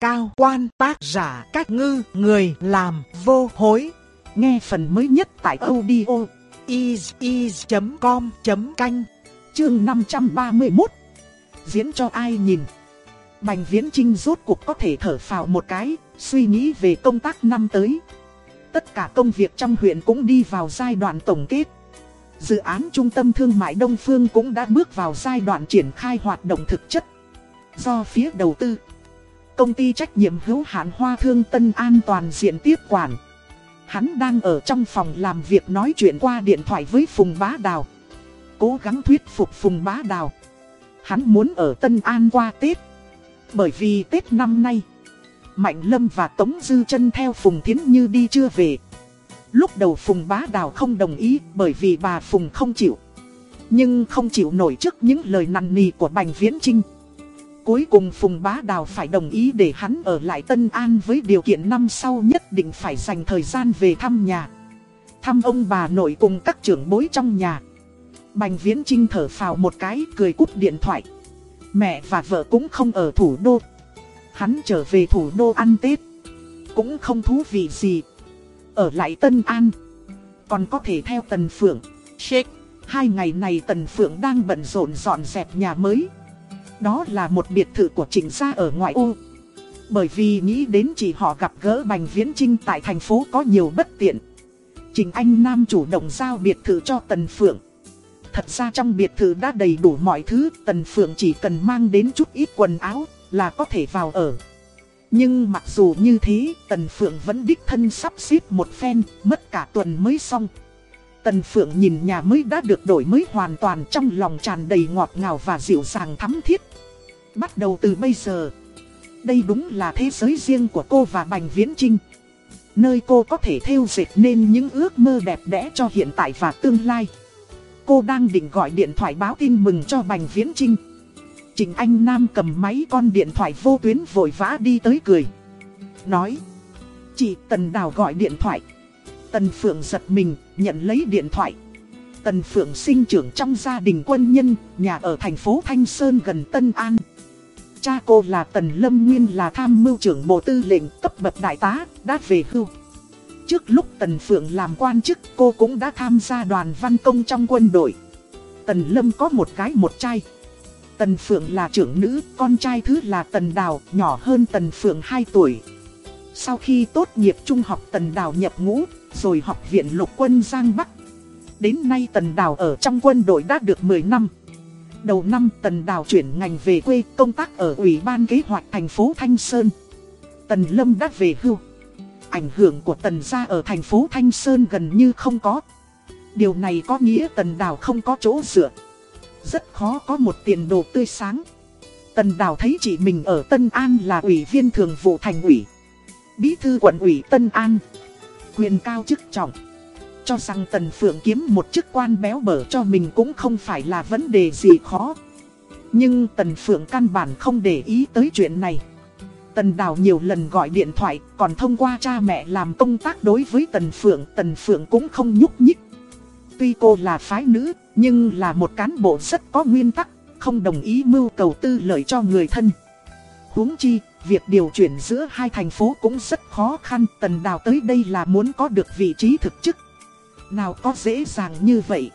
cao quan tác giả cách ngư người làm vô hối. Nghe phần mới nhất tại audio is.com.canh chương 531. Diễn cho ai nhìn. Bành Viễn Trinh rốt cuộc có thể thở phào một cái, suy nghĩ về công tác năm tới. Tất cả công việc trong huyện cũng đi vào giai đoạn tổng kết. Dự án Trung tâm Thương mại Đông Phương cũng đã bước vào giai đoạn triển khai hoạt động thực chất. Do phía đầu tư, công ty trách nhiệm hữu hạn Hoa Thương Tân An toàn diện tiếp quản. Hắn đang ở trong phòng làm việc nói chuyện qua điện thoại với Phùng Bá Đào. Cố gắng thuyết phục Phùng Bá Đào. Hắn muốn ở Tân An qua Tết. Bởi vì Tết năm nay, Mạnh Lâm và Tống Dư chân theo Phùng Thiến Như đi chưa về. Lúc đầu Phùng Bá Đào không đồng ý bởi vì bà Phùng không chịu. Nhưng không chịu nổi trước những lời nằn nì của Bành Viễn Trinh. Cuối cùng Phùng Bá Đào phải đồng ý để hắn ở lại Tân An với điều kiện năm sau nhất định phải dành thời gian về thăm nhà. Thăm ông bà nội cùng các trưởng bối trong nhà. Bành Viễn Trinh thở phào một cái, cười cúp điện thoại. Mẹ và vợ cũng không ở thủ đô. Hắn trở về thủ đô ăn Tết. Cũng không thú vị gì. Ở lại Tân An. Còn có thể theo Tần Phượng. Shake. Hai ngày này Tần Phượng đang bận rộn dọn dẹp nhà mới. Đó là một biệt thự của Trịnh Gia ở ngoại ô. Bởi vì nghĩ đến chỉ họ gặp gỡ Bành Viễn Trinh tại thành phố có nhiều bất tiện. Trịnh Anh Nam chủ động giao biệt thự cho Tần Phượng. Thật ra trong biệt thự đã đầy đủ mọi thứ, Tần Phượng chỉ cần mang đến chút ít quần áo là có thể vào ở. Nhưng mặc dù như thế, Tần Phượng vẫn đích thân sắp xếp một phen, mất cả tuần mới xong. Tần Phượng nhìn nhà mới đã được đổi mới hoàn toàn trong lòng tràn đầy ngọt ngào và dịu dàng thắm thiết. Bắt đầu từ bây giờ, đây đúng là thế giới riêng của cô và Bành Viễn Trinh. Nơi cô có thể theo dệt nên những ước mơ đẹp đẽ cho hiện tại và tương lai. Cô đang định gọi điện thoại báo tin mừng cho Bành Viễn Trinh. Trình Anh Nam cầm máy con điện thoại vô tuyến vội vã đi tới cười. Nói. Chị Tần Đào gọi điện thoại. Tần Phượng giật mình, nhận lấy điện thoại. Tần Phượng sinh trưởng trong gia đình quân nhân, nhà ở thành phố Thanh Sơn gần Tân An. Cha cô là Tần Lâm Nguyên là tham mưu trưởng bộ tư lệnh cấp bậc đại tá, đã về hưu. Trước lúc Tần Phượng làm quan chức, cô cũng đã tham gia đoàn văn công trong quân đội. Tần Lâm có một gái một trai. Tần Phượng là trưởng nữ, con trai thứ là Tần Đào, nhỏ hơn Tần Phượng 2 tuổi. Sau khi tốt nghiệp trung học Tần Đào nhập ngũ, rồi học viện lục quân Giang Bắc. Đến nay Tần Đào ở trong quân đội đã được 10 năm. Đầu năm Tần Đào chuyển ngành về quê công tác ở Ủy ban kế hoạch thành phố Thanh Sơn. Tần Lâm đã về hưu. Ảnh hưởng của Tần gia ở thành phố Thanh Sơn gần như không có. Điều này có nghĩa Tần Đào không có chỗ dựa. Rất khó có một tiền đồ tươi sáng. Tần Đào thấy chị mình ở Tân An là ủy viên thường vụ thành ủy. Bí thư quận ủy Tân An. Quyền cao chức trọng. Cho rằng Tần Phượng kiếm một chức quan béo bở cho mình cũng không phải là vấn đề gì khó. Nhưng Tần Phượng căn bản không để ý tới chuyện này. Tần Đào nhiều lần gọi điện thoại, còn thông qua cha mẹ làm công tác đối với Tần Phượng, Tần Phượng cũng không nhúc nhích. Tuy cô là phái nữ, nhưng là một cán bộ rất có nguyên tắc, không đồng ý mưu cầu tư lợi cho người thân. huống chi, việc điều chuyển giữa hai thành phố cũng rất khó khăn, Tần Đào tới đây là muốn có được vị trí thực chức. Nào có dễ dàng như vậy.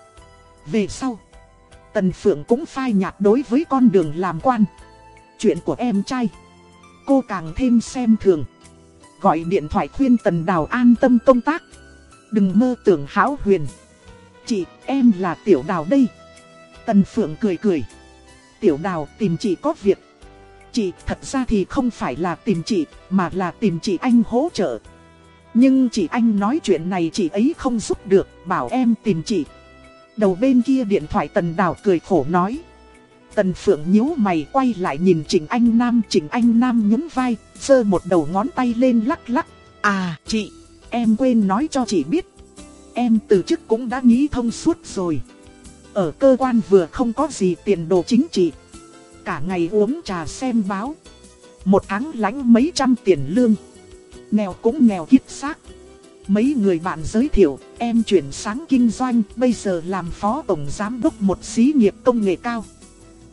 Về sau, Tần Phượng cũng phai nhạt đối với con đường làm quan. Chuyện của em trai, cô càng thêm xem thường. Gọi điện thoại khuyên Tần Đào an tâm công tác. Đừng mơ tưởng hão huyền. Chị, em là Tiểu Đào đây. Tần Phượng cười cười. Tiểu Đào tìm chị có việc. Chị thật ra thì không phải là tìm chị, mà là tìm chị anh hỗ trợ. Nhưng chị anh nói chuyện này chị ấy không giúp được, bảo em tìm chị. Đầu bên kia điện thoại Tần Đào cười khổ nói. Tần Phượng nhíu mày quay lại nhìn Trình Anh Nam, Trình Anh Nam nhún vai, sơ một đầu ngón tay lên lắc lắc. À, chị, em quên nói cho chị biết. Em từ chức cũng đã nghĩ thông suốt rồi. Ở cơ quan vừa không có gì tiền đồ chính trị. Cả ngày uống trà xem báo. Một tháng lãnh mấy trăm tiền lương. Nghèo cũng nghèo kiết xác. Mấy người bạn giới thiệu, em chuyển sáng kinh doanh, bây giờ làm phó tổng giám đốc một xí nghiệp công nghệ cao.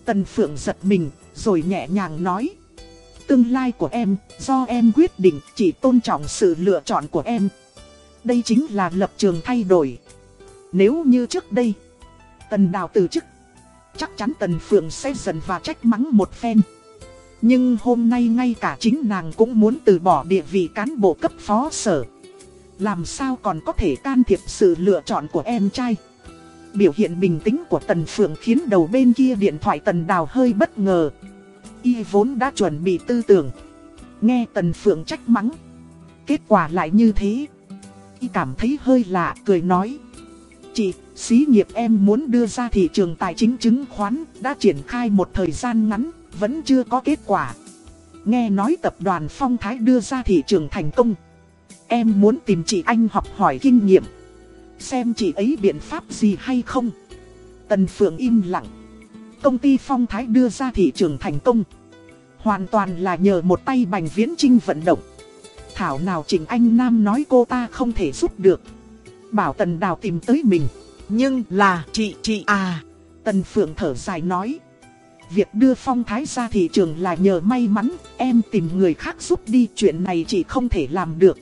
Tần Phượng giật mình, rồi nhẹ nhàng nói. tương lai của em, do em quyết định, chỉ tôn trọng sự lựa chọn của em. Đây chính là lập trường thay đổi. Nếu như trước đây, Tần Đào từ chức, chắc chắn Tần Phượng sẽ giận và trách mắng một phen. Nhưng hôm nay ngay cả chính nàng cũng muốn từ bỏ địa vị cán bộ cấp phó sở. Làm sao còn có thể can thiệp sự lựa chọn của em trai. Biểu hiện bình tĩnh của Tần Phượng khiến đầu bên kia điện thoại Tần Đào hơi bất ngờ. Y vốn đã chuẩn bị tư tưởng. Nghe Tần Phượng trách mắng. Kết quả lại như thế. Y cảm thấy hơi lạ, cười nói. Chị, xí nghiệp em muốn đưa ra thị trường tài chính chứng khoán, đã triển khai một thời gian ngắn, vẫn chưa có kết quả. Nghe nói tập đoàn Phong Thái đưa ra thị trường thành công. Em muốn tìm chị anh học hỏi kinh nghiệm. Xem chị ấy biện pháp gì hay không. Tần Phượng im lặng. Công ty Phong Thái đưa ra thị trường thành công. Hoàn toàn là nhờ một tay Bành Viễn Trinh vận động. Thảo nào Trình Anh Nam nói cô ta không thể giúp được. Bảo Tần Đào tìm tới mình. Nhưng là chị, chị à. Tần Phượng thở dài nói. Việc đưa phong thái ra thị trường là nhờ may mắn, em tìm người khác giúp đi chuyện này chị không thể làm được.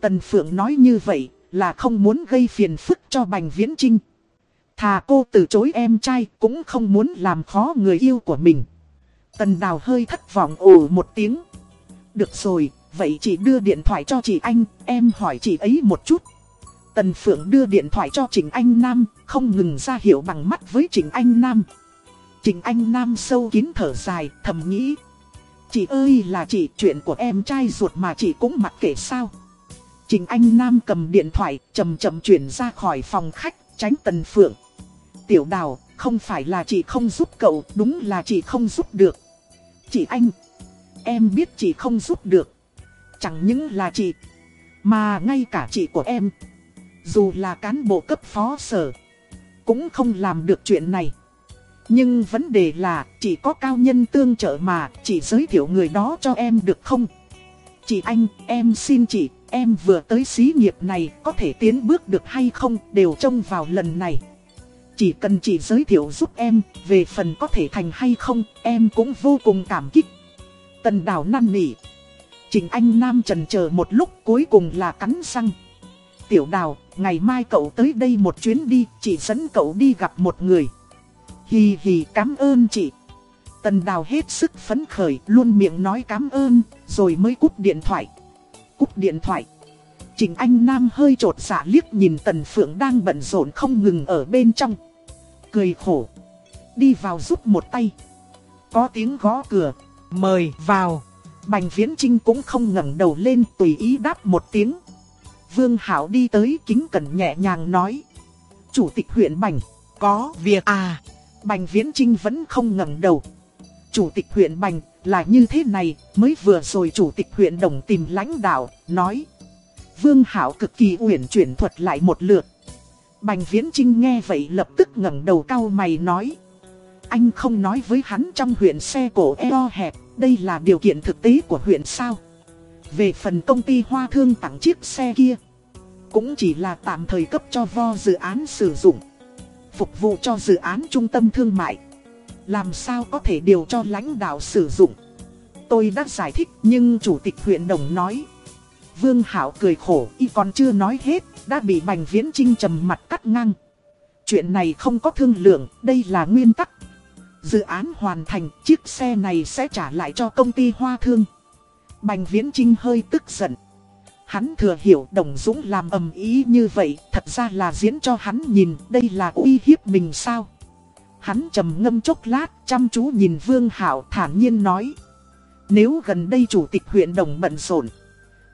Tần Phượng nói như vậy là không muốn gây phiền phức cho Bành Viễn Trinh. Thà cô từ chối em trai cũng không muốn làm khó người yêu của mình. Tần Đào hơi thất vọng ồ một tiếng. Được rồi, vậy chị đưa điện thoại cho chị anh, em hỏi chị ấy một chút. Tần Phượng đưa điện thoại cho Trịnh Anh Nam, không ngừng ra hiệu bằng mắt với Trịnh Anh Nam. Trịnh Anh Nam sâu kín thở dài, thầm nghĩ. Chị ơi là chị, chuyện của em trai ruột mà chị cũng mặc kệ sao. Trịnh Anh Nam cầm điện thoại, chầm chậm chuyển ra khỏi phòng khách, tránh Tần Phượng. Tiểu đào, không phải là chị không giúp cậu, đúng là chị không giúp được. Chị anh, em biết chị không giúp được. Chẳng những là chị, mà ngay cả chị của em. Dù là cán bộ cấp phó sở, cũng không làm được chuyện này. Nhưng vấn đề là chỉ có cao nhân tương trợ mà chỉ giới thiệu người đó cho em được không? Chị anh, em xin chị, em vừa tới xí nghiệp này có thể tiến bước được hay không đều trông vào lần này. Chỉ cần chị giới thiệu giúp em, về phần có thể thành hay không, em cũng vô cùng cảm kích. Tần đào năn nỉ. Trình Anh Nam trần chờ một lúc cuối cùng là cắn răng. Tiểu đào, ngày mai cậu tới đây một chuyến đi, chị dẫn cậu đi gặp một người. Hì hì cảm ơn chị. Tần đào hết sức phấn khởi, luôn miệng nói cảm ơn, rồi mới cúp điện thoại. Cúp điện thoại. Trình Anh Nam hơi trột dạ liếc nhìn Tần Phượng đang bận rộn không ngừng ở bên trong. Cười khổ. Đi vào giúp một tay. Có tiếng gõ cửa. Mời vào. Bành Viễn Trinh cũng không ngẩng đầu lên tùy ý đáp một tiếng. Vương Hảo đi tới kính cẩn nhẹ nhàng nói. Chủ tịch huyện Bành, có việc à. Bành Viễn Trinh vẫn không ngẩng đầu. Chủ tịch huyện Bành là như thế này, mới vừa rồi chủ tịch huyện Đồng tìm lãnh đạo, nói. Vương Hảo cực kỳ uyển chuyển thuật lại một lượt. Bành Viễn Trinh nghe vậy lập tức ngẩng đầu cao mày nói. Anh không nói với hắn trong huyện xe cổ eo hẹp, đây là điều kiện thực tế của huyện sao. Về phần công ty hoa thương tặng chiếc xe kia, cũng chỉ là tạm thời cấp cho vo dự án sử dụng phục vụ cho dự án trung tâm thương mại. Làm sao có thể điều cho lãnh đạo sử dụng? Tôi đã giải thích nhưng chủ tịch huyện đồng nói. Vương Hảo cười khổ y còn chưa nói hết, đã bị Bành Viễn Trinh trầm mặt cắt ngang. Chuyện này không có thương lượng, đây là nguyên tắc. Dự án hoàn thành, chiếc xe này sẽ trả lại cho công ty Hoa Thương. Bành Viễn Trinh hơi tức giận. Hắn thừa hiểu Đồng Dũng làm ầm ý như vậy, thật ra là diễn cho hắn nhìn, đây là uy hiếp mình sao? Hắn trầm ngâm chốc lát, chăm chú nhìn Vương Hảo thản nhiên nói. Nếu gần đây chủ tịch huyện Đồng bận rộn,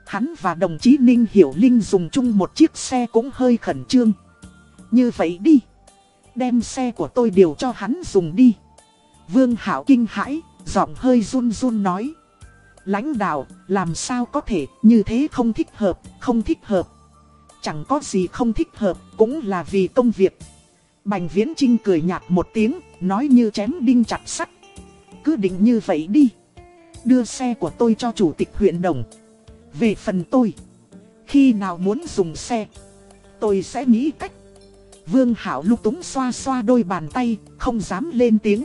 hắn và đồng chí Ninh Hiểu Linh dùng chung một chiếc xe cũng hơi khẩn trương. Như vậy đi, đem xe của tôi điều cho hắn dùng đi. Vương Hảo kinh hãi, giọng hơi run run nói lãnh đạo, làm sao có thể, như thế không thích hợp, không thích hợp. Chẳng có gì không thích hợp, cũng là vì công việc. Bành Viễn Trinh cười nhạt một tiếng, nói như chém đinh chặt sắt. Cứ định như vậy đi. Đưa xe của tôi cho chủ tịch huyện đồng. Về phần tôi, khi nào muốn dùng xe, tôi sẽ nghĩ cách. Vương Hảo lúc túng xoa xoa đôi bàn tay, không dám lên tiếng.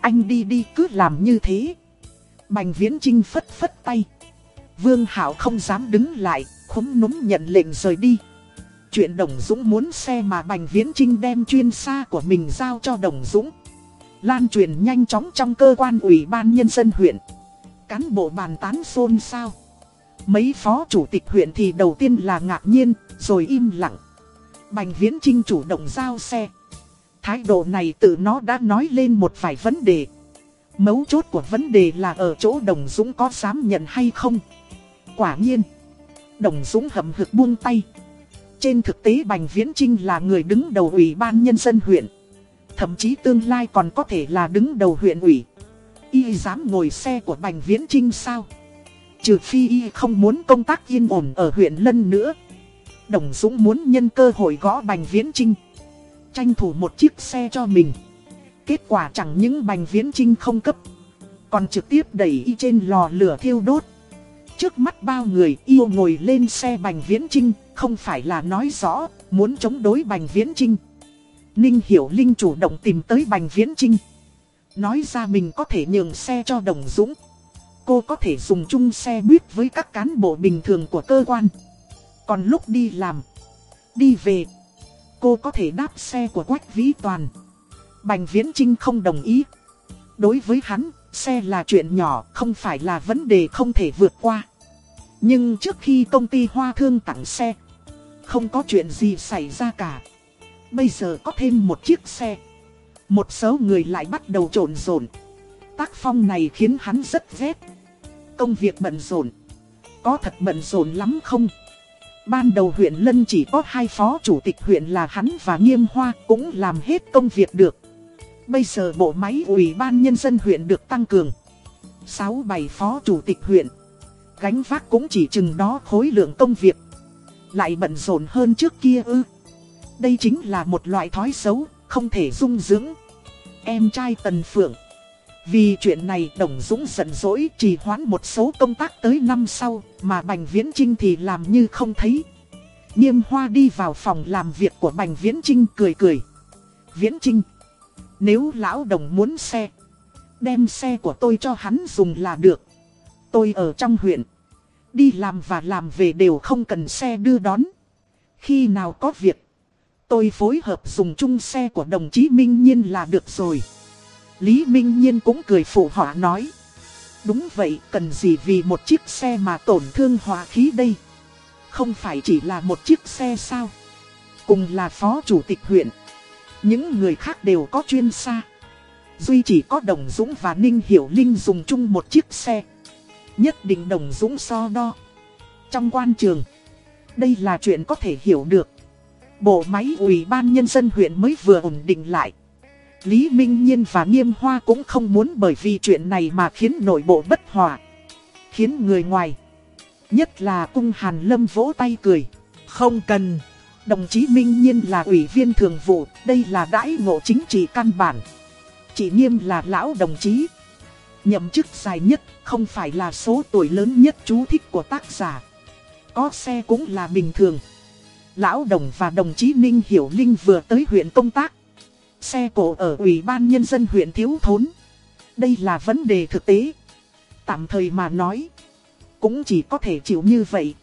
Anh đi đi cứ làm như thế. Bành Viễn Trinh phất phất tay. Vương Hảo không dám đứng lại, khúm núm nhận lệnh rời đi. Chuyện Đồng Dũng muốn xe mà Bành Viễn Trinh đem chuyên xa của mình giao cho Đồng Dũng. Lan truyền nhanh chóng trong cơ quan ủy ban nhân dân huyện. Cán bộ bàn tán xôn xao. Mấy phó chủ tịch huyện thì đầu tiên là ngạc nhiên, rồi im lặng. Bành Viễn Trinh chủ động giao xe. Thái độ này tự nó đã nói lên một vài vấn đề. Mấu chốt của vấn đề là ở chỗ Đồng Dũng có dám nhận hay không. Quả nhiên, Đồng Dũng hậm hực buông tay. Trên thực tế Bành Viễn Trinh là người đứng đầu ủy ban nhân dân huyện. Thậm chí tương lai còn có thể là đứng đầu huyện ủy. Y dám ngồi xe của Bành Viễn Trinh sao? Trừ phi Y không muốn công tác yên ổn ở huyện Lân nữa. Đồng Dũng muốn nhân cơ hội gõ Bành Viễn Trinh. Tranh thủ một chiếc xe cho mình. Kết quả chẳng những Bành Viễn Trinh không cấp. Còn trực tiếp đẩy Y trên lò lửa thiêu đốt. Trước mắt bao người yêu ngồi lên xe Bành Viễn Trinh, không phải là nói rõ, muốn chống đối Bành Viễn Trinh. Ninh Hiểu Linh chủ động tìm tới Bành Viễn Trinh. Nói ra mình có thể nhường xe cho Đồng Dũng. Cô có thể dùng chung xe buýt với các cán bộ bình thường của cơ quan. Còn lúc đi làm, đi về, cô có thể đáp xe của Quách Vĩ Toàn. Bành Viễn Trinh không đồng ý. Đối với hắn, xe là chuyện nhỏ, không phải là vấn đề không thể vượt qua. Nhưng trước khi công ty Hoa Thương tặng xe, không có chuyện gì xảy ra cả. Bây giờ có thêm một chiếc xe. Một số người lại bắt đầu trộn rộn. Tác phong này khiến hắn rất ghét. Công việc bận rộn. Có thật bận rộn lắm không? Ban đầu huyện Lân chỉ có hai phó chủ tịch huyện là hắn và Nghiêm Hoa cũng làm hết công việc được. Bây giờ bộ máy ủy ban nhân dân huyện được tăng cường. 6-7 phó chủ tịch huyện. Gánh vác cũng chỉ chừng đó khối lượng công việc. Lại bận rộn hơn trước kia ư. Đây chính là một loại thói xấu, không thể dung dưỡng. Em trai Tần Phượng. Vì chuyện này Đồng Dũng giận dỗi trì hoãn một số công tác tới năm sau, mà Bành Viễn Trinh thì làm như không thấy. Nghiêm Hoa đi vào phòng làm việc của Bành Viễn Trinh cười cười. Viễn Trinh, nếu lão đồng muốn xe, đem xe của tôi cho hắn dùng là được. Tôi ở trong huyện, đi làm và làm về đều không cần xe đưa đón. Khi nào có việc, tôi phối hợp dùng chung xe của đồng chí Minh Nhiên là được rồi. Lý Minh Nhiên cũng cười phụ họa nói. Đúng vậy, cần gì vì một chiếc xe mà tổn thương hòa khí đây? Không phải chỉ là một chiếc xe sao? Cùng là phó chủ tịch huyện. Những người khác đều có chuyên xa. Duy chỉ có Đồng Dũng và Ninh Hiểu Linh dùng chung một chiếc xe. Nhất định Đồng Dũng so đo. Trong quan trường, đây là chuyện có thể hiểu được. Bộ máy ủy ban nhân dân huyện mới vừa ổn định lại. Lý Minh Nhiên và Nghiêm Hoa cũng không muốn bởi vì chuyện này mà khiến nội bộ bất hòa. Khiến người ngoài, nhất là cung Hàn Lâm vỗ tay cười. Không cần, đồng chí Minh Nhiên là ủy viên thường vụ, đây là đãi ngộ chính trị căn bản. chị Nghiêm là lão đồng chí. Nhậm chức dài nhất, không phải là số tuổi lớn nhất chú thích của tác giả. Có xe cũng là bình thường. Lão Đồng và đồng chí Ninh Hiểu Linh vừa tới huyện công tác. Xe cổ ở Ủy ban Nhân dân huyện thiếu thốn. Đây là vấn đề thực tế. Tạm thời mà nói. Cũng chỉ có thể chịu như vậy.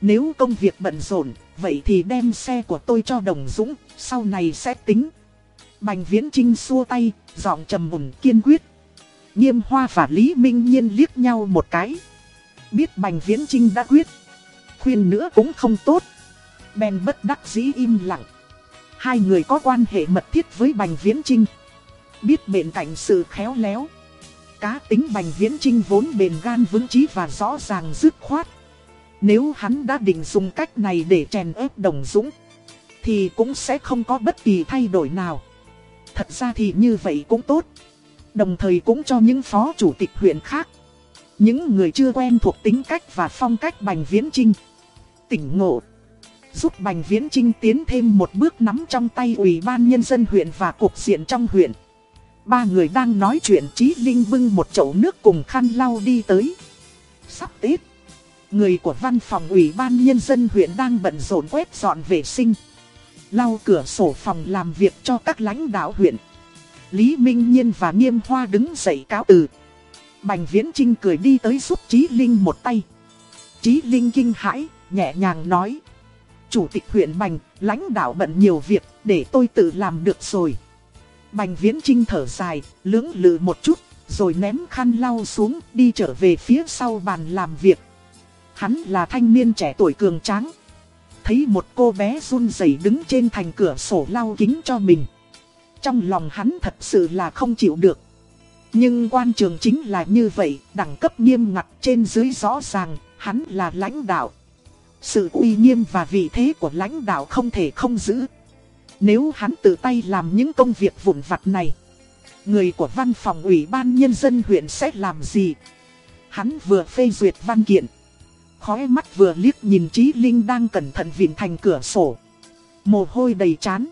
Nếu công việc bận rộn, vậy thì đem xe của tôi cho Đồng Dũng, sau này sẽ tính. Bành Viễn Trinh xua tay, giọng trầm mùn kiên quyết. Nghiêm Hoa và Lý Minh Nhiên liếc nhau một cái. Biết Bành Viễn Trinh đã quyết. Khuyên nữa cũng không tốt. Bèn bất đắc dĩ im lặng. Hai người có quan hệ mật thiết với Bành Viễn Trinh. Biết bên cạnh sự khéo léo. Cá tính Bành Viễn Trinh vốn bền gan vững chí và rõ ràng dứt khoát. Nếu hắn đã định dùng cách này để chèn ép Đồng Dũng, thì cũng sẽ không có bất kỳ thay đổi nào. Thật ra thì như vậy cũng tốt. Đồng thời cũng cho những phó chủ tịch huyện khác. Những người chưa quen thuộc tính cách và phong cách Bành Viễn Trinh. Tỉnh ngộ giúp Bành Viễn Trinh tiến thêm một bước nắm trong tay Ủy ban Nhân dân huyện và cục diện trong huyện. Ba người đang nói chuyện Trí Linh bưng một chậu nước cùng khăn lau đi tới. Sắp Tết, người của văn phòng Ủy ban Nhân dân huyện đang bận rộn quét dọn vệ sinh. Lau cửa sổ phòng làm việc cho các lãnh đạo huyện. Lý Minh Nhiên và Nghiêm Hoa đứng dậy cáo từ. Bành Viễn Trinh cười đi tới giúp Chí Linh một tay. Chí Linh kinh hãi, nhẹ nhàng nói. Chủ tịch huyện Bành, lãnh đạo bận nhiều việc, để tôi tự làm được rồi. Bành Viễn Trinh thở dài, lưỡng lự một chút, rồi ném khăn lau xuống, đi trở về phía sau bàn làm việc. Hắn là thanh niên trẻ tuổi cường tráng. Thấy một cô bé run rẩy đứng trên thành cửa sổ lau kính cho mình. Trong lòng hắn thật sự là không chịu được. Nhưng quan trường chính là như vậy, đẳng cấp nghiêm ngặt trên dưới rõ ràng, hắn là lãnh đạo. Sự uy nghiêm và vị thế của lãnh đạo không thể không giữ. Nếu hắn tự tay làm những công việc vụn vặt này, người của văn phòng ủy ban nhân dân huyện sẽ làm gì? Hắn vừa phê duyệt văn kiện. Khói mắt vừa liếc nhìn Chí Linh đang cẩn thận vịn thành cửa sổ. Mồ hôi đầy chán.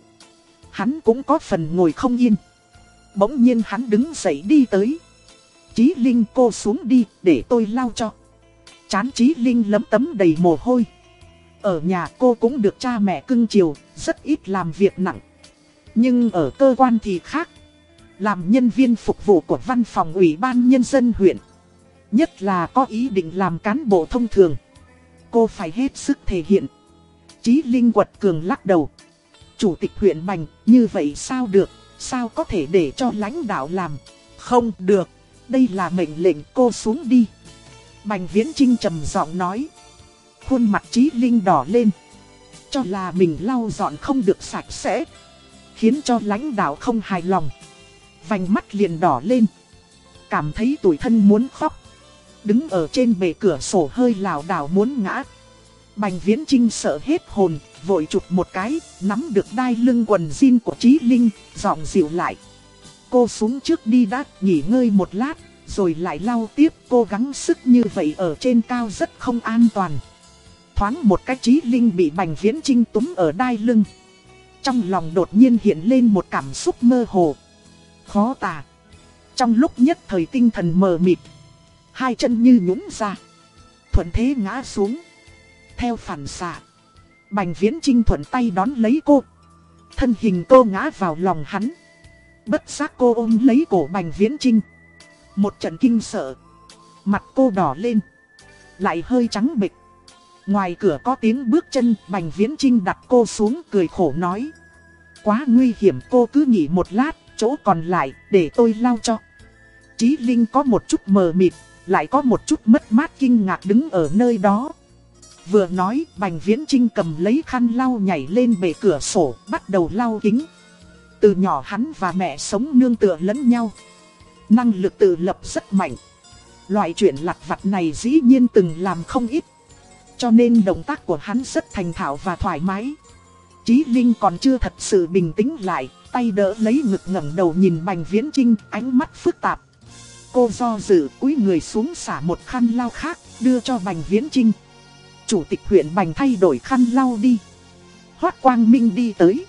Hắn cũng có phần ngồi không yên. Bỗng nhiên hắn đứng dậy đi tới. Chí Linh cô xuống đi để tôi lau cho. Chán Chí Linh lấm tấm đầy mồ hôi. Ở nhà cô cũng được cha mẹ cưng chiều, rất ít làm việc nặng. Nhưng ở cơ quan thì khác. Làm nhân viên phục vụ của văn phòng ủy ban nhân dân huyện. Nhất là có ý định làm cán bộ thông thường. Cô phải hết sức thể hiện. Chí Linh quật cường lắc đầu. Chủ tịch huyện Bành, như vậy sao được, sao có thể để cho lãnh đạo làm? Không được, đây là mệnh lệnh cô xuống đi. Bành Viễn Trinh trầm giọng nói. Khuôn mặt Chí Linh đỏ lên. Cho là mình lau dọn không được sạch sẽ. Khiến cho lãnh đạo không hài lòng. Vành mắt liền đỏ lên. Cảm thấy tuổi thân muốn khóc. Đứng ở trên bề cửa sổ hơi lảo đảo muốn ngã. Bành Viễn Trinh sợ hết hồn, vội chụp một cái, nắm được đai lưng quần jean của Trí Linh, giọng dịu lại. Cô xuống trước đi đã, nghỉ ngơi một lát, rồi lại lau tiếp cố gắng sức như vậy ở trên cao rất không an toàn. Thoáng một cách Trí Linh bị Bành Viễn Trinh túm ở đai lưng. Trong lòng đột nhiên hiện lên một cảm xúc mơ hồ. Khó tả. Trong lúc nhất thời tinh thần mờ mịt, hai chân như nhũng ra. Thuận thế ngã xuống. Theo phản xạ, Bành Viễn Trinh thuận tay đón lấy cô. Thân hình cô ngã vào lòng hắn. Bất giác cô ôm lấy cổ Bành Viễn Trinh. Một trận kinh sợ. Mặt cô đỏ lên. Lại hơi trắng bịch. Ngoài cửa có tiếng bước chân, Bành Viễn Trinh đặt cô xuống cười khổ nói. Quá nguy hiểm cô cứ nghỉ một lát, chỗ còn lại để tôi lao cho. Chí Linh có một chút mờ mịt, lại có một chút mất mát kinh ngạc đứng ở nơi đó. Vừa nói, Bành Viễn Trinh cầm lấy khăn lau nhảy lên bể cửa sổ, bắt đầu lau kính. Từ nhỏ hắn và mẹ sống nương tựa lẫn nhau. Năng lực tự lập rất mạnh. Loại chuyện lặt vặt này dĩ nhiên từng làm không ít. Cho nên động tác của hắn rất thành thạo và thoải mái. Chí Linh còn chưa thật sự bình tĩnh lại, tay đỡ lấy ngực ngẩng đầu nhìn Bành Viễn Trinh, ánh mắt phức tạp. Cô do dự cúi người xuống xả một khăn lau khác, đưa cho Bành Viễn Trinh. Chủ tịch huyện Bành thay đổi khăn lau đi. Hoác Quang Minh đi tới.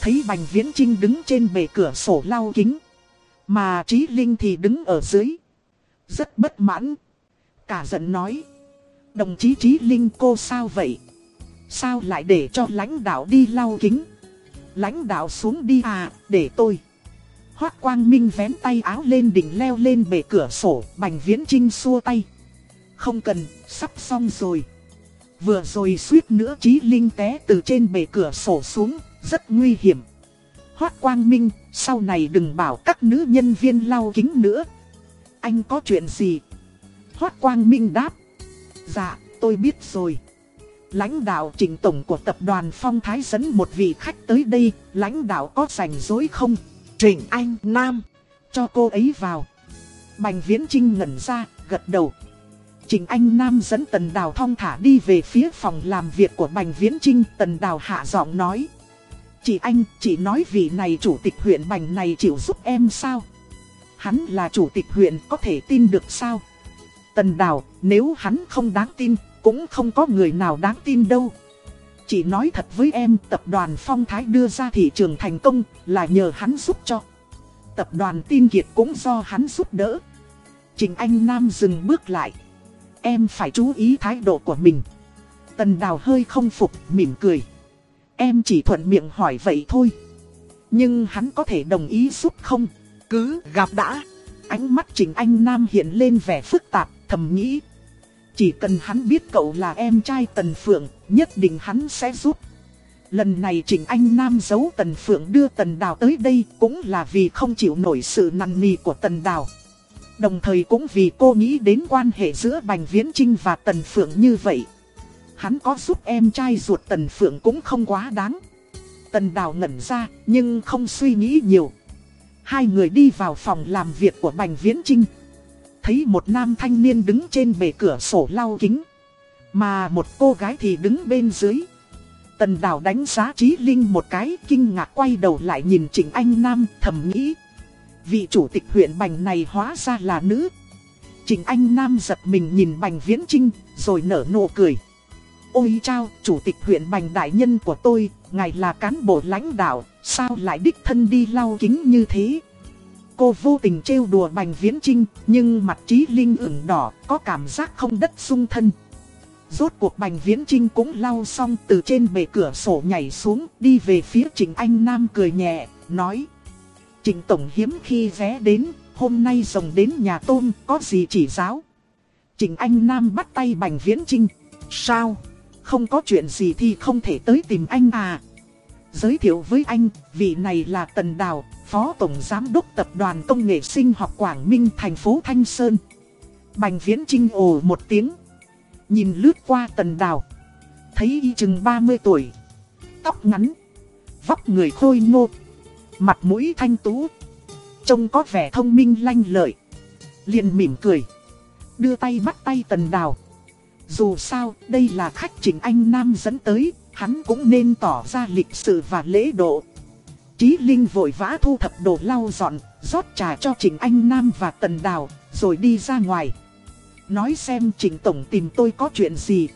Thấy Bành Viễn Trinh đứng trên bề cửa sổ lau kính. Mà Trí Linh thì đứng ở dưới. Rất bất mãn. Cả giận nói. Đồng chí Trí Linh cô sao vậy? Sao lại để cho lãnh đạo đi lau kính? Lãnh đạo xuống đi à, để tôi. Hoác Quang Minh vén tay áo lên đỉnh leo lên bể cửa sổ, Bành Viễn Trinh xua tay. Không cần, sắp xong rồi. Vừa rồi suýt nữa Chí Linh té từ trên bể cửa sổ xuống, rất nguy hiểm. Hoác Quang Minh, sau này đừng bảo các nữ nhân viên lau kính nữa. Anh có chuyện gì? Hoác Quang Minh đáp. Dạ, tôi biết rồi. Lãnh đạo trình tổng của tập đoàn Phong Thái dẫn một vị khách tới đây, lãnh đạo có rảnh rối không? Trình Anh Nam, cho cô ấy vào. Bành Viễn Trinh ngẩn ra, gật đầu. Trình Anh Nam dẫn Tần Đào thong thả đi về phía phòng làm việc của Bành Viễn Trinh. Tần Đào hạ giọng nói. Chị Anh, chị nói vị này chủ tịch huyện Bành này chịu giúp em sao? Hắn là chủ tịch huyện có thể tin được sao? Tần Đào, nếu hắn không đáng tin, cũng không có người nào đáng tin đâu. Chị nói thật với em, tập đoàn Phong Thái đưa ra thị trường thành công là nhờ hắn giúp cho. Tập đoàn tin kiệt cũng do hắn giúp đỡ. Trình Anh Nam dừng bước lại. Em phải chú ý thái độ của mình. Tần đào hơi không phục, mỉm cười. Em chỉ thuận miệng hỏi vậy thôi. Nhưng hắn có thể đồng ý giúp không? Cứ gặp đã. Ánh mắt Trình Anh Nam hiện lên vẻ phức tạp, thầm nghĩ. Chỉ cần hắn biết cậu là em trai Tần Phượng, nhất định hắn sẽ giúp. Lần này Trình Anh Nam giấu Tần Phượng đưa Tần Đào tới đây cũng là vì không chịu nổi sự năn nỉ của Tần Đào. Đồng thời cũng vì cô nghĩ đến quan hệ giữa Bành Viễn Trinh và Tần Phượng như vậy. Hắn có giúp em trai ruột Tần Phượng cũng không quá đáng. Tần Đào ngẩn ra nhưng không suy nghĩ nhiều. Hai người đi vào phòng làm việc của Bành Viễn Trinh. Thấy một nam thanh niên đứng trên bề cửa sổ lau kính. Mà một cô gái thì đứng bên dưới. Tần Đào đánh giá Trí Linh một cái kinh ngạc quay đầu lại nhìn Trịnh Anh Nam thầm nghĩ. Vị chủ tịch huyện Bành này hóa ra là nữ. Trịnh Anh Nam giật mình nhìn Bành Viễn Trinh rồi nở nụ cười. Ôi chao, chủ tịch huyện Bành đại nhân của tôi, ngài là cán bộ lãnh đạo, sao lại đích thân đi lau kính như thế? Cô vô tình trêu đùa Bành Viễn Trinh, nhưng mặt trí linh ửng đỏ, có cảm giác không đất sung thân. Rốt cuộc Bành Viễn Trinh cũng lau xong từ trên bề cửa sổ nhảy xuống, đi về phía Trịnh Anh Nam cười nhẹ, nói. Trịnh Tổng hiếm khi vé đến, hôm nay rồng đến nhà tôm, có gì chỉ giáo? Trịnh Anh Nam bắt tay Bành Viễn Trinh. Sao? Không có chuyện gì thì không thể tới tìm anh à? Giới thiệu với anh, vị này là Tần Đào, Phó Tổng Giám đốc Tập đoàn Công nghệ Sinh học Quảng Minh thành phố Thanh Sơn. Bành Viễn Trinh ồ một tiếng. Nhìn lướt qua Tần Đào. Thấy y chừng 30 tuổi. Tóc ngắn. Vóc người khôi ngô. Mặt mũi thanh tú. Trông có vẻ thông minh lanh lợi. Liền mỉm cười. Đưa tay bắt tay Tần Đào. Dù sao, đây là khách Trình Anh Nam dẫn tới, hắn cũng nên tỏ ra lịch sự và lễ độ. Chí Linh vội vã thu thập đồ lau dọn, rót trà cho Trình Anh Nam và Tần Đào, rồi đi ra ngoài. Nói xem Trình Tổng tìm tôi có chuyện gì.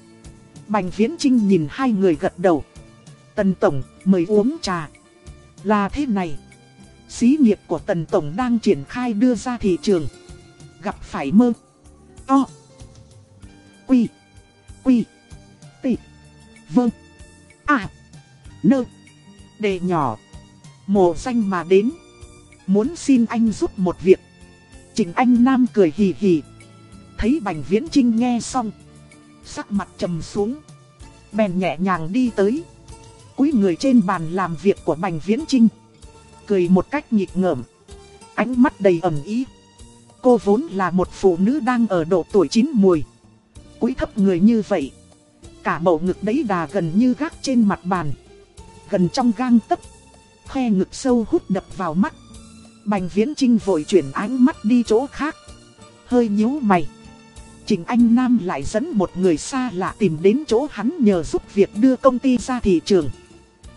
Bành Viễn Trinh nhìn hai người gật đầu. Tần Tổng, mời uống trà. Là thế này. Xí nghiệp của Tần Tổng đang triển khai đưa ra thị trường. Gặp phải mơ. To. Quy. Quy. Tị. Vâng. À. Nơ. Đề nhỏ. Mộ danh mà đến. Muốn xin anh giúp một việc. Trình Anh Nam cười hì hì. Thấy Bành Viễn Trinh nghe xong. Sắc mặt trầm xuống. Bèn nhẹ nhàng đi tới. Cúi người trên bàn làm việc của Bành Viễn Trinh. Cười một cách nhịp ngợm. Ánh mắt đầy ẩn ý. Cô vốn là một phụ nữ đang ở độ tuổi chín mùi cúi thấp người như vậy. Cả bầu ngực đấy đà gần như gác trên mặt bàn. Gần trong gang tấc. Khoe ngực sâu hút đập vào mắt. Bành viễn trinh vội chuyển ánh mắt đi chỗ khác. Hơi nhíu mày. Trình Anh Nam lại dẫn một người xa lạ tìm đến chỗ hắn nhờ giúp việc đưa công ty ra thị trường.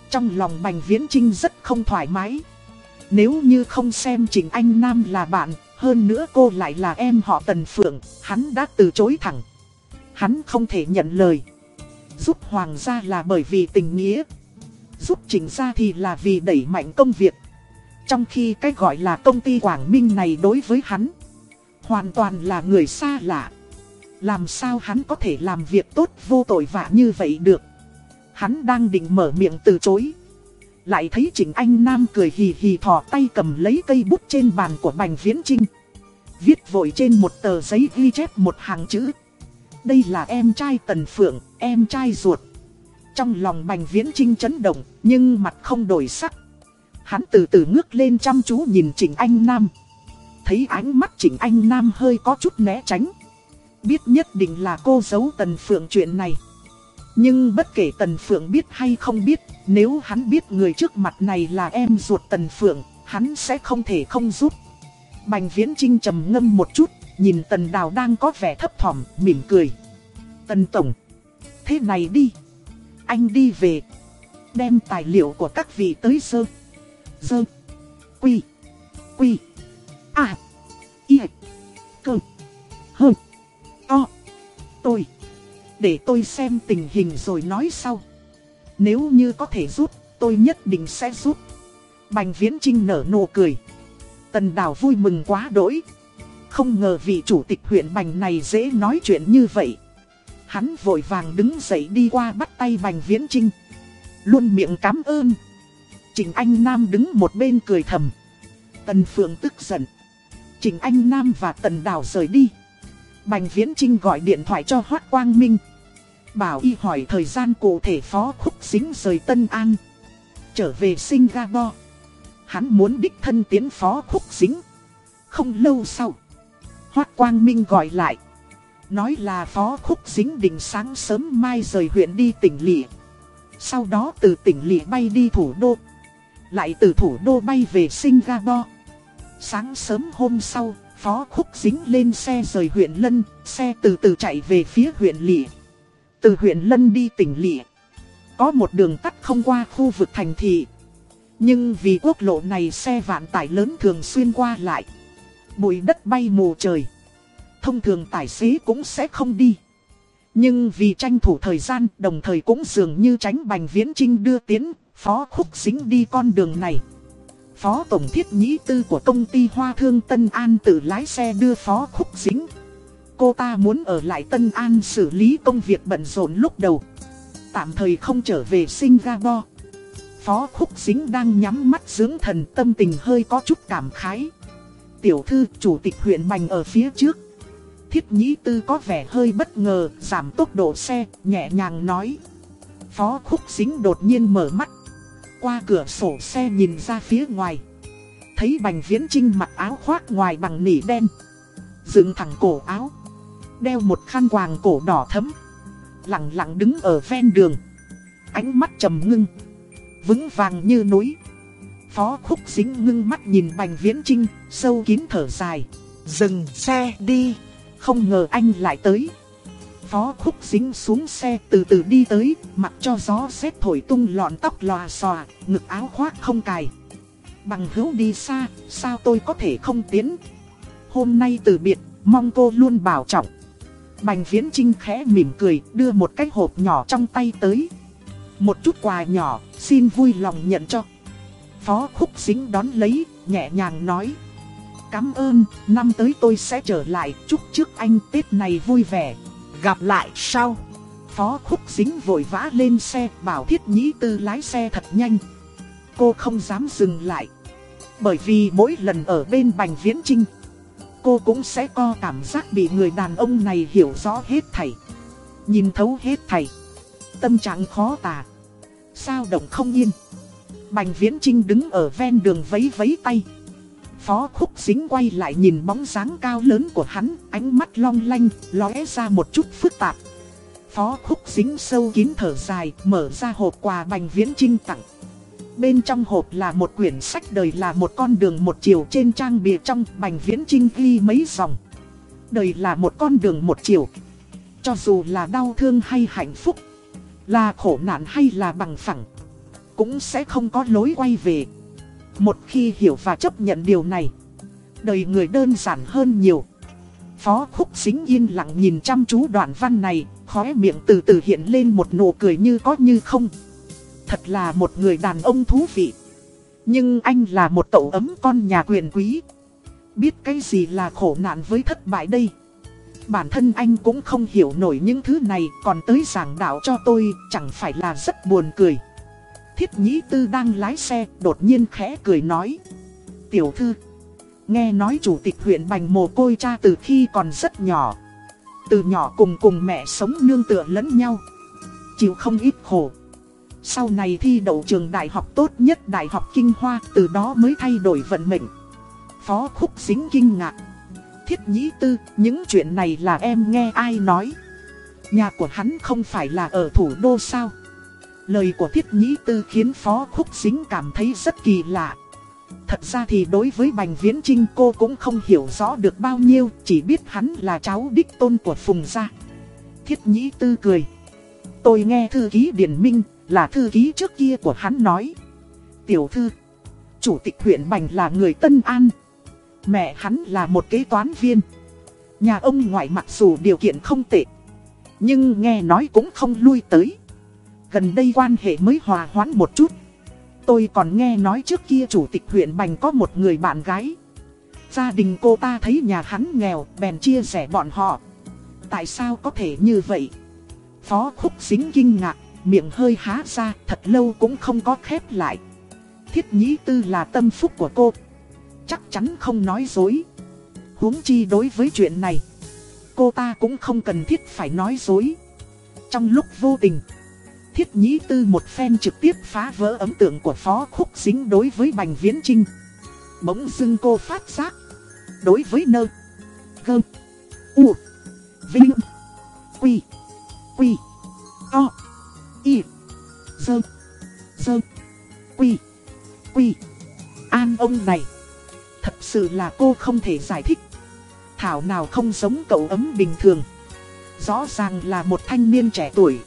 Trong lòng Bành Viễn Trinh rất không thoải mái. Nếu như không xem Trình Anh Nam là bạn, hơn nữa cô lại là em họ Tần Phượng, hắn đã từ chối thẳng. Hắn không thể nhận lời. Giúp Hoàng gia là bởi vì tình nghĩa. Giúp Trình ra thì là vì đẩy mạnh công việc. Trong khi cái gọi là công ty Quảng Minh này đối với hắn, hoàn toàn là người xa lạ. Làm sao hắn có thể làm việc tốt vô tội vạ như vậy được? Hắn đang định mở miệng từ chối. Lại thấy Trình Anh Nam cười hì hì thò tay cầm lấy cây bút trên bàn của Bành Viễn Trinh. Viết vội trên một tờ giấy ghi chép một hàng chữ đây là em trai Tần Phượng, em trai ruột. Trong lòng Bành Viễn Trinh chấn động, nhưng mặt không đổi sắc. Hắn từ từ ngước lên chăm chú nhìn Trịnh Anh Nam. Thấy ánh mắt Trịnh Anh Nam hơi có chút né tránh. Biết nhất định là cô giấu Tần Phượng chuyện này. Nhưng bất kể Tần Phượng biết hay không biết, nếu hắn biết người trước mặt này là em ruột Tần Phượng, hắn sẽ không thể không giúp. Bành Viễn Trinh trầm ngâm một chút, Nhìn tần đào đang có vẻ thấp thỏm, mỉm cười. Tần tổng, thế này đi. Anh đi về. Đem tài liệu của các vị tới sơ. Sơ. Quy. Quy. À. Y. Cơ. Hơn. To. Tôi. Để tôi xem tình hình rồi nói sau. Nếu như có thể giúp, tôi nhất định sẽ giúp. Bành Viễn Trinh nở nụ cười. Tần Đào vui mừng quá đỗi. Không ngờ vị chủ tịch huyện Bành này dễ nói chuyện như vậy. Hắn vội vàng đứng dậy đi qua bắt tay Bành Viễn Trinh. Luôn miệng cảm ơn. Trình Anh Nam đứng một bên cười thầm. Tần Phượng tức giận. trình Anh Nam và Tần Đào rời đi. Bành Viễn Trinh gọi điện thoại cho Hoác Quang Minh. Bảo y hỏi thời gian cụ thể phó khúc dính rời Tân An. Trở về Singapore. Hắn muốn đích thân tiến phó khúc dính. Không lâu sau. Hoác Quang Minh gọi lại. Nói là phó khúc dính định sáng sớm mai rời huyện đi tỉnh Lị. Sau đó từ tỉnh Lị bay đi thủ đô. Lại từ thủ đô bay về Singapore. Sáng sớm hôm sau, Phó Khúc dính lên xe rời huyện Lân, xe từ từ chạy về phía huyện Lị. Từ huyện Lân đi tỉnh Lị. Có một đường tắt không qua khu vực thành thị. Nhưng vì quốc lộ này xe vạn tải lớn thường xuyên qua lại. Bụi đất bay mù trời. Thông thường tài xế cũng sẽ không đi. Nhưng vì tranh thủ thời gian đồng thời cũng dường như tránh Bành Viễn Trinh đưa tiến, Phó Khúc xính đi con đường này. Phó Tổng Thiết Nhĩ Tư của công ty Hoa Thương Tân An tự lái xe đưa Phó Khúc Dính. Cô ta muốn ở lại Tân An xử lý công việc bận rộn lúc đầu. Tạm thời không trở về Singapore. Phó Khúc Dính đang nhắm mắt dưỡng thần tâm tình hơi có chút cảm khái. Tiểu thư chủ tịch huyện Bành ở phía trước. Thiết Nhĩ Tư có vẻ hơi bất ngờ, giảm tốc độ xe, nhẹ nhàng nói. Phó Khúc Dính đột nhiên mở mắt. Qua cửa sổ xe nhìn ra phía ngoài. Thấy Bành Viễn Trinh mặc áo khoác ngoài bằng nỉ đen. Dựng thẳng cổ áo. Đeo một khăn quàng cổ đỏ thấm. Lặng lặng đứng ở ven đường. Ánh mắt trầm ngưng. Vững vàng như núi. Phó khúc dính ngưng mắt nhìn Bành Viễn Trinh Sâu kín thở dài. Dừng xe đi. Không ngờ anh lại tới Phó khúc dính xuống xe từ từ đi tới, mặc cho gió xét thổi tung lọn tóc lòa xòa, ngực áo khoác không cài. Bằng hữu đi xa, sao tôi có thể không tiến? Hôm nay từ biệt, mong cô luôn bảo trọng. Bành viễn trinh khẽ mỉm cười, đưa một cái hộp nhỏ trong tay tới. Một chút quà nhỏ, xin vui lòng nhận cho. Phó khúc dính đón lấy, nhẹ nhàng nói. Cảm ơn, năm tới tôi sẽ trở lại, chúc trước anh Tết này vui vẻ. Gặp lại sau. Phó khúc dính vội vã lên xe bảo thiết nhĩ tư lái xe thật nhanh. Cô không dám dừng lại. Bởi vì mỗi lần ở bên bành viễn trinh. Cô cũng sẽ co cảm giác bị người đàn ông này hiểu rõ hết thảy. Nhìn thấu hết thảy. Tâm trạng khó tả. Sao động không yên. Bành viễn trinh đứng ở ven đường vấy vấy tay. Phó khúc dính quay lại nhìn bóng dáng cao lớn của hắn, ánh mắt long lanh, lóe ra một chút phức tạp. Phó khúc dính sâu kín thở dài, mở ra hộp quà bành viễn trinh tặng. Bên trong hộp là một quyển sách đời là một con đường một chiều trên trang bìa trong bành viễn trinh ghi mấy dòng. Đời là một con đường một chiều. Cho dù là đau thương hay hạnh phúc, là khổ nạn hay là bằng phẳng, cũng sẽ không có lối quay về. Một khi hiểu và chấp nhận điều này, đời người đơn giản hơn nhiều. Phó Khúc Xính yên lặng nhìn chăm chú đoạn văn này, khóe miệng từ từ hiện lên một nụ cười như có như không. Thật là một người đàn ông thú vị. Nhưng anh là một cậu ấm con nhà quyền quý. Biết cái gì là khổ nạn với thất bại đây. Bản thân anh cũng không hiểu nổi những thứ này còn tới giảng đạo cho tôi chẳng phải là rất buồn cười. Thiết Nhĩ Tư đang lái xe, đột nhiên khẽ cười nói. Tiểu thư, nghe nói chủ tịch huyện Bành mồ côi cha từ khi còn rất nhỏ. Từ nhỏ cùng cùng mẹ sống nương tựa lẫn nhau. Chịu không ít khổ. Sau này thi đậu trường đại học tốt nhất Đại học Kinh Hoa, từ đó mới thay đổi vận mệnh. Phó Khúc Dính kinh ngạc. Thiết Nhĩ Tư, những chuyện này là em nghe ai nói. Nhà của hắn không phải là ở thủ đô sao? Lời của Thiết Nhĩ Tư khiến Phó Khúc Dính cảm thấy rất kỳ lạ. Thật ra thì đối với Bành Viễn Trinh cô cũng không hiểu rõ được bao nhiêu, chỉ biết hắn là cháu đích tôn của Phùng Gia. Thiết Nhĩ Tư cười. Tôi nghe thư ký Điển Minh, là thư ký trước kia của hắn nói. Tiểu thư, chủ tịch huyện Bành là người Tân An. Mẹ hắn là một kế toán viên. Nhà ông ngoại mặc dù điều kiện không tệ, nhưng nghe nói cũng không lui tới gần đây quan hệ mới hòa hoãn một chút. Tôi còn nghe nói trước kia chủ tịch huyện Bành có một người bạn gái. Gia đình cô ta thấy nhà hắn nghèo, bèn chia sẻ bọn họ. Tại sao có thể như vậy? Phó khúc xính kinh ngạc, miệng hơi há ra, thật lâu cũng không có khép lại. Thiết nhĩ tư là tâm phúc của cô. Chắc chắn không nói dối. huống chi đối với chuyện này, cô ta cũng không cần thiết phải nói dối. Trong lúc vô tình, thiết nhĩ tư một phen trực tiếp phá vỡ ấn tượng của Phó Khúc Dính đối với Bành Viễn Trinh. Bỗng dưng cô phát giác, đối với nơ, gơ, u, vinh, quy, quy, o, y, dơ, dơ, quy, quy, an ông này. Thật sự là cô không thể giải thích. Thảo nào không giống cậu ấm bình thường. Rõ ràng là một thanh niên trẻ tuổi.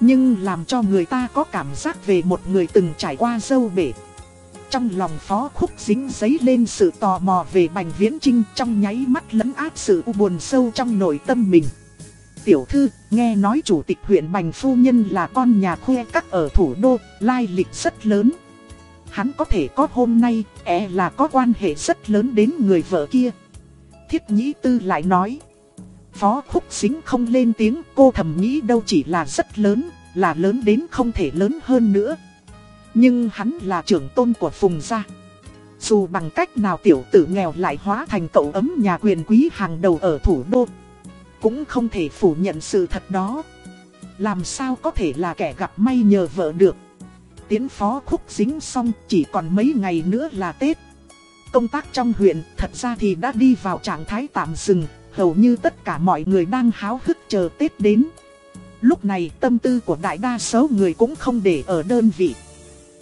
Nhưng làm cho người ta có cảm giác về một người từng trải qua dâu bể. Trong lòng phó khúc dính giấy lên sự tò mò về Bành Viễn Trinh trong nháy mắt lấn áp sự u buồn sâu trong nội tâm mình. Tiểu thư, nghe nói chủ tịch huyện Bành Phu Nhân là con nhà khuê các ở thủ đô, lai lịch rất lớn. Hắn có thể có hôm nay, e là có quan hệ rất lớn đến người vợ kia. Thiết nhĩ tư lại nói. Phó khúc xính không lên tiếng cô thầm nghĩ đâu chỉ là rất lớn, là lớn đến không thể lớn hơn nữa. Nhưng hắn là trưởng tôn của Phùng gia. Dù bằng cách nào tiểu tử nghèo lại hóa thành cậu ấm nhà quyền quý hàng đầu ở thủ đô. Cũng không thể phủ nhận sự thật đó. Làm sao có thể là kẻ gặp may nhờ vợ được. Tiến phó khúc dính xong chỉ còn mấy ngày nữa là Tết. Công tác trong huyện thật ra thì đã đi vào trạng thái tạm dừng, hầu như tất cả mọi người đang háo hức chờ Tết đến. Lúc này tâm tư của đại đa số người cũng không để ở đơn vị.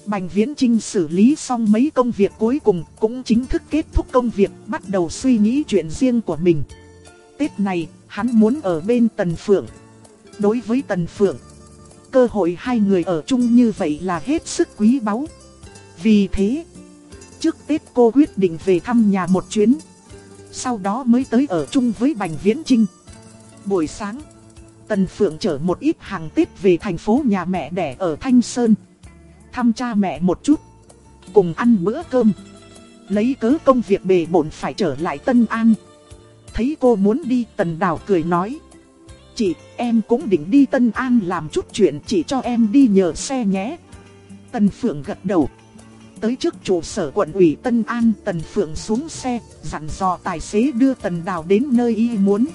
Bành Viễn Trinh xử lý xong mấy công việc cuối cùng cũng chính thức kết thúc công việc bắt đầu suy nghĩ chuyện riêng của mình. Tết này, hắn muốn ở bên Tần Phượng. Đối với Tần Phượng, cơ hội hai người ở chung như vậy là hết sức quý báu. Vì thế, trước Tết cô quyết định về thăm nhà một chuyến. Sau đó mới tới ở chung với Bành Viễn Trinh. Buổi sáng, Tần Phượng chở một ít hàng Tết về thành phố nhà mẹ đẻ ở Thanh Sơn. Thăm cha mẹ một chút, cùng ăn bữa cơm. Lấy cớ công việc bề bộn phải trở lại Tân An. Thấy cô muốn đi Tần Đào cười nói. Chị, em cũng định đi Tân An làm chút chuyện chỉ cho em đi nhờ xe nhé. Tần Phượng gật đầu. Tới trước trụ sở quận ủy Tân An, Tần Phượng xuống xe, dặn dò tài xế đưa Tần Đào đến nơi y muốn.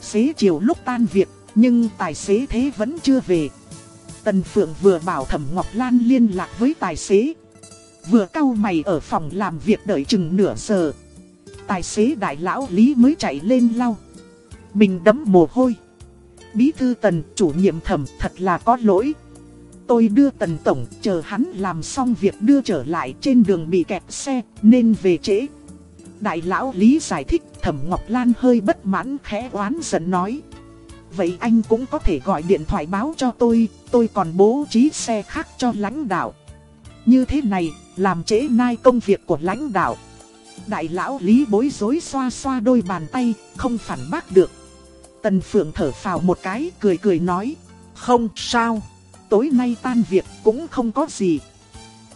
Xế chiều lúc tan việc, nhưng tài xế thế vẫn chưa về. Tần Phượng vừa bảo Thẩm Ngọc Lan liên lạc với tài xế. Vừa cau mày ở phòng làm việc đợi chừng nửa giờ. Tài xế đại lão Lý mới chạy lên lau. Mình đấm mồ hôi. Bí thư Tần, chủ nhiệm thẩm thật là có lỗi. Tôi đưa Tần Tổng, chờ hắn làm xong việc đưa trở lại trên đường bị kẹt xe, nên về trễ. Đại lão Lý giải thích, thẩm Ngọc Lan hơi bất mãn khẽ oán giận nói. Vậy anh cũng có thể gọi điện thoại báo cho tôi, tôi còn bố trí xe khác cho lãnh đạo. Như thế này, làm trễ nai công việc của lãnh đạo. Đại lão Lý bối rối xoa xoa đôi bàn tay, không phản bác được. Tần Phượng thở phào một cái, cười cười nói. Không sao, tối nay tan việc cũng không có gì.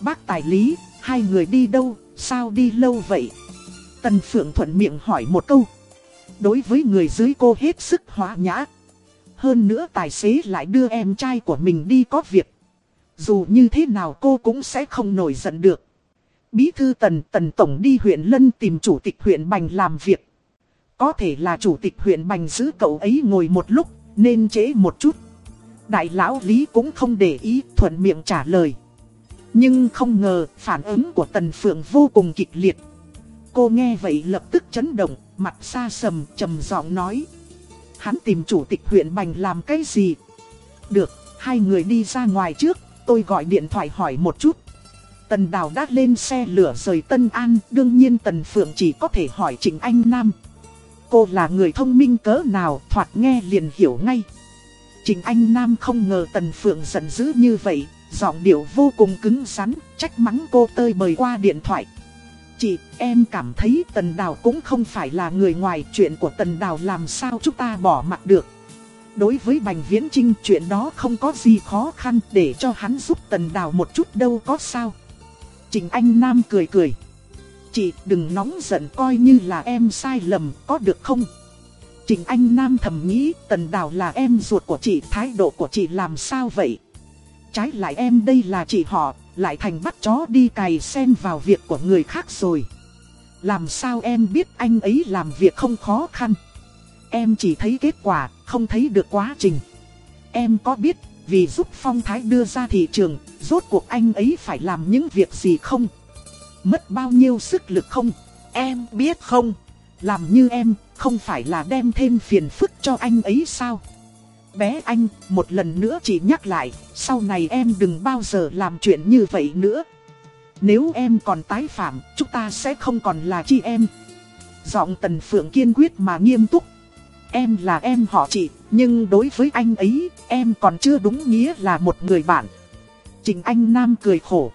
Bác Tài Lý, hai người đi đâu, sao đi lâu vậy? Tần Phượng thuận miệng hỏi một câu. Đối với người dưới cô hết sức hóa nhã. Hơn nữa tài xế lại đưa em trai của mình đi có việc. Dù như thế nào cô cũng sẽ không nổi giận được. Bí thư Tần Tần Tổng đi huyện Lân tìm chủ tịch huyện Bành làm việc. Có thể là chủ tịch huyện Bành giữ cậu ấy ngồi một lúc, nên chế một chút. Đại lão Lý cũng không để ý, thuận miệng trả lời. Nhưng không ngờ, phản ứng của Tần Phượng vô cùng kịch liệt. Cô nghe vậy lập tức chấn động, mặt xa sầm, trầm giọng nói. Hắn tìm chủ tịch huyện Bành làm cái gì? Được, hai người đi ra ngoài trước, tôi gọi điện thoại hỏi một chút. Tần Đào đã lên xe lửa rời Tân An, đương nhiên Tần Phượng chỉ có thể hỏi Trịnh Anh Nam. Cô là người thông minh cỡ nào, thoạt nghe liền hiểu ngay. Trình Anh Nam không ngờ Tần Phượng giận dữ như vậy, giọng điệu vô cùng cứng rắn, trách mắng cô tơi bời qua điện thoại. Chị, em cảm thấy Tần Đào cũng không phải là người ngoài chuyện của Tần Đào làm sao chúng ta bỏ mặt được. Đối với Bành Viễn Trinh chuyện đó không có gì khó khăn để cho hắn giúp Tần Đào một chút đâu có sao. Trình Anh Nam cười cười. Chị đừng nóng giận coi như là em sai lầm có được không? Trình Anh Nam thầm nghĩ Tần Đào là em ruột của chị thái độ của chị làm sao vậy? Trái lại em đây là chị họ lại thành bắt chó đi cày xen vào việc của người khác rồi. Làm sao em biết anh ấy làm việc không khó khăn? Em chỉ thấy kết quả, không thấy được quá trình. Em có biết, vì giúp Phong Thái đưa ra thị trường Rốt cuộc anh ấy phải làm những việc gì không? Mất bao nhiêu sức lực không? Em biết không? Làm như em, không phải là đem thêm phiền phức cho anh ấy sao Bé anh, một lần nữa chỉ nhắc lại Sau này em đừng bao giờ làm chuyện như vậy nữa nếu em còn tái phạm, chúng ta sẽ không còn là chị em. Giọng Tần Phượng kiên quyết mà nghiêm túc. Em là em họ chị, nhưng đối với anh ấy, em còn chưa đúng nghĩa là một người bạn. Trình Anh Nam cười khổ.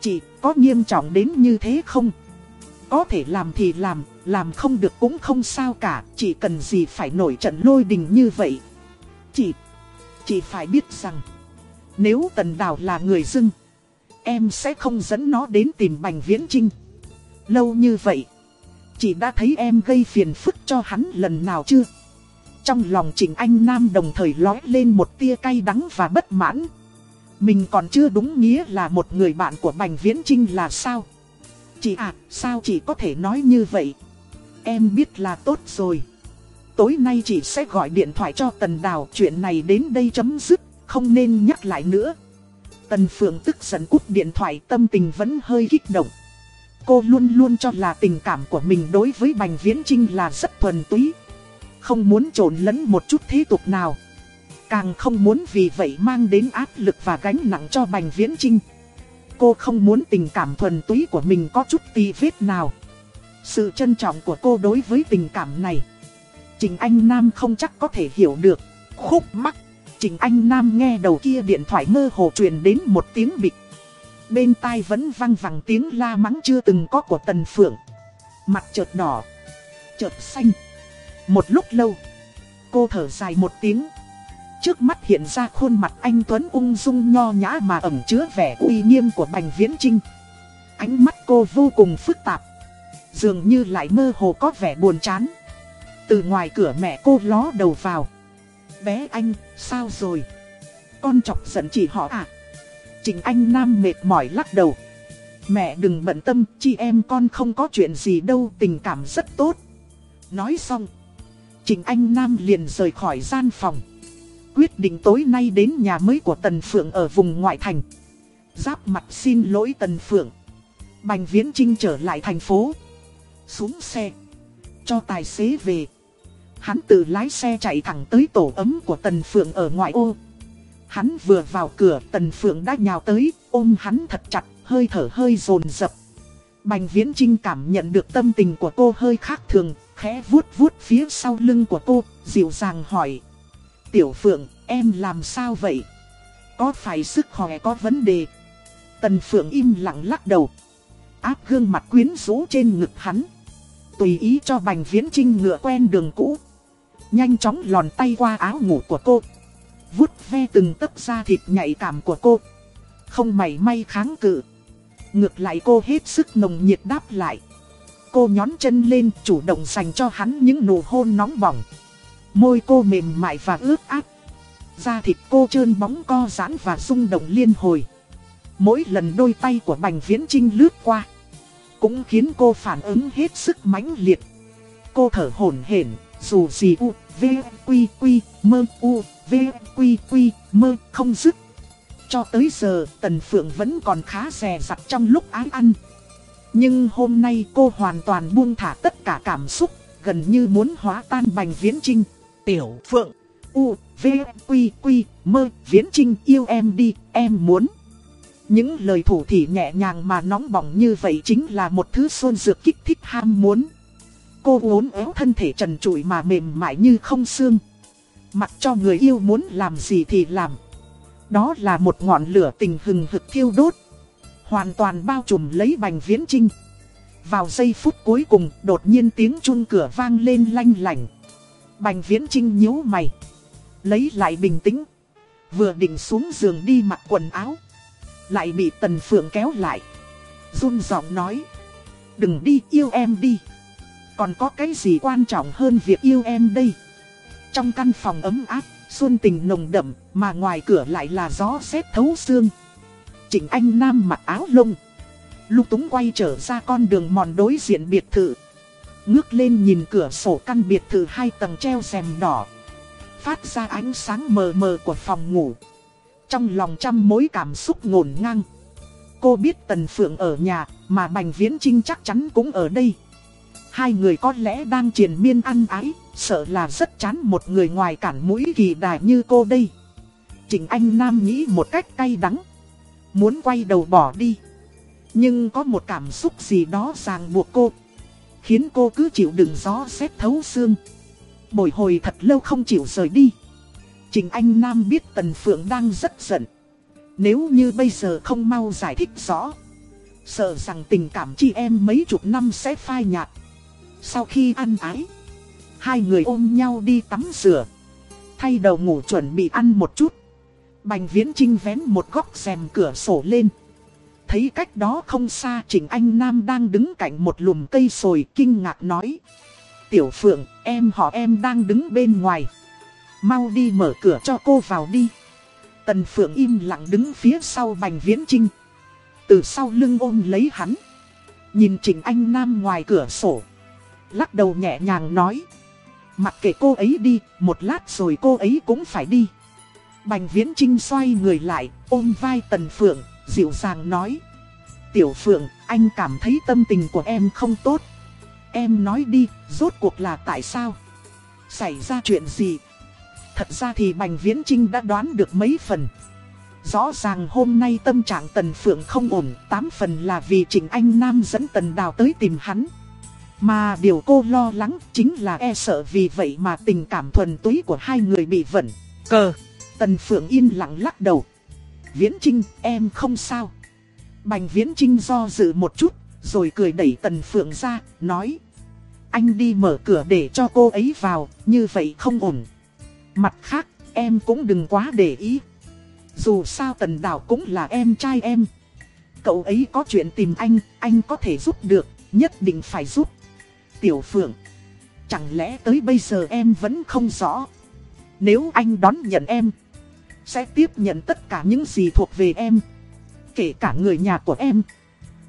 Chị, có nghiêm trọng đến như thế không? Có thể làm thì làm, làm không được cũng không sao cả, chỉ cần gì phải nổi trận lôi đình như vậy. Chị, chị phải biết rằng, nếu Tần Đào là người dưng, Em sẽ không dẫn nó đến tìm Bành Viễn Trinh Lâu như vậy Chị đã thấy em gây phiền phức cho hắn lần nào chưa? Trong lòng Trịnh Anh Nam đồng thời lói lên một tia cay đắng và bất mãn. Mình còn chưa đúng nghĩa là một người bạn của Bành Viễn Trinh là sao? Chị à sao chị có thể nói như vậy? Em biết là tốt rồi Tối nay chị sẽ gọi điện thoại cho Tần Đào, Chuyện này đến đây chấm dứt, Không nên nhắc lại nữa Tần Phượng tức giận cút điện thoại, tâm tình vẫn hơi kích động. Cô luôn luôn cho là tình cảm của mình đối với Bành Viễn Trinh là rất thuần túy. Không muốn trộn lẫn một chút thế tục nào. Càng không muốn vì vậy mang đến áp lực và gánh nặng cho Bành Viễn Trinh. Cô không muốn tình cảm thuần túy của mình có chút tí vết nào. Sự trân trọng của cô đối với tình cảm này. Trình Anh Nam không chắc có thể hiểu được. Khúc mắc Trình Anh Nam nghe đầu kia điện thoại mơ hồ truyền đến một tiếng bịch. Bên tai vẫn vang vẳng tiếng la mắng chưa từng có của Tần Phượng. Mặt chợt đỏ, chợt xanh. Một lúc lâu, cô thở dài một tiếng. Trước mắt hiện ra khuôn mặt anh Tuấn ung dung nho nhã mà ẩn chứa vẻ uy nghiêm của Bành Viễn Trinh. Ánh mắt cô vô cùng phức tạp. Dường như lại mơ hồ có vẻ buồn chán. Từ ngoài cửa mẹ cô ló đầu vào bé anh, sao rồi? Con chọc giận chị họ à? Trình Anh Nam mệt mỏi lắc đầu. Mẹ đừng bận tâm, chị em con không có chuyện gì đâu, tình cảm rất tốt. Nói xong, Trình Anh Nam liền rời khỏi gian phòng. Quyết định tối nay đến nhà mới của Tần Phượng ở vùng ngoại thành. Giáp mặt xin lỗi Tần Phượng. Bành Viễn Trinh trở lại thành phố. Xuống xe. Cho tài xế về. Hắn tự lái xe chạy thẳng tới tổ ấm của Tần Phượng ở ngoại ô. Hắn vừa vào cửa Tần Phượng đã nhào tới, ôm hắn thật chặt, hơi thở hơi rồn rập. Bành Viễn Trinh cảm nhận được tâm tình của cô hơi khác thường, khẽ vuốt vuốt phía sau lưng của cô, dịu dàng hỏi. Tiểu Phượng, em làm sao vậy? Có phải sức khỏe có vấn đề? Tần Phượng im lặng lắc đầu. Áp gương mặt quyến rũ trên ngực hắn. Tùy ý cho Bành Viễn Trinh ngựa quen đường cũ. Nhanh chóng lòn tay qua áo ngủ của cô. Vuốt ve từng tấc da thịt nhạy cảm của cô. Không mảy may kháng cự. Ngược lại cô hết sức nồng nhiệt đáp lại. Cô nhón chân lên chủ động dành cho hắn những nụ hôn nóng bỏng. Môi cô mềm mại và ướt át. Da thịt cô trơn bóng co giãn và rung động liên hồi. Mỗi lần đôi tay của Bành Viễn Trinh lướt qua cũng khiến cô phản ứng hết sức mãnh liệt Cô thở hổn hển dù gì u, v, quy quy, mơ u, v, quy quy, mơ không dứt. Cho tới giờ, Tần Phượng vẫn còn khá rè rặt trong lúc ái ăn. Nhưng hôm nay cô hoàn toàn buông thả tất cả cảm xúc, gần như muốn hóa tan bành viễn trinh. Tiểu Phượng, u, v, quy quy, mơ, viễn trinh yêu em đi, em muốn. Những lời thủ thỉ nhẹ nhàng mà nóng bỏng như vậy chính là một thứ xuân dược kích thích ham muốn. Cô uốn éo thân thể trần trụi mà mềm mại như không xương. Mặc cho người yêu muốn làm gì thì làm. Đó là một ngọn lửa tình hừng hực thiêu đốt. Hoàn toàn bao trùm lấy bành viễn trinh. Vào giây phút cuối cùng, đột nhiên tiếng chun cửa vang lên lanh lành. Bành viễn trinh nhíu mày. Lấy lại bình tĩnh. Vừa định xuống giường đi mặc quần áo. Lại bị tần phượng kéo lại. run giọng nói. Đừng đi yêu em đi. Còn có cái gì quan trọng hơn việc yêu em đây? Trong căn phòng ấm áp, xuân tình nồng đậm, mà ngoài cửa lại là gió rét thấu xương. Trịnh Anh Nam mặc áo lông. lúc túng quay trở ra con đường mòn đối diện biệt thự. Ngước lên nhìn cửa sổ căn biệt thự hai tầng treo rèm đỏ. Phát ra ánh sáng mờ mờ của phòng ngủ. Trong lòng trăm mối cảm xúc ngổn ngang. Cô biết Tần Phượng ở nhà, mà Bành Viễn Trinh chắc chắn cũng ở đây. Hai người có lẽ đang triền miên ăn ái, sợ là rất chán một người ngoài cản mũi kỳ đài như cô đây. trình Anh Nam nghĩ một cách cay đắng. Muốn quay đầu bỏ đi. Nhưng có một cảm xúc gì đó ràng buộc cô. Khiến cô cứ chịu đựng gió xét thấu xương. Bồi hồi thật lâu không chịu rời đi. Trình Anh Nam biết Tần Phượng đang rất giận. Nếu như bây giờ không mau giải thích rõ. Sợ rằng tình cảm chị em mấy chục năm sẽ phai nhạt. Sau khi ăn ái, hai người ôm nhau đi tắm rửa. Thay đầu ngủ chuẩn bị ăn một chút. Bành Viễn Trinh vén một góc rèm cửa sổ lên. Thấy cách đó không xa Trình Anh Nam đang đứng cạnh một lùm cây sồi kinh ngạc nói. Tiểu Phượng, em họ em đang đứng bên ngoài. Mau đi mở cửa cho cô vào đi. Tần Phượng im lặng đứng phía sau Bành Viễn Trinh. Từ sau lưng ôm lấy hắn. Nhìn Trịnh Anh Nam ngoài cửa sổ. Lắc đầu nhẹ nhàng nói. Mặc kệ cô ấy đi, một lát rồi cô ấy cũng phải đi. Bành Viễn Trinh xoay người lại, ôm vai Tần Phượng, dịu dàng nói. Tiểu Phượng, anh cảm thấy tâm tình của em không tốt. Em nói đi, rốt cuộc là tại sao? Xảy ra chuyện gì? Thật ra thì Bành Viễn Trinh đã đoán được mấy phần. Rõ ràng hôm nay tâm trạng Tần Phượng không ổn, tám phần là vì Trình Anh Nam dẫn Tần Đào tới tìm hắn. Mà điều cô lo lắng chính là e sợ vì vậy mà tình cảm thuần túy của hai người bị vẩn. Cờ, Tần Phượng yên lặng lắc đầu. Viễn Trinh, em không sao. Bành Viễn Trinh do dự một chút, rồi cười đẩy Tần Phượng ra, nói. Anh đi mở cửa để cho cô ấy vào, như vậy không ổn. Mặt khác, em cũng đừng quá để ý. Dù sao Tần Đào cũng là em trai em. Cậu ấy có chuyện tìm anh, anh có thể giúp được, nhất định phải giúp. Tiểu Phượng, chẳng lẽ tới bây giờ em vẫn không rõ. Nếu anh đón nhận em, sẽ tiếp nhận tất cả những gì thuộc về em. Kể cả người nhà của em.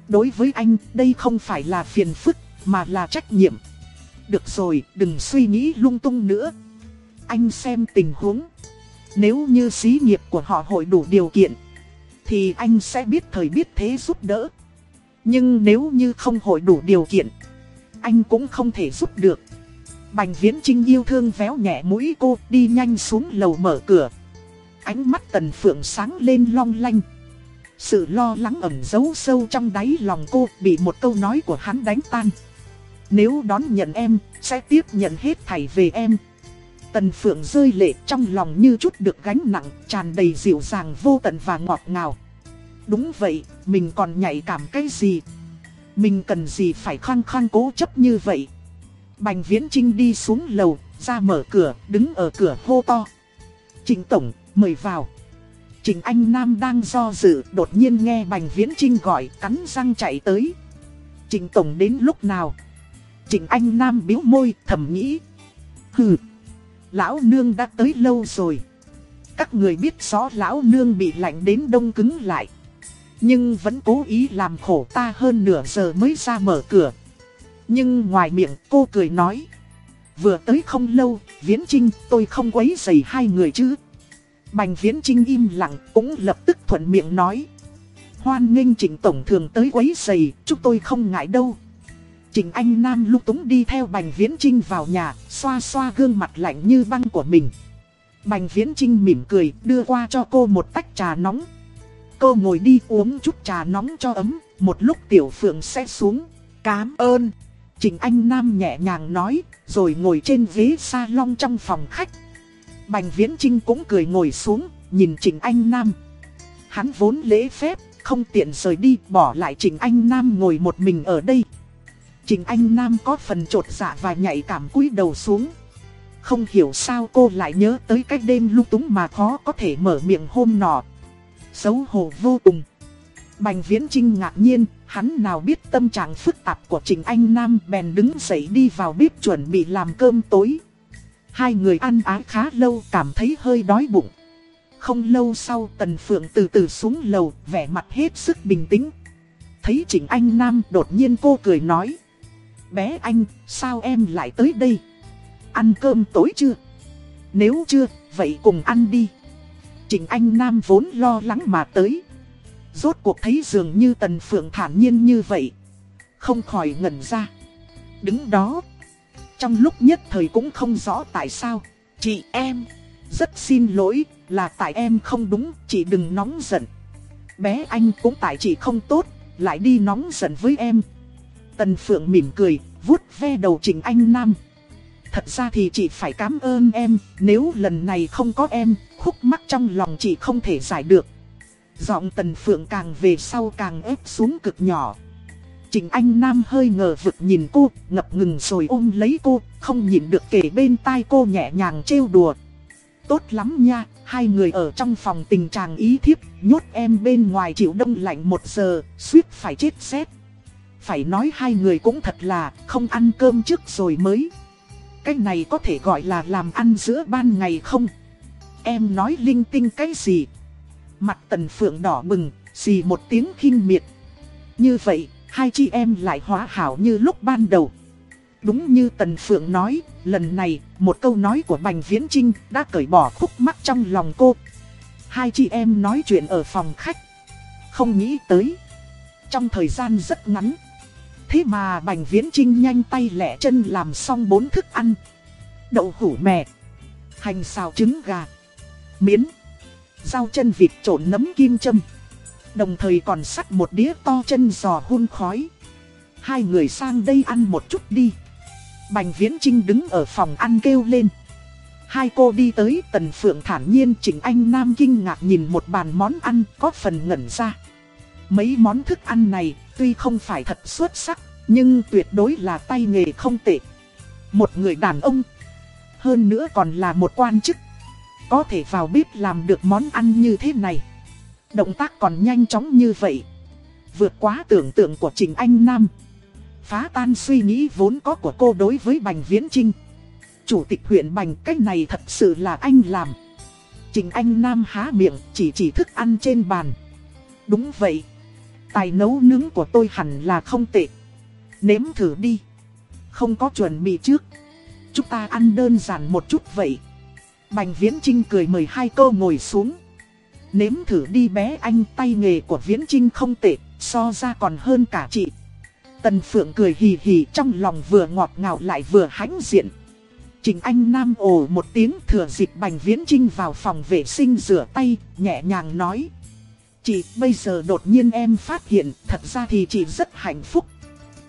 Đối với anh, đây không phải là phiền phức, mà là trách nhiệm. Được rồi, đừng suy nghĩ lung tung nữa. Anh xem tình huống. Nếu như xí nghiệp của họ hội đủ điều kiện, thì anh sẽ biết thời biết thế giúp đỡ. Nhưng nếu như không hội đủ điều kiện, anh cũng không thể giúp được. Bành Viễn Trinh yêu thương véo nhẹ mũi cô đi nhanh xuống lầu mở cửa. Ánh mắt Tần Phượng sáng lên long lanh. Sự lo lắng ẩn giấu sâu trong đáy lòng cô bị một câu nói của hắn đánh tan. Nếu đón nhận em, sẽ tiếp nhận hết thảy về em. Tần Phượng rơi lệ trong lòng như chút được gánh nặng, tràn đầy dịu dàng vô tận và ngọt ngào. Đúng vậy, mình còn nhạy cảm cái gì? Mình cần gì phải khăng khăng cố chấp như vậy? Bành Viễn Trinh đi xuống lầu, ra mở cửa, đứng ở cửa hô to. Trình Tổng, mời vào. Trình Anh Nam đang do dự, đột nhiên nghe Bành Viễn Trinh gọi, cắn răng chạy tới. Trình Tổng đến lúc nào? Trình Anh Nam biếu môi, thầm nghĩ. Hừ, lão nương đã tới lâu rồi. Các người biết rõ lão nương bị lạnh đến đông cứng lại. Nhưng vẫn cố ý làm khổ ta hơn nửa giờ mới ra mở cửa. Nhưng ngoài miệng cô cười nói. Vừa tới không lâu, Viễn Trinh tôi không quấy rầy hai người chứ. Bành Viễn Trinh im lặng cũng lập tức thuận miệng nói. Hoan nghênh Trịnh Tổng thường tới quấy rầy, chúng tôi không ngại đâu. Trình Anh Nam lúc túng đi theo Bành Viễn Trinh vào nhà, xoa xoa gương mặt lạnh như băng của mình. Bành Viễn Trinh mỉm cười, đưa qua cho cô một tách trà nóng. Cô ngồi đi uống chút trà nóng cho ấm, một lúc Tiểu Phượng sẽ xuống. Cám ơn. Trình Anh Nam nhẹ nhàng nói, rồi ngồi trên ghế salon trong phòng khách. Bành Viễn Trinh cũng cười ngồi xuống, nhìn Trình Anh Nam. Hắn vốn lễ phép, không tiện rời đi, bỏ lại Trình Anh Nam ngồi một mình ở đây. Trình Anh Nam có phần trột dạ và nhạy cảm cúi đầu xuống. Không hiểu sao cô lại nhớ tới cách đêm lúc túng mà khó có thể mở miệng hôm nọ. Xấu hổ vô cùng. Bành Viễn Trinh ngạc nhiên, hắn nào biết tâm trạng phức tạp của Trình Anh Nam bèn đứng dậy đi vào bếp chuẩn bị làm cơm tối. Hai người ăn ái khá lâu cảm thấy hơi đói bụng. Không lâu sau Tần Phượng từ từ xuống lầu, vẻ mặt hết sức bình tĩnh. thấy Trình Anh Nam đột nhiên cô cười nói. Bé anh, sao em lại tới đây? Ăn cơm tối chưa? Nếu chưa, vậy cùng ăn đi. Trịnh Anh Nam vốn lo lắng mà tới. Rốt cuộc thấy dường như Tần Phượng thản nhiên như vậy. Không khỏi ngẩn ra. Đứng đó. Trong lúc nhất thời cũng không rõ tại sao. Chị em, rất xin lỗi, là tại em không đúng, chị đừng nóng giận. Bé anh cũng tại chị không tốt, lại đi nóng giận với em. Tần Phượng mỉm cười, vuốt ve đầu Trình Anh Nam. Thật ra thì chị phải cảm ơn em, nếu lần này không có em, khúc mắc trong lòng chị không thể giải được. Giọng Tần Phượng càng về sau càng ép xuống cực nhỏ. Trình Anh Nam hơi ngờ vực nhìn cô, ngập ngừng rồi ôm lấy cô, không nhìn được kể bên tai cô nhẹ nhàng trêu đùa. Tốt lắm nha, hai người ở trong phòng tình trạng ý thiếp, nhốt em bên ngoài chịu đông lạnh một giờ, suýt phải chết xét. Phải nói hai người cũng thật là không ăn cơm trước rồi mới. Cái này có thể gọi là làm ăn giữa ban ngày không? Em nói linh tinh cái gì? Mặt tần phượng đỏ bừng, xì một tiếng khinh miệt. Như vậy, hai chị em lại hóa hảo như lúc ban đầu. Đúng như Tần Phượng nói, lần này, một câu nói của Bành Viễn Trinh đã cởi bỏ khúc mắc trong lòng cô. Hai chị em nói chuyện ở phòng khách. Không nghĩ tới. Trong thời gian rất ngắn. Thế mà Bành Viễn Trinh nhanh tay lẹ chân làm xong bốn thức ăn. Đậu hủ mè. Hành xào trứng gà. Miến. Rau chân vịt trộn nấm kim châm. Đồng thời còn sắt một đĩa to chân giò hun khói. Hai người sang đây ăn một chút đi. Bành Viễn Trinh đứng ở phòng ăn kêu lên. Hai cô đi tới, tần phượng thản nhiên chỉnh anh Nam kinh ngạc nhìn một bàn món ăn có phần ngẩn ra. Mấy món thức ăn này tuy không phải thật xuất sắc nhưng tuyệt đối là tay nghề không tệ. Một người đàn ông, hơn nữa còn là một quan chức, có thể vào bếp làm được món ăn như thế này. Động tác còn nhanh chóng như vậy, vượt quá tưởng tượng của Trình Anh Nam. Phá tan suy nghĩ vốn có của cô đối với Bành Viễn Trinh. Chủ tịch huyện Bành cách này thật sự là anh làm. Trình Anh Nam há miệng chỉ chỉ thức ăn trên bàn. Đúng vậy. Tài nấu nướng của tôi hẳn là không tệ. Nếm thử đi. Không có chuẩn bị trước. Chúng ta ăn đơn giản một chút vậy. Bành Viễn Trinh cười mời hai cô ngồi xuống. Nếm thử đi bé anh tay nghề của Viễn Trinh không tệ, so ra còn hơn cả chị. Tần Phượng cười hì hì trong lòng vừa ngọt ngào lại vừa hãnh diện. Trình Anh Nam ồ một tiếng thừa dịp Bành Viễn Trinh vào phòng vệ sinh rửa tay, nhẹ nhàng nói. Chị, bây giờ đột nhiên em phát hiện, thật ra thì chị rất hạnh phúc.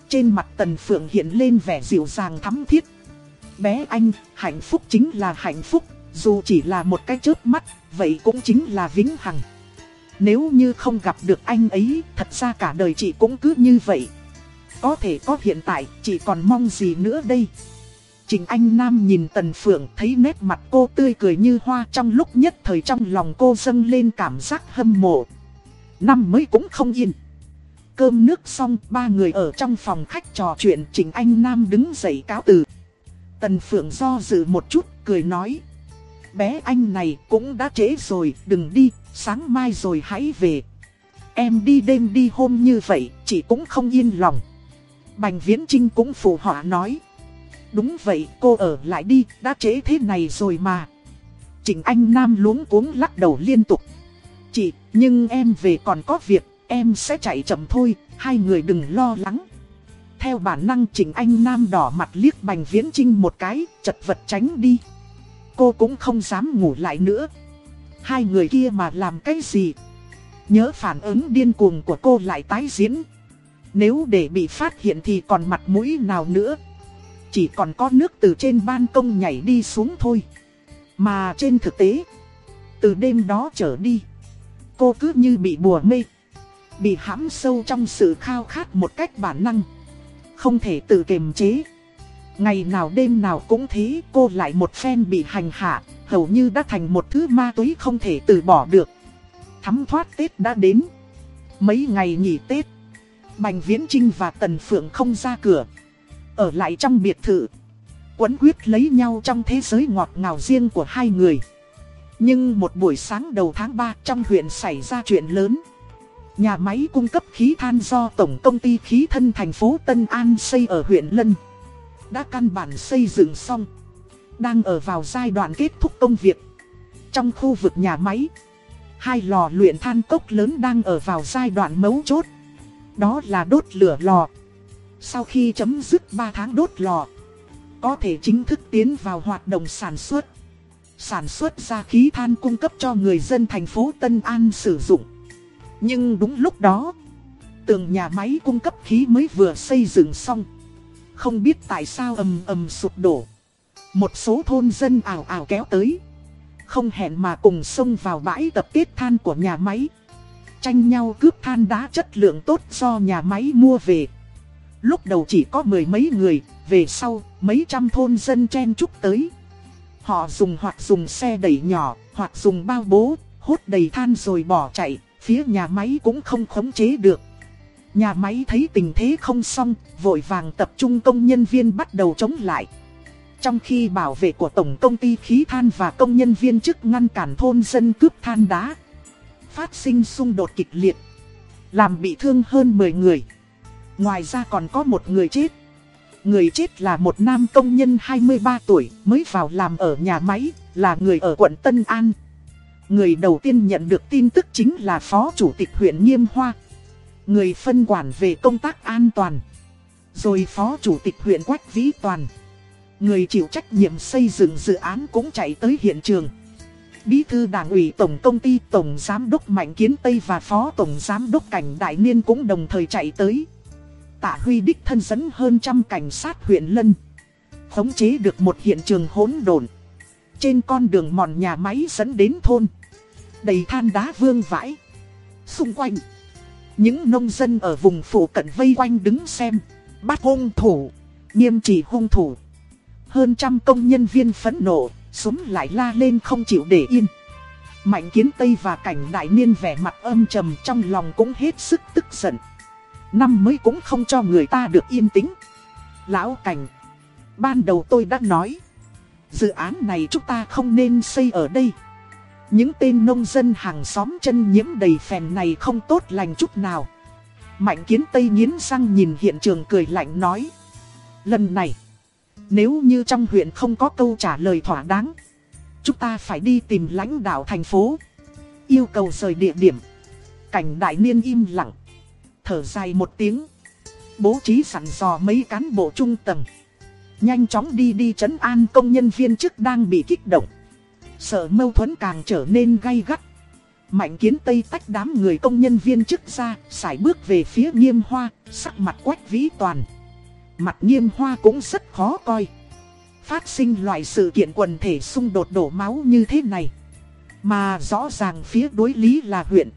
Trên mặt Tần Phượng hiện lên vẻ dịu dàng thắm thiết. Bé anh, hạnh phúc chính là hạnh phúc, dù chỉ là một cái chớp mắt, vậy cũng chính là vĩnh hằng. Nếu như không gặp được anh ấy, thật ra cả đời chị cũng cứ như vậy. Có thể có hiện tại, chị còn mong gì nữa đây? Trình Anh Nam nhìn Tần Phượng thấy nét mặt cô tươi cười như hoa trong lúc nhất thời trong lòng cô dâng lên cảm giác hâm mộ. Năm mới cũng không yên. Cơm nước xong, ba người ở trong phòng khách trò chuyện Trình Anh Nam đứng dậy cáo từ. Tần Phượng do dự một chút, cười nói. Bé anh này cũng đã trễ rồi, đừng đi, sáng mai rồi hãy về. Em đi đêm đi hôm như vậy, chị cũng không yên lòng. Bành Viễn Trinh cũng phụ họa nói. Đúng vậy, cô ở lại đi, đã trễ thế này rồi mà. Trình Anh Nam luống cuống lắc đầu liên tục. Chị, nhưng em về còn có việc, em sẽ chạy chậm thôi, hai người đừng lo lắng. Theo bản năng Trình Anh Nam đỏ mặt liếc Bành Viễn Trinh một cái, chật vật tránh đi. Cô cũng không dám ngủ lại nữa. Hai người kia mà làm cái gì? Nhớ phản ứng điên cuồng của cô lại tái diễn. Nếu để bị phát hiện thì còn mặt mũi nào nữa. Chỉ còn có nước từ trên ban công nhảy đi xuống thôi. Mà trên thực tế, từ đêm đó trở đi, cô cứ như bị bùa mê. Bị hãm sâu trong sự khao khát một cách bản năng. Không thể tự kiềm chế. Ngày nào đêm nào cũng thế cô lại một phen bị hành hạ, hầu như đã thành một thứ ma túy không thể từ bỏ được. Thắm thoát Tết đã đến. Mấy ngày nghỉ Tết, Bành Viễn Trinh và Tần Phượng không ra cửa. Ở lại trong biệt thự. Quấn quyết lấy nhau trong thế giới ngọt ngào riêng của hai người. Nhưng một buổi sáng đầu tháng 3 trong huyện xảy ra chuyện lớn. Nhà máy cung cấp khí than do Tổng Công ty Khí thân thành phố Tân An xây ở huyện Lân. Đã căn bản xây dựng xong. Đang ở vào giai đoạn kết thúc công việc. Trong khu vực nhà máy, Hai lò luyện than cốc lớn đang ở vào giai đoạn mấu chốt. Đó là đốt lửa lò. Sau khi chấm dứt 3 tháng đốt lò, Có thể chính thức tiến vào hoạt động sản xuất. Sản xuất ra khí than cung cấp cho người dân thành phố Tân An sử dụng. Nhưng đúng lúc đó Tường nhà máy cung cấp khí mới vừa xây dựng xong. Không biết tại sao ầm ầm sụp đổ. Một số thôn dân ảo ảo kéo tới. Không hẹn mà cùng xông vào bãi tập kết than của nhà máy. Tranh nhau cướp than đá chất lượng tốt do nhà máy mua về. Lúc đầu chỉ có mười mấy người Về sau mấy trăm thôn dân chen chúc tới. Họ dùng hoặc dùng xe đẩy nhỏ, hoặc dùng bao bố, hút đầy than rồi bỏ chạy, phía nhà máy cũng không khống chế được. Nhà máy thấy tình thế không xong, vội vàng tập trung công nhân viên bắt đầu chống lại. Trong khi bảo vệ của Tổng Công ty Khí Than và công nhân viên chức ngăn cản thôn dân cướp than đá, phát sinh xung đột kịch liệt, làm bị thương hơn 10 người. Ngoài ra còn có một người chết. Người chết là một nam công nhân 23 tuổi mới vào làm ở nhà máy, là người ở quận Tân An. Người đầu tiên nhận được tin tức chính là Phó Chủ tịch huyện Nghiêm Hoa. Người phân quản về công tác an toàn. Rồi Phó Chủ tịch huyện Quách Vĩ Toàn. Người chịu trách nhiệm xây dựng dự án cũng chạy tới hiện trường. Bí thư đảng ủy Tổng Công ty Tổng Giám đốc Mạnh Kiến Tây và Phó Tổng Giám đốc Cảnh Đại Niên cũng đồng thời chạy tới. Tạ Huy đích thân dẫn hơn trăm cảnh sát huyện Lân. Khống chế được một hiện trường hỗn độn. Trên con đường mòn nhà máy dẫn đến thôn. Đầy than đá vương vãi. Xung quanh. Những nông dân ở vùng phụ cận vây quanh đứng xem. Bắt hung thủ. Nghiêm trị hung thủ. Hơn trăm công nhân viên phẫn nộ. Súng lại la lên không chịu để yên. Mạnh kiến Tây và cảnh đại niên vẻ mặt âm trầm trong lòng cũng hết sức tức giận. Năm mới cũng không cho người ta được yên tĩnh. Lão Cảnh, ban đầu tôi đã nói, dự án này chúng ta không nên xây ở đây. Những tên nông dân hàng xóm chân nhiễm đầy phèn này không tốt lành chút nào. Mạnh kiến Tây nghiến răng nhìn hiện trường cười lạnh nói. Lần này, nếu như trong huyện không có câu trả lời thỏa đáng, chúng ta phải đi tìm lãnh đạo thành phố. Yêu cầu rời địa điểm. Cảnh đại niên im lặng thở dài một tiếng. Bố trí sẵn dò mấy cán bộ trung tầng. Nhanh chóng đi đi chấn an công nhân viên chức đang bị kích động. Sợ mâu thuẫn càng trở nên gay gắt. Mạnh kiến tây tách đám người công nhân viên chức ra, xài bước về phía nghiêm hoa, sắc mặt quách vĩ toàn. Mặt nghiêm hoa cũng rất khó coi. Phát sinh loại sự kiện quần thể xung đột đổ máu như thế này. Mà rõ ràng phía đối lý là huyện.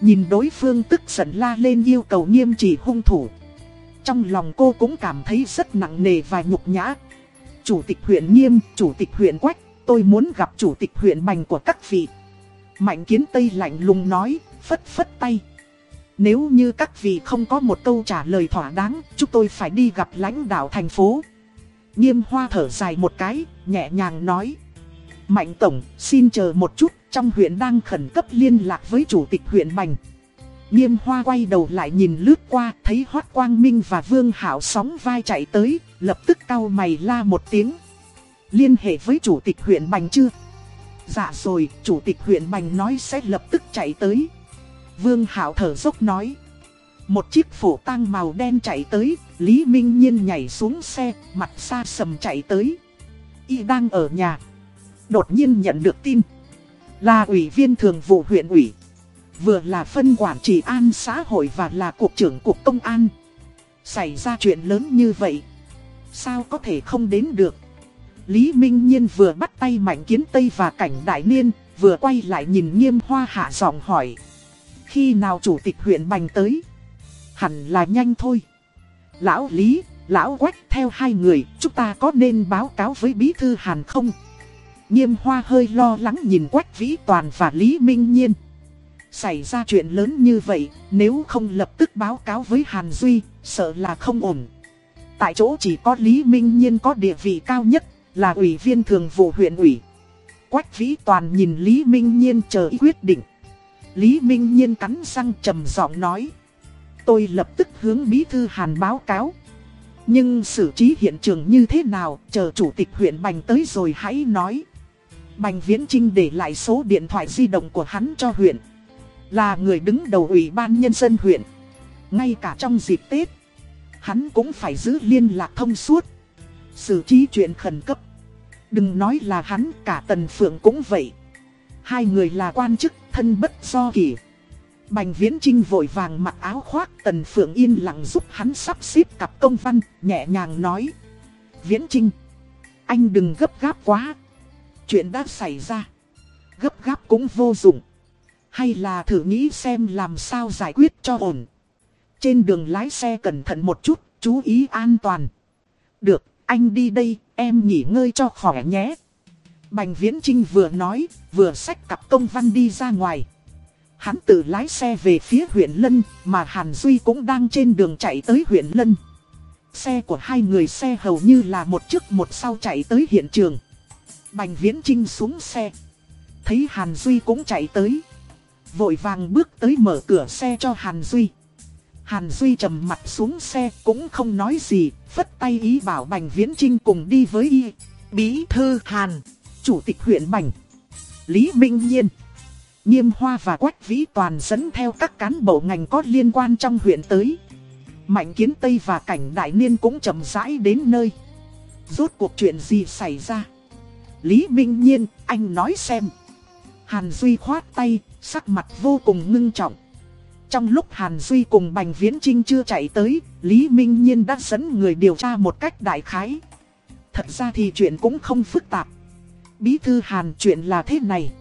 Nhìn đối phương tức giận la lên yêu cầu nghiêm trị hung thủ. Trong lòng cô cũng cảm thấy rất nặng nề và nhục nhã. Chủ tịch huyện nghiêm, chủ tịch huyện quách, tôi muốn gặp chủ tịch huyện bành của các vị. Mạnh kiến Tây lạnh lùng nói, phất phất tay. Nếu như các vị không có một câu trả lời thỏa đáng, chúng tôi phải đi gặp lãnh đạo thành phố. Nghiêm hoa thở dài một cái, nhẹ nhàng nói. Mạnh Tổng, xin chờ một chút, trong huyện đang khẩn cấp liên lạc với chủ tịch huyện Bành. Nghiêm hoa quay đầu lại nhìn lướt qua, thấy Hoát Quang Minh và Vương Hảo sóng vai chạy tới, lập tức cau mày la một tiếng. Liên hệ với chủ tịch huyện Bành chưa? Dạ rồi, chủ tịch huyện Bành nói sẽ lập tức chạy tới. Vương Hảo thở dốc nói. Một chiếc phổ tang màu đen chạy tới, Lý Minh Nhiên nhảy xuống xe, mặt xa sầm chạy tới. Y đang ở nhà. Đột nhiên nhận được tin. Là ủy viên thường vụ huyện ủy. Vừa là phân quản trị an xã hội và là cục trưởng cục công an. Xảy ra chuyện lớn như vậy. Sao có thể không đến được. Lý Minh Nhiên vừa bắt tay Mạnh Kiến Tây và Cảnh Đại Niên, vừa quay lại nhìn nghiêm hoa hạ giọng hỏi. Khi nào chủ tịch huyện Bành tới? Hẳn là nhanh thôi. Lão Lý, Lão Quách theo hai người, chúng ta có nên báo cáo với Bí Thư Hàn không? Nghiêm hoa hơi lo lắng nhìn Quách Vĩ Toàn và Lý Minh Nhiên. Xảy ra chuyện lớn như vậy, nếu không lập tức báo cáo với Hàn Duy, sợ là không ổn. Tại chỗ chỉ có Lý Minh Nhiên có địa vị cao nhất, là ủy viên thường vụ huyện ủy. Quách Vĩ Toàn nhìn Lý Minh Nhiên chờ ý quyết định. Lý Minh Nhiên cắn răng trầm giọng nói. Tôi lập tức hướng bí thư Hàn báo cáo. Nhưng xử trí hiện trường như thế nào, chờ chủ tịch huyện Bành tới rồi hãy nói. Bành Viễn Trinh để lại số điện thoại di động của hắn cho huyện. Là người đứng đầu ủy ban nhân dân huyện. Ngay cả trong dịp Tết, hắn cũng phải giữ liên lạc thông suốt. Xử trí chuyện khẩn cấp. Đừng nói là hắn, cả Tần Phượng cũng vậy. Hai người là quan chức thân bất do kỷ. Bành Viễn Trinh vội vàng mặc áo khoác Tần Phượng yên lặng giúp hắn sắp xếp cặp công văn, nhẹ nhàng nói. Viễn Trinh, anh đừng gấp gáp quá. Chuyện đã xảy ra. Gấp gáp cũng vô dụng. Hay là thử nghĩ xem làm sao giải quyết cho ổn. Trên đường lái xe cẩn thận một chút, chú ý an toàn. Được, anh đi đây, em nghỉ ngơi cho khỏe nhé. Bành Viễn Trinh vừa nói, vừa xách cặp công văn đi ra ngoài. Hắn tự lái xe về phía huyện Lân, mà Hàn Duy cũng đang trên đường chạy tới huyện Lân. Xe của hai người xe hầu như là một trước một sau chạy tới hiện trường. Bành Viễn Trinh xuống xe. Thấy Hàn Duy cũng chạy tới. Vội vàng bước tới mở cửa xe cho Hàn Duy. Hàn Duy trầm mặt xuống xe cũng không nói gì, phất tay ý bảo Bành Viễn Trinh cùng đi với y. Bí thư Hàn, Chủ tịch huyện Bành, Lý Minh Nhiên, Nghiêm Hoa và Quách Vĩ Toàn dẫn theo các cán bộ ngành có liên quan trong huyện tới. Mạnh Kiến Tây và Cảnh Đại Niên cũng chậm rãi đến nơi. Rốt cuộc chuyện gì xảy ra? Lý Minh Nhiên, anh nói xem. Hàn Duy khoát tay, sắc mặt vô cùng ngưng trọng. Trong lúc Hàn Duy cùng Bành Viễn Trinh chưa chạy tới, Lý Minh Nhiên đã dẫn người điều tra một cách đại khái. Thật ra thì chuyện cũng không phức tạp. Bí thư Hàn chuyện là thế này.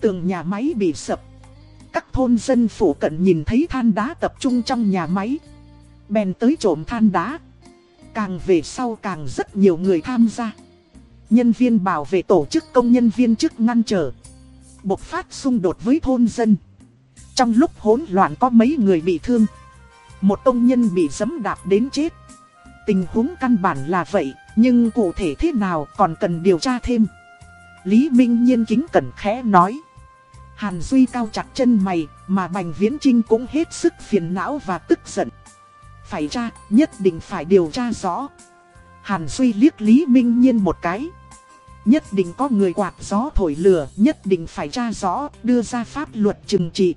Tường nhà máy bị sập. Các thôn dân phủ cận nhìn thấy than đá tập trung trong nhà máy. Bèn tới trộm than đá. Càng về sau càng rất nhiều người tham gia. Nhân viên bảo vệ tổ chức công nhân viên chức ngăn trở. Bộc phát xung đột với thôn dân. Trong lúc hỗn loạn có mấy người bị thương. Một công nhân bị giấm đạp đến chết. Tình huống căn bản là vậy, nhưng cụ thể thế nào còn cần điều tra thêm. Lý Minh Nhiên kính cẩn khẽ nói. Hàn Duy cao chặt chân mày, mà Bành Viễn Trinh cũng hết sức phiền não và tức giận. Phải tra, nhất định phải điều tra rõ. Hàn Duy liếc Lý Minh Nhiên một cái. Nhất định có người quạt gió thổi lửa, nhất định phải tra rõ, đưa ra pháp luật trừng trị.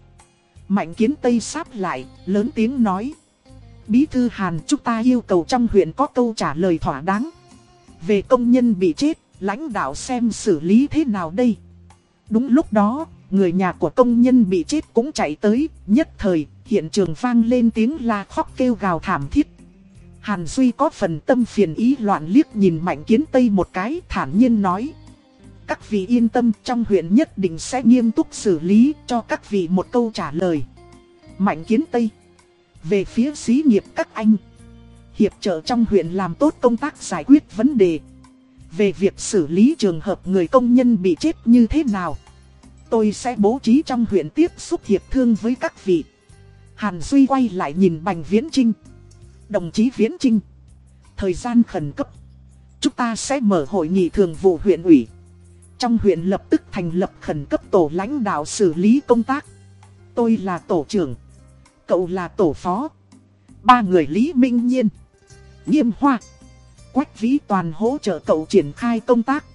Mạnh kiến Tây sáp lại, lớn tiếng nói. Bí thư Hàn chúng ta yêu cầu trong huyện có câu trả lời thỏa đáng. Về công nhân bị chết, lãnh đạo xem xử lý thế nào đây. Đúng lúc đó, người nhà của công nhân bị chết cũng chạy tới, nhất thời, hiện trường vang lên tiếng la khóc kêu gào thảm thiết. Hàn Duy có phần tâm phiền ý loạn liếc nhìn Mạnh Kiến Tây một cái thản nhiên nói. Các vị yên tâm, trong huyện nhất định sẽ nghiêm túc xử lý, cho các vị một câu trả lời. Mạnh Kiến Tây. Về phía xí nghiệp các anh. Hiệp trợ trong huyện làm tốt công tác giải quyết vấn đề. Về việc xử lý trường hợp người công nhân bị chết như thế nào. Tôi sẽ bố trí trong huyện tiếp xúc hiệp thương với các vị. Hàn Duy quay lại nhìn Bành Viễn Trinh Đồng chí Viễn Trinh Thời gian khẩn cấp. Chúng ta sẽ mở hội nghị thường vụ huyện ủy. Trong huyện lập tức thành lập khẩn cấp tổ lãnh đạo xử lý công tác. Tôi là tổ trưởng, Cậu là tổ phó. Ba người Lý Minh Nhiên, Nghiêm Hoa, Quách Vĩ Toàn hỗ trợ cậu triển khai công tác.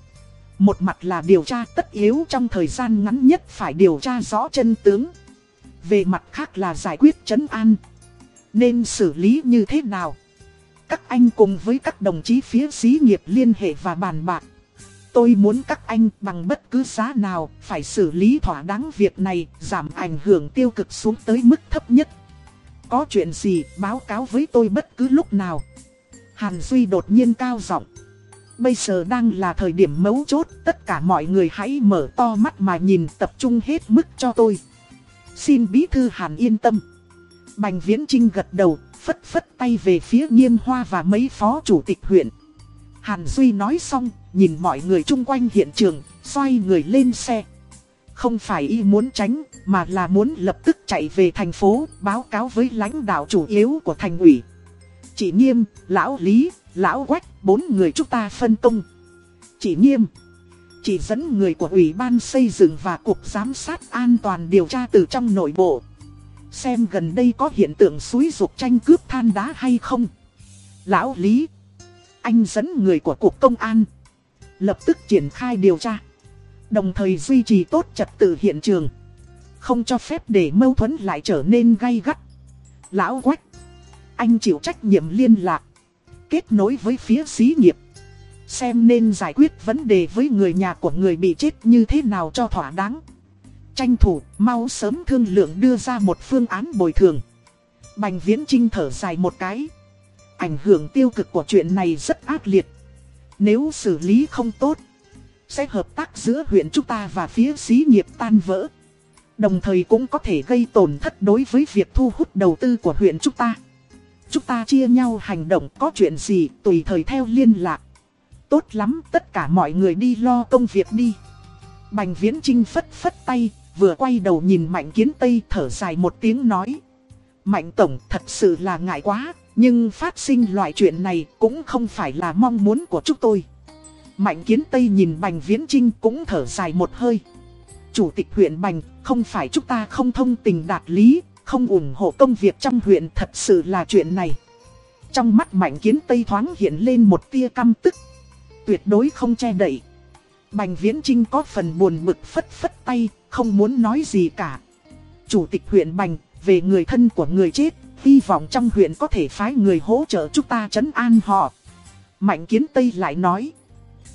Một mặt là điều tra tất yếu trong thời gian ngắn nhất phải điều tra rõ chân tướng. Về mặt khác là giải quyết chấn an. Nên xử lý như thế nào? Các anh cùng với các đồng chí phía xí nghiệp liên hệ và bàn bạc. Tôi muốn các anh bằng bất cứ giá nào phải xử lý thỏa đáng việc này, giảm ảnh hưởng tiêu cực xuống tới mức thấp nhất. Có chuyện gì báo cáo với tôi bất cứ lúc nào. Hàn Duy đột nhiên cao giọng. Bây giờ đang là thời điểm mấu chốt, tất cả mọi người hãy mở to mắt mà nhìn tập trung hết mức cho tôi. Xin bí thư Hàn yên tâm. Bành Viễn Trinh gật đầu, phất phất tay về phía nghiêm hoa và mấy phó chủ tịch huyện. Hàn Duy nói xong, nhìn mọi người chung quanh hiện trường, xoay người lên xe. Không phải y muốn tránh, mà là muốn lập tức chạy về thành phố, báo cáo với lãnh đạo chủ yếu của thành ủy. Chị Nghiêm, Lão Lý, Lão Quách, bốn người chúng ta phân công. Chị Nghiêm, Chỉ dẫn người của Ủy ban xây dựng và Cục Giám sát an toàn điều tra từ trong nội bộ. Xem gần đây có hiện tượng suối ruột tranh cướp than đá hay không. Lão Lý, anh dẫn người của Cục Công an. Lập tức triển khai điều tra. Đồng thời duy trì tốt trật tự hiện trường. Không cho phép để mâu thuẫn lại trở nên gay gắt. Lão Quách, anh chịu trách nhiệm liên lạc. Kết nối với phía xí nghiệp. Xem nên giải quyết vấn đề với người nhà của người bị chết như thế nào cho thỏa đáng. Tranh thủ, mau sớm thương lượng đưa ra một phương án bồi thường. Bành Viễn Trinh thở dài một cái. Ảnh hưởng tiêu cực của chuyện này rất ác liệt. Nếu xử lý không tốt, sẽ hợp tác giữa huyện chúng ta và phía xí nghiệp tan vỡ. Đồng thời cũng có thể gây tổn thất đối với việc thu hút đầu tư của huyện chúng ta. Chúng ta chia nhau hành động có chuyện gì tùy thời theo liên lạc. Tốt lắm tất cả mọi người đi lo công việc đi. Bành viễn trinh phất phất tay, vừa quay đầu nhìn Mạnh Kiến Tây thở dài một tiếng nói. Mạnh Tổng thật sự là ngại quá, nhưng phát sinh loại chuyện này cũng không phải là mong muốn của chúng tôi. Mạnh Kiến Tây nhìn Bành Viễn Trinh cũng thở dài một hơi. Chủ tịch huyện Bành, không phải chúng ta không thông tình đạt lý, không ủng hộ công việc trong huyện thật sự là chuyện này. Trong mắt Mạnh Kiến Tây thoáng hiện lên một tia căm tức. Tuyệt đối không che đậy. Bành Viễn Trinh có phần buồn bực phất phất tay, không muốn nói gì cả. Chủ tịch huyện Bành, về người thân của người chết, hy vọng trong huyện có thể phái người hỗ trợ chúng ta trấn an họ. Mạnh Kiến Tây lại nói.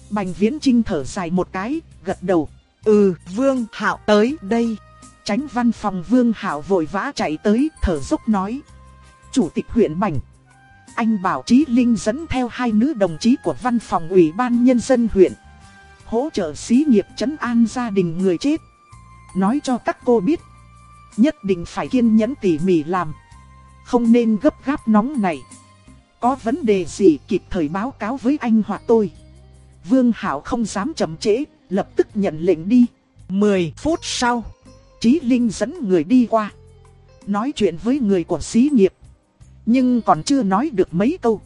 Bành Viễn Trinh thở dài một cái, gật đầu. Ừ, Vương Hạo tới đây. Tránh văn phòng Vương Hạo vội vã chạy tới, thở dốc nói. Chủ tịch huyện Bành. Anh Bảo Trí Linh dẫn theo hai nữ đồng chí của văn phòng ủy ban nhân dân huyện. Hỗ trợ xí nghiệp trấn an gia đình người chết. Nói cho các cô biết. Nhất định phải kiên nhẫn tỉ mỉ làm. Không nên gấp gáp nóng này. Có vấn đề gì kịp thời báo cáo với anh hoặc tôi. Vương Hảo không dám chậm trễ, lập tức nhận lệnh đi. 10 phút sau, Chí Linh dẫn người đi qua. Nói chuyện với người của xí nghiệp. Nhưng còn chưa nói được mấy câu.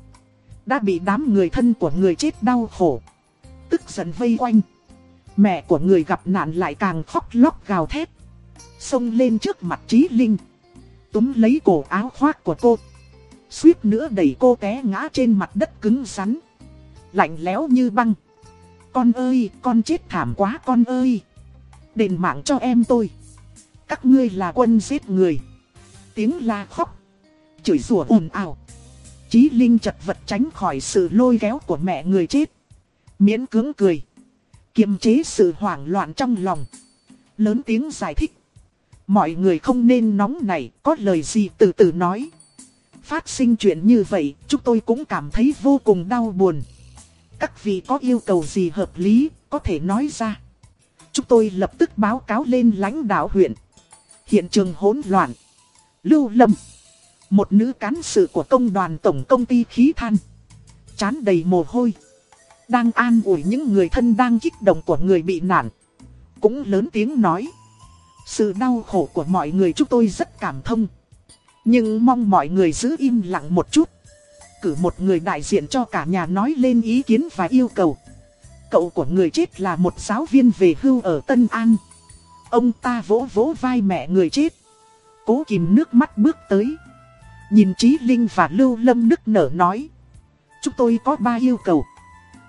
Đã bị đám người thân của người chết đau khổ. Tức giận vây quanh. Mẹ của người gặp nạn lại càng khóc lóc gào thét. Xông lên trước mặt Trí Linh. Túm lấy cổ áo khoác của cô. Suýt nữa đẩy cô té ngã trên mặt đất cứng rắn. Lạnh lẽo như băng. Con ơi, con chết thảm quá con ơi. Đền mạng cho em tôi. Các ngươi là quân giết người. Tiếng la khóc. Chửi rủa ồn ào. Chí Linh chật vật tránh khỏi sự lôi kéo của mẹ người chết. Miễn cưỡng cười. Kiềm chế sự hoảng loạn trong lòng. Lớn tiếng giải thích. Mọi người không nên nóng này, có lời gì từ từ nói. Phát sinh chuyện như vậy, chúng tôi cũng cảm thấy vô cùng đau buồn. Các vị có yêu cầu gì hợp lý, có thể nói ra. Chúng tôi lập tức báo cáo lên lãnh đạo huyện. Hiện trường hỗn loạn. Lưu Lâm. Một nữ cán sự của công đoàn tổng công ty khí than. Chán đầy mồ hôi. Đang an ủi những người thân đang kích động của người bị nạn. Cũng lớn tiếng nói. Sự đau khổ của mọi người chúng tôi rất cảm thông. Nhưng mong mọi người giữ im lặng một chút. Cử một người đại diện cho cả nhà nói lên ý kiến và yêu cầu. Cậu của người chết là một giáo viên về hưu ở Tân An. Ông ta vỗ vỗ vai mẹ người chết. Cố kìm nước mắt bước tới. Nhìn Trí Linh và Lưu Lâm nức nở nói. Chúng tôi có ba yêu cầu.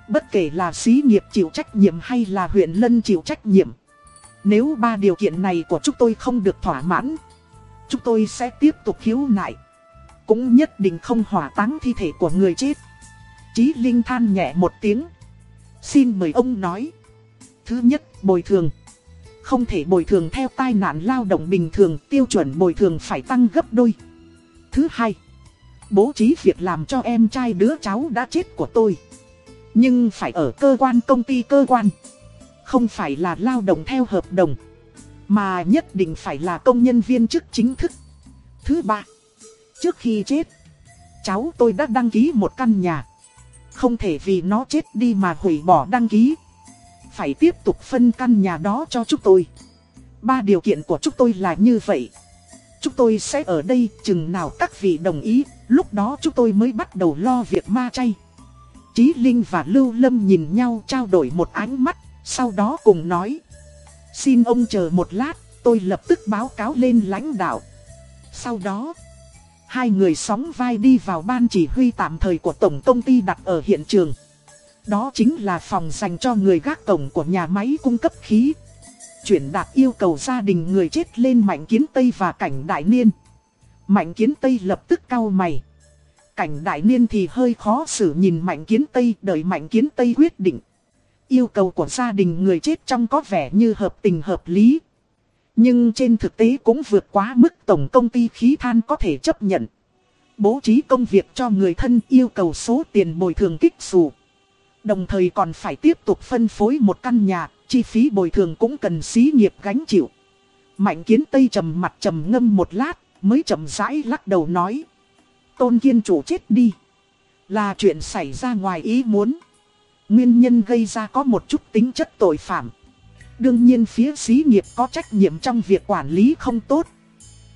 Bất kể là xí nghiệp chịu trách nhiệm hay là huyện lân chịu trách nhiệm. Nếu ba điều kiện này của chúng tôi không được thỏa mãn, chúng tôi sẽ tiếp tục khiếu nại. Cũng nhất định không hỏa táng thi thể của người chết. Chí Linh than nhẹ một tiếng. Xin mời ông nói. Thứ nhất, bồi thường. Không thể bồi thường theo tai nạn lao động bình thường, tiêu chuẩn bồi thường phải tăng gấp đôi. Thứ hai, bố trí việc làm cho em trai đứa cháu đã chết của tôi. Nhưng phải ở cơ quan công ty cơ quan. Không phải là lao động theo hợp đồng. Mà nhất định phải là công nhân viên chức chính thức. Thứ ba, trước khi chết, cháu tôi đã đăng ký một căn nhà. Không thể vì nó chết đi mà hủy bỏ đăng ký. Phải tiếp tục phân căn nhà đó cho chúng tôi. Ba điều kiện của chúng tôi là như vậy. Chúng tôi sẽ ở đây chừng nào các vị đồng ý, lúc đó chúng tôi mới bắt đầu lo việc ma chay. Chí Linh và Lưu Lâm nhìn nhau trao đổi một ánh mắt, sau đó cùng nói. Xin ông chờ một lát, tôi lập tức báo cáo lên lãnh đạo. Sau đó, hai người sóng vai đi vào ban chỉ huy tạm thời của tổng công ty đặt ở hiện trường. Đó chính là phòng dành cho người gác cổng của nhà máy cung cấp khí. Chuyển đạt yêu cầu gia đình người chết lên Mạnh Kiến Tây và Cảnh Đại Niên. Mạnh Kiến Tây lập tức cau mày. Cảnh Đại Niên thì hơi khó xử nhìn Mạnh Kiến Tây đợi Mạnh Kiến Tây quyết định. Yêu cầu của gia đình người chết trong có vẻ như hợp tình hợp lý. Nhưng trên thực tế cũng vượt quá mức tổng công ty khí than có thể chấp nhận. Bố trí công việc cho người thân yêu cầu số tiền bồi thường kích xù. Đồng thời còn phải tiếp tục phân phối một căn nhà, chi phí bồi thường cũng cần xí nghiệp gánh chịu. Mạnh kiến Tây trầm mặt trầm ngâm một lát, mới chậm rãi lắc đầu nói. Tôn kiên chủ chết đi. Là chuyện xảy ra ngoài ý muốn. Nguyên nhân gây ra có một chút tính chất tội phạm. Đương nhiên phía xí nghiệp có trách nhiệm trong việc quản lý không tốt.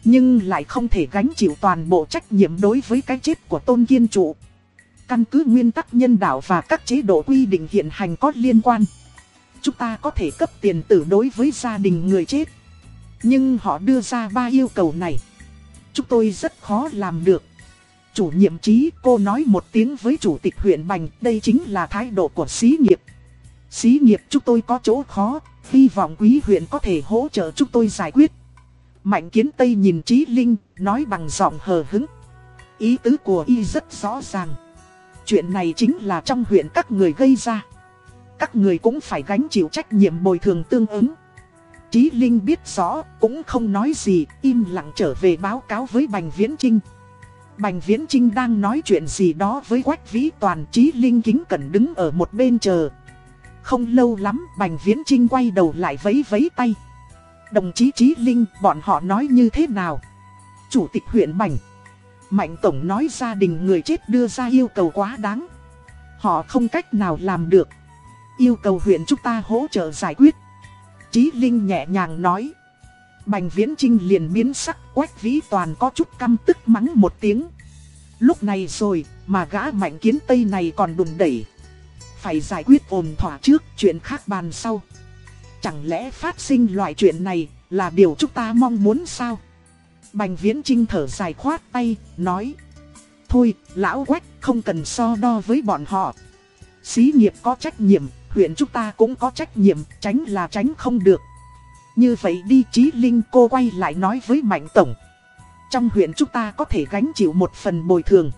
Nhưng lại không thể gánh chịu toàn bộ trách nhiệm đối với cái chết của tôn kiên trụ. Căn cứ nguyên tắc nhân đạo và các chế độ quy định hiện hành có liên quan. Chúng ta có thể cấp tiền tử đối với gia đình người chết. Nhưng họ đưa ra ba yêu cầu này. Chúng tôi rất khó làm được. Chủ nhiệm trí cô nói một tiếng với chủ tịch huyện Bành, đây chính là thái độ của xí nghiệp. Xí nghiệp chúng tôi có chỗ khó, hy vọng quý huyện có thể hỗ trợ chúng tôi giải quyết. Mạnh kiến Tây nhìn Trí Linh, nói bằng giọng hờ hứng. Ý tứ của y rất rõ ràng. Chuyện này chính là trong huyện các người gây ra. Các người cũng phải gánh chịu trách nhiệm bồi thường tương ứng. Trí Linh biết rõ, cũng không nói gì, im lặng trở về báo cáo với Bành Viễn Trinh. Bành Viễn Trinh đang nói chuyện gì đó với Quách Vĩ Toàn, Chí Linh kính cẩn đứng ở một bên chờ. Không lâu lắm, Bành Viễn Trinh quay đầu lại vấy vấy tay. Đồng chí Chí Linh, bọn họ nói như thế nào? Chủ tịch huyện Bành. Mạnh Tổng nói gia đình người chết đưa ra yêu cầu quá đáng. Họ không cách nào làm được. Yêu cầu huyện chúng ta hỗ trợ giải quyết. Chí Linh nhẹ nhàng nói. Bành Viễn Trinh liền biến sắc quách vĩ toàn có chút căm tức mắng một tiếng. Lúc này rồi mà gã mạnh kiến tây này còn đùn đẩy. Phải giải quyết ổn thỏa trước chuyện khác bàn sau. Chẳng lẽ phát sinh loại chuyện này là điều chúng ta mong muốn sao? Bành Viễn Trinh thở dài khoát tay, nói. Thôi, lão quách không cần so đo với bọn họ. Xí nghiệp có trách nhiệm, huyện chúng ta cũng có trách nhiệm, tránh là tránh không được. Như vậy đi Chí Linh cô quay lại nói với Mạnh Tổng. Trong huyện chúng ta có thể gánh chịu một phần bồi thường.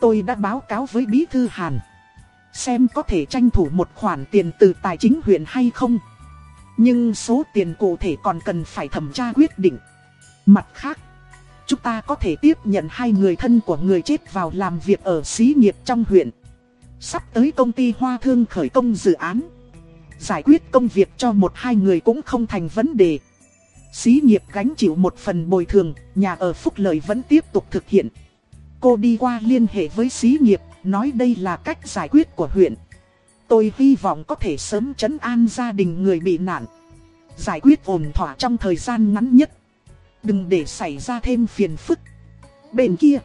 Tôi đã báo cáo với Bí Thư Hàn. Xem có thể tranh thủ một khoản tiền từ tài chính huyện hay không. Nhưng số tiền cụ thể còn cần phải thẩm tra quyết định. Mặt khác, chúng ta có thể tiếp nhận hai người thân của người chết vào làm việc ở xí nghiệp trong huyện. Sắp tới công ty Hoa Thương khởi công dự án. Giải quyết công việc cho một hai người cũng không thành vấn đề. Xí nghiệp gánh chịu một phần bồi thường, nhà ở Phúc Lợi vẫn tiếp tục thực hiện. Cô đi qua liên hệ với xí nghiệp, nói đây là cách giải quyết của huyện. Tôi hy vọng có thể sớm chấn an gia đình người bị nạn. Giải quyết ổn thỏa trong thời gian ngắn nhất. Đừng để xảy ra thêm phiền phức. Bên kia,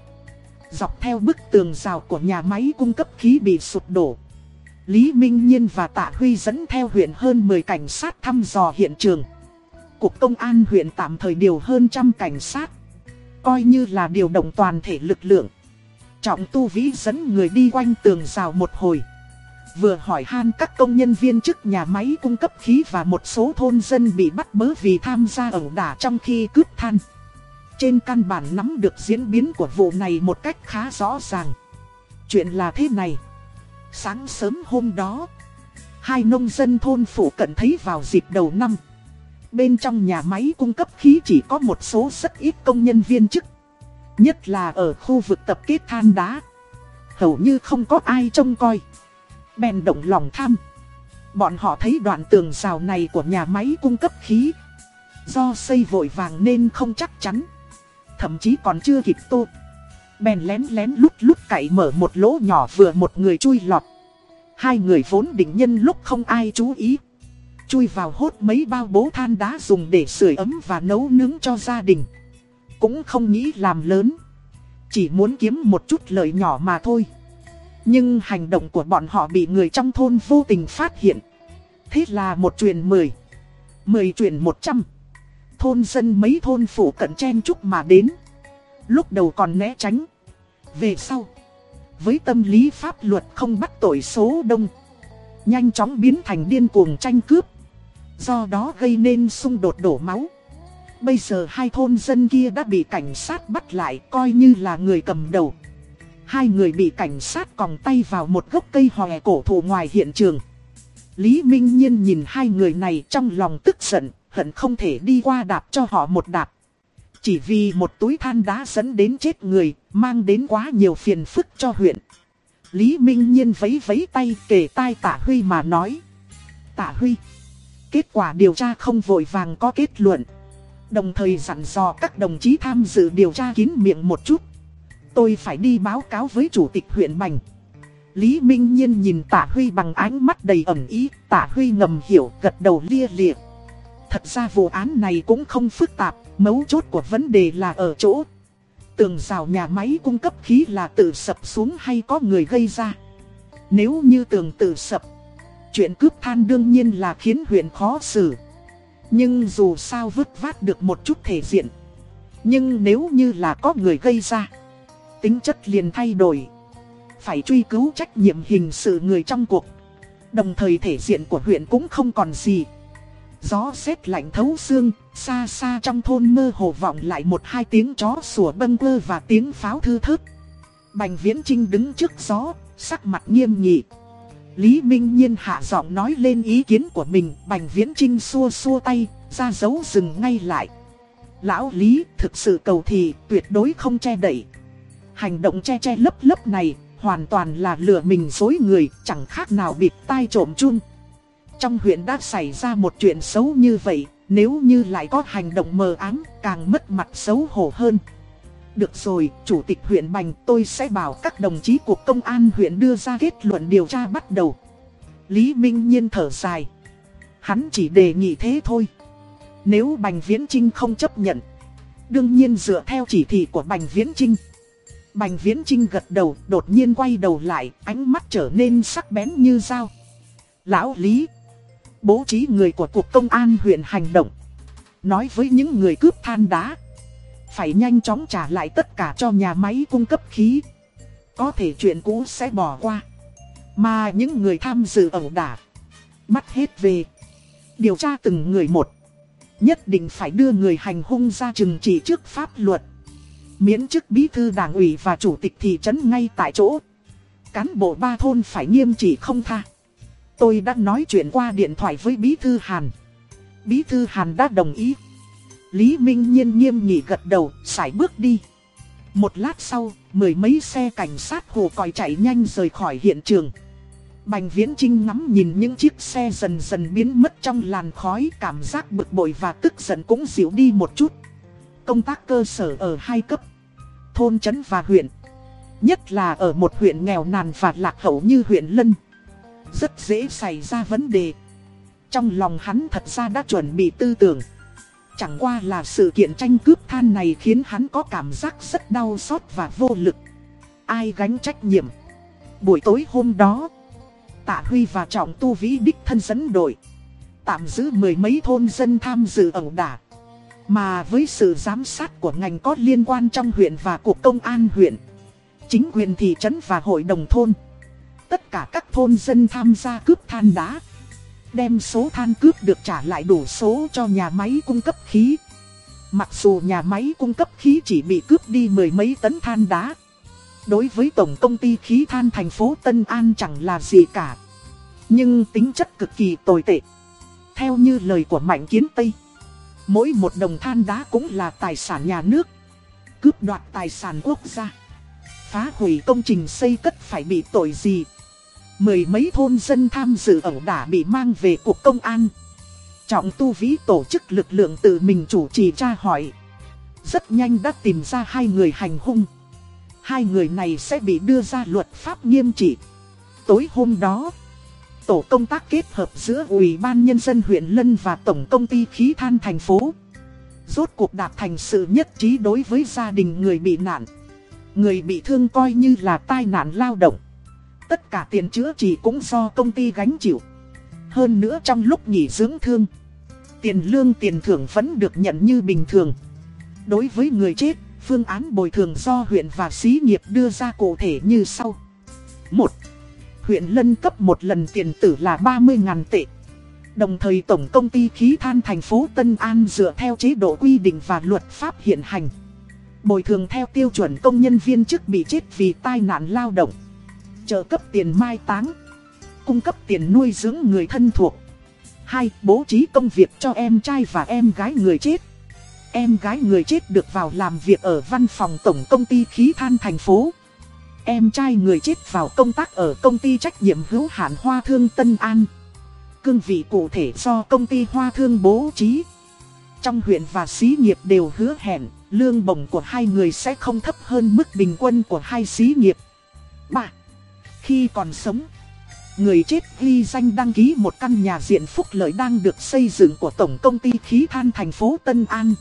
dọc theo bức tường rào của nhà máy cung cấp khí bị sụp đổ. Lý Minh Nhiên và Tạ Huy dẫn theo huyện hơn 10 cảnh sát thăm dò hiện trường. Cục công an huyện tạm thời điều hơn trăm cảnh sát. Coi như là điều động toàn thể lực lượng. Trọng Tu Vĩ dẫn người đi quanh tường rào một hồi. Vừa hỏi han các công nhân viên chức nhà máy cung cấp khí và một số thôn dân bị bắt bớ vì tham gia ẩu đả trong khi cướp than. Trên căn bản nắm được diễn biến của vụ này một cách khá rõ ràng. Chuyện là thế này. Sáng sớm hôm đó, hai nông dân thôn phụ cận thấy vào dịp đầu năm. Bên trong nhà máy cung cấp khí chỉ có một số rất ít công nhân viên chức. Nhất là ở khu vực tập kết than đá. Hầu như không có ai trông coi. Bèn động lòng tham. Bọn họ thấy đoạn tường rào này của nhà máy cung cấp khí. Do xây vội vàng nên không chắc chắn. Thậm chí còn chưa kịp tô bèn lén lén lút lút cậy mở một lỗ nhỏ vừa một người chui lọt. Hai người vốn định nhân lúc không ai chú ý. Chui vào hốt mấy bao bố than đá dùng để sưởi ấm và nấu nướng cho gia đình. Cũng không nghĩ làm lớn. Chỉ muốn kiếm một chút lợi nhỏ mà thôi. Nhưng hành động của bọn họ bị người trong thôn vô tình phát hiện. Thế là một truyền mười, mười truyền một trăm. Thôn dân mấy thôn phủ cận chen chúc mà đến. Lúc đầu còn né tránh. Về sau, với tâm lý pháp luật không bắt tội số đông, nhanh chóng biến thành điên cuồng tranh cướp. Do đó gây nên xung đột đổ máu. Bây giờ hai thôn dân kia đã bị cảnh sát bắt lại coi như là người cầm đầu. Hai người bị cảnh sát còng tay vào một gốc cây hòe cổ thụ ngoài hiện trường. Lý Minh Nhiên nhìn hai người này trong lòng tức giận, hận không thể đi qua đạp cho họ một đạp. Chỉ vì một túi than đá dẫn đến chết người, mang đến quá nhiều phiền phức cho huyện. Lý Minh Nhiên vấy vấy tay kể tai Tạ Huy mà nói. Tạ Huy, kết quả điều tra không vội vàng có kết luận. Đồng thời dặn dò các đồng chí tham dự điều tra kín miệng một chút. Tôi phải đi báo cáo với chủ tịch huyện Bành. Lý Minh Nhiên nhìn Tạ Huy bằng ánh mắt đầy ẩn ý, Tạ Huy ngầm hiểu, gật đầu lia lịa. Thật ra vụ án này cũng không phức tạp, mấu chốt của vấn đề là ở chỗ. Tường rào nhà máy cung cấp khí là tự sập xuống hay có người gây ra. Nếu như tường tự sập, chuyện cướp than đương nhiên là khiến huyện khó xử. Nhưng dù sao vứt vát được một chút thể diện. Nhưng nếu như là có người gây ra, tính chất liền thay đổi. Phải truy cứu trách nhiệm hình sự người trong cuộc. Đồng thời thể diện của huyện cũng không còn gì. Gió rét lạnh thấu xương, xa xa trong thôn mơ hồ vọng lại một hai tiếng chó sủa bâng quơ và tiếng pháo thư thớt. Bành Viễn Trinh đứng trước gió, sắc mặt nghiêm nghị. Lý Minh Nhiên hạ giọng nói lên ý kiến của mình, Bành Viễn Trinh xua xua tay, ra dấu dừng ngay lại. Lão Lý thực sự cầu thì tuyệt đối không che đậy. Hành động che che lấp lấp này hoàn toàn là lừa mình dối người, chẳng khác nào bịt tai trộm chun. Trong huyện đã xảy ra một chuyện xấu như vậy, nếu như lại có hành động mờ ám, càng mất mặt xấu hổ hơn. Được rồi, Chủ tịch huyện Bành tôi sẽ bảo các đồng chí của công an huyện đưa ra kết luận điều tra bắt đầu. Lý Minh Nhiên thở dài. Hắn chỉ đề nghị thế thôi. Nếu Bành Viễn Trinh không chấp nhận, đương nhiên dựa theo chỉ thị của Bành Viễn Trinh. Bành Viễn Trinh gật đầu, đột nhiên quay đầu lại, ánh mắt trở nên sắc bén như dao. Lão Lý, bố trí người của Cục Công an huyện hành động. Nói với những người cướp than đá, phải nhanh chóng trả lại tất cả cho nhà máy cung cấp khí. Có thể chuyện cũ sẽ bỏ qua. Mà những người tham dự ẩu đả, bắt hết về. Điều tra từng người một. Nhất định phải đưa người hành hung ra trừng trị trước pháp luật miễn chức bí thư đảng ủy và chủ tịch thị trấn ngay tại chỗ. Cán bộ ba thôn phải nghiêm trị không tha. Tôi đã nói chuyện qua điện thoại với bí thư Hàn. Bí thư Hàn đã đồng ý. Lý Minh Nhiên nghiêm nghị gật đầu, sải bước đi. Một lát sau, mười mấy xe cảnh sát hồ còi chạy nhanh rời khỏi hiện trường. Bành Viễn Trinh ngắm nhìn những chiếc xe dần dần biến mất trong làn khói, cảm giác bực bội và tức giận cũng dịu đi một chút. Công tác cơ sở ở hai cấp thôn trấn và huyện. Nhất là ở một huyện nghèo nàn và lạc hậu như huyện Lân. Rất dễ xảy ra vấn đề. Trong lòng hắn thật ra đã chuẩn bị tư tưởng. Chẳng qua là sự kiện tranh cướp than này khiến hắn có cảm giác rất đau xót và vô lực. Ai gánh trách nhiệm? Buổi tối hôm đó, Tạ Huy và Trọng Tu Vĩ đích thân dẫn đội. Tạm giữ mười mấy thôn dân tham dự ẩu đả. Mà với sự giám sát của ngành có liên quan trong huyện và Cục Công an huyện, chính quyền thị trấn và hội đồng thôn, tất cả các thôn dân tham gia cướp than đá. Đem số than cướp được trả lại đủ số cho nhà máy cung cấp khí. Mặc dù nhà máy cung cấp khí chỉ bị cướp đi mười mấy tấn than đá. Đối với tổng công ty khí than thành phố Tân An chẳng là gì cả. Nhưng tính chất cực kỳ tồi tệ. Theo như lời của Mạnh Kiến Tây. Mỗi một đồng than đá cũng là tài sản nhà nước. Cướp đoạt tài sản quốc gia. Phá hủy công trình xây cất phải bị tội gì. Mười mấy thôn dân tham dự ẩu đả bị mang về cuộc công an. Trọng tu vĩ tổ chức lực lượng tự mình chủ trì tra hỏi. Rất nhanh đã tìm ra hai người hành hung. Hai người này sẽ bị đưa ra luật pháp nghiêm trị. Tối hôm đó, tổ công tác kết hợp giữa Ủy ban Nhân dân huyện Lân và Tổng công ty khí than thành phố. Rốt cuộc đạt thành sự nhất trí đối với gia đình người bị nạn. Người bị thương coi như là tai nạn lao động. Tất cả tiền chữa trị cũng do công ty gánh chịu. Hơn nữa trong lúc nghỉ dưỡng thương, tiền lương tiền thưởng vẫn được nhận như bình thường. Đối với người chết, phương án bồi thường do huyện và xí nghiệp đưa ra cụ thể như sau. 1. Huyện lân cấp một lần tiền tử là 30.000 tệ. Đồng thời Tổng Công ty Khí than thành phố Tân An dựa theo chế độ quy định và luật pháp hiện hành. Bồi thường theo tiêu chuẩn công nhân viên chức bị chết vì tai nạn lao động. Trợ cấp tiền mai táng. Cung cấp tiền nuôi dưỡng người thân thuộc. hai Bố trí công việc cho em trai và em gái người chết. Em gái người chết được vào làm việc ở văn phòng Tổng Công ty Khí than thành phố. Em trai người chết vào công tác ở công ty trách nhiệm hữu hạn Hoa Thương Tân An. Cương vị cụ thể do công ty Hoa Thương bố trí. Trong huyện và xí nghiệp đều hứa hẹn, lương bổng của hai người sẽ không thấp hơn mức bình quân của hai xí nghiệp. 3. Khi còn sống, người chết ghi danh đăng ký một căn nhà diện phúc lợi đang được xây dựng của Tổng Công ty Khí than thành phố Tân An.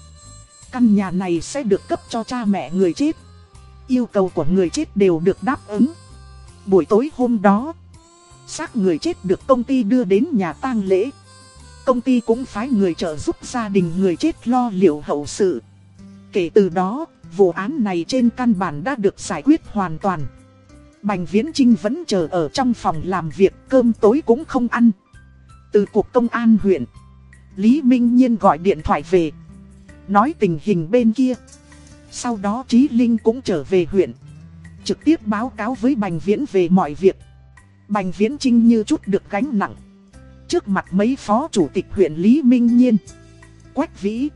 Căn nhà này sẽ được cấp cho cha mẹ người chết. Yêu cầu của người chết đều được đáp ứng. Buổi tối hôm đó, xác người chết được công ty đưa đến nhà tang lễ. Công ty cũng phái người trợ giúp gia đình người chết lo liệu hậu sự. Kể từ đó, vụ án này trên căn bản đã được giải quyết hoàn toàn. Bành Viễn Trinh vẫn chờ ở trong phòng làm việc, cơm tối cũng không ăn. Từ cuộc công an huyện, Lý Minh Nhiên gọi điện thoại về. Nói tình hình bên kia. Sau đó Trí Linh cũng trở về huyện. Trực tiếp báo cáo với Bành Viễn về mọi việc. Bành Viễn Trinh như chút được gánh nặng. Trước mặt mấy phó chủ tịch huyện Lý Minh Nhiên, Quách Vĩ,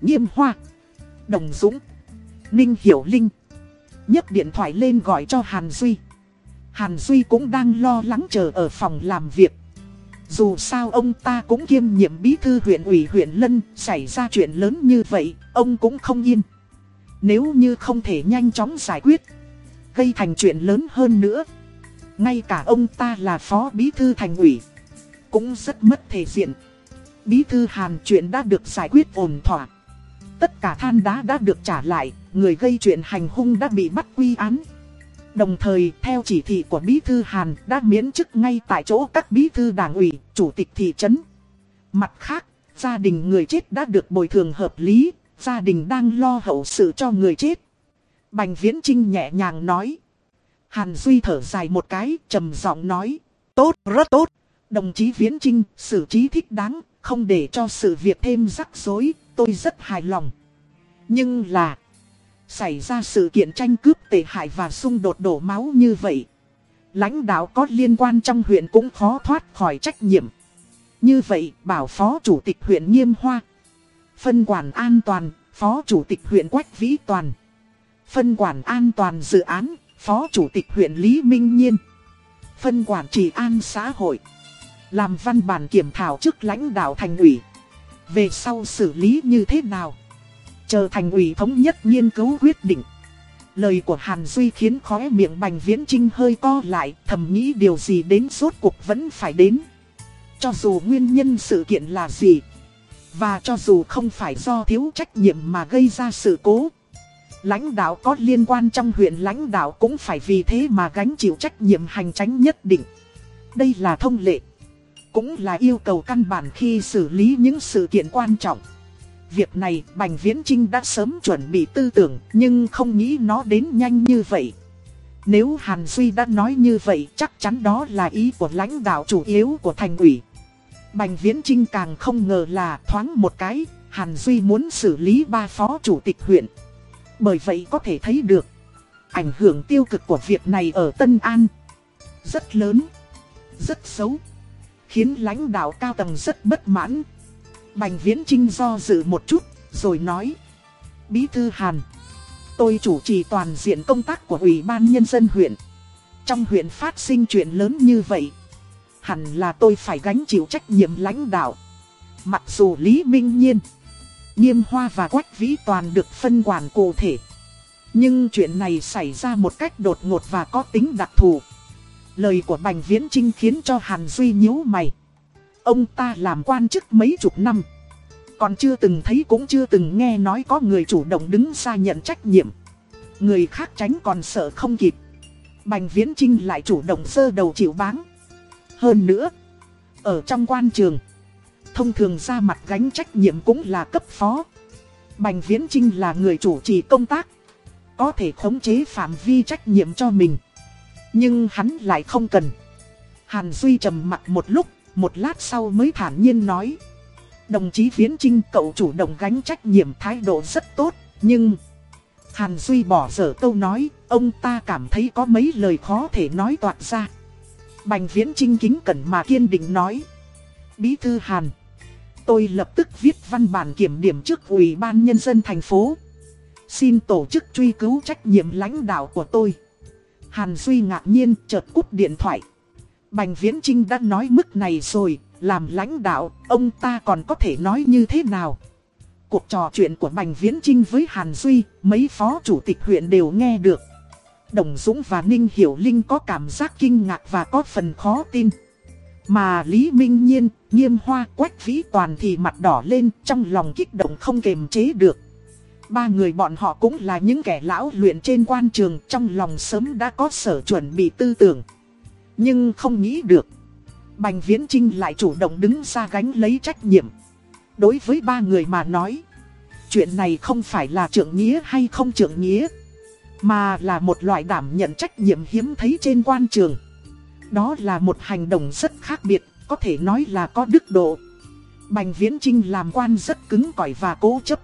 Nghiêm Hoa, Đồng Dũng, Ninh Hiểu Linh nhấc điện thoại lên gọi cho Hàn Duy. Hàn Duy cũng đang lo lắng chờ ở phòng làm việc. Dù sao ông ta cũng kiêm nhiệm bí thư huyện ủy huyện Lân, xảy ra chuyện lớn như vậy, ông cũng không yên. Nếu như không thể nhanh chóng giải quyết, gây thành chuyện lớn hơn nữa. Ngay cả ông ta là phó bí thư thành ủy, cũng rất mất thể diện. Bí thư Hàn chuyện đã được giải quyết ổn thỏa. Tất cả than đá đã được trả lại, người gây chuyện hành hung đã bị bắt quy án. Đồng thời, theo chỉ thị của Bí Thư Hàn đã miễn chức ngay tại chỗ các Bí Thư Đảng ủy, Chủ tịch thị trấn. Mặt khác, gia đình người chết đã được bồi thường hợp lý, gia đình đang lo hậu sự cho người chết. Bành Viễn Trinh nhẹ nhàng nói. Hàn Duy thở dài một cái, trầm giọng nói. Tốt, rất tốt. Đồng chí Viễn Trinh, xử trí thích đáng, không để cho sự việc thêm rắc rối, tôi rất hài lòng. Nhưng là, xảy ra sự kiện tranh cướp tệ hại và xung đột đổ máu như vậy. Lãnh đạo có liên quan trong huyện cũng khó thoát khỏi trách nhiệm. Như vậy, bảo phó chủ tịch huyện Nghiêm Hoa, phân quản an toàn, phó chủ tịch huyện Quách Vĩ Toàn, phân quản an toàn dự án, phó chủ tịch huyện Lý Minh Nhiên, phân quản trị an xã hội. Làm văn bản kiểm thảo trước lãnh đạo thành ủy. Về sau xử lý như thế nào? Chờ thành ủy thống nhất nghiên cứu quyết định. Lời của Hàn Duy khiến khóe miệng Bành Viễn Trinh hơi co lại, thầm nghĩ điều gì đến suốt cuộc vẫn phải đến. Cho dù nguyên nhân sự kiện là gì, và cho dù không phải do thiếu trách nhiệm mà gây ra sự cố, lãnh đạo có liên quan trong huyện lãnh đạo cũng phải vì thế mà gánh chịu trách nhiệm hành tránh nhất định. Đây là thông lệ cũng là yêu cầu căn bản khi xử lý những sự kiện quan trọng. Việc này Bành Viễn Trinh đã sớm chuẩn bị tư tưởng nhưng không nghĩ nó đến nhanh như vậy. Nếu Hàn Duy đã nói như vậy chắc chắn đó là ý của lãnh đạo chủ yếu của thành ủy. Bành Viễn Trinh càng không ngờ là thoáng một cái, Hàn Duy muốn xử lý ba phó chủ tịch huyện. Bởi vậy có thể thấy được, ảnh hưởng tiêu cực của việc này ở Tân An rất lớn, rất xấu khiến lãnh đạo cao tầng rất bất mãn. Bành Viễn Trinh do dự một chút, rồi nói. Bí thư Hàn, tôi chủ trì toàn diện công tác của Ủy ban Nhân dân huyện. Trong huyện phát sinh chuyện lớn như vậy, hẳn là tôi phải gánh chịu trách nhiệm lãnh đạo. Mặc dù Lý Minh Nhiên, Niêm Hoa và Quách Vĩ Toàn được phân quản cụ thể. Nhưng chuyện này xảy ra một cách đột ngột và có tính đặc thù. Lời của Bành Viễn Trinh khiến cho Hàn Duy nhíu mày. Ông ta làm quan chức mấy chục năm. Còn chưa từng thấy cũng chưa từng nghe nói có người chủ động đứng ra nhận trách nhiệm. Người khác tránh còn sợ không kịp. Bành Viễn Trinh lại chủ động sơ đầu chịu báng. Hơn nữa, Ở trong quan trường, thông thường ra mặt gánh trách nhiệm cũng là cấp phó. Bành Viễn Trinh là người chủ trì công tác, có thể khống chế phạm vi trách nhiệm cho mình. Nhưng hắn lại không cần. Hàn Duy trầm mặt một lúc, một lát sau mới thản nhiên nói. Đồng chí Viễn Trinh cậu chủ động gánh trách nhiệm thái độ rất tốt, nhưng... Hàn Duy bỏ dở câu nói, ông ta cảm thấy có mấy lời khó thể nói toạc ra. Bành Viễn Trinh kính cẩn mà kiên định nói. Bí thư Hàn, tôi lập tức viết văn bản kiểm điểm trước Ủy ban Nhân dân thành phố. Xin tổ chức truy cứu trách nhiệm lãnh đạo của tôi. Hàn Duy ngạc nhiên chợt cúp điện thoại. Bành Viễn Trinh đã nói mức này rồi, làm lãnh đạo, ông ta còn có thể nói như thế nào? Cuộc trò chuyện của Bành Viễn Trinh với Hàn Duy, mấy phó chủ tịch huyện đều nghe được. Đồng Dũng và Ninh Hiểu Linh có cảm giác kinh ngạc và có phần khó tin. Mà Lý Minh Nhiên, Nghiêm Hoa, Quách Vĩ Toàn thì mặt đỏ lên trong lòng kích động không kềm chế được. Ba người bọn họ cũng là những kẻ lão luyện trên quan trường trong lòng sớm đã có sở chuẩn bị tư tưởng. Nhưng không nghĩ được. Bành Viễn Trinh lại chủ động đứng ra gánh lấy trách nhiệm. Đối với ba người mà nói, chuyện này không phải là trượng nghĩa hay không trượng nghĩa, mà là một loại đảm nhận trách nhiệm hiếm thấy trên quan trường. Đó là một hành động rất khác biệt, có thể nói là có đức độ. Bành Viễn Trinh làm quan rất cứng cỏi và cố chấp.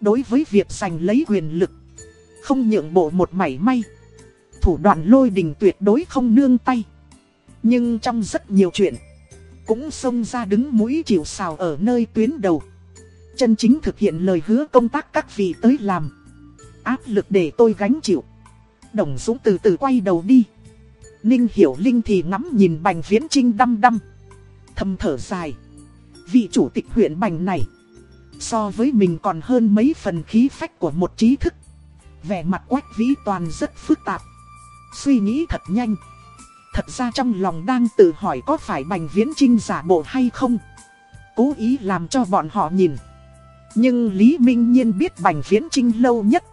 Đối với việc giành lấy quyền lực, không nhượng bộ một mảy may. Thủ đoạn lôi đình tuyệt đối không nương tay. Nhưng trong rất nhiều chuyện, cũng xông ra đứng mũi chịu sào ở nơi tuyến đầu. Chân chính thực hiện lời hứa công tác các vị tới làm. Áp lực để tôi gánh chịu. Đồng Dũng từ từ quay đầu đi. Ninh Hiểu Linh thì ngắm nhìn Bành Viễn Trinh đăm đăm. Thầm thở dài. Vị chủ tịch huyện Bành này. So với mình còn hơn mấy phần khí phách của một trí thức. Vẻ mặt quách vĩ toàn rất phức tạp. Suy nghĩ thật nhanh. Thật ra trong lòng đang tự hỏi có phải Bành Viễn Trinh giả bộ hay không. Cố ý làm cho bọn họ nhìn. Nhưng Lý Minh Nhiên biết Bành Viễn Trinh lâu nhất.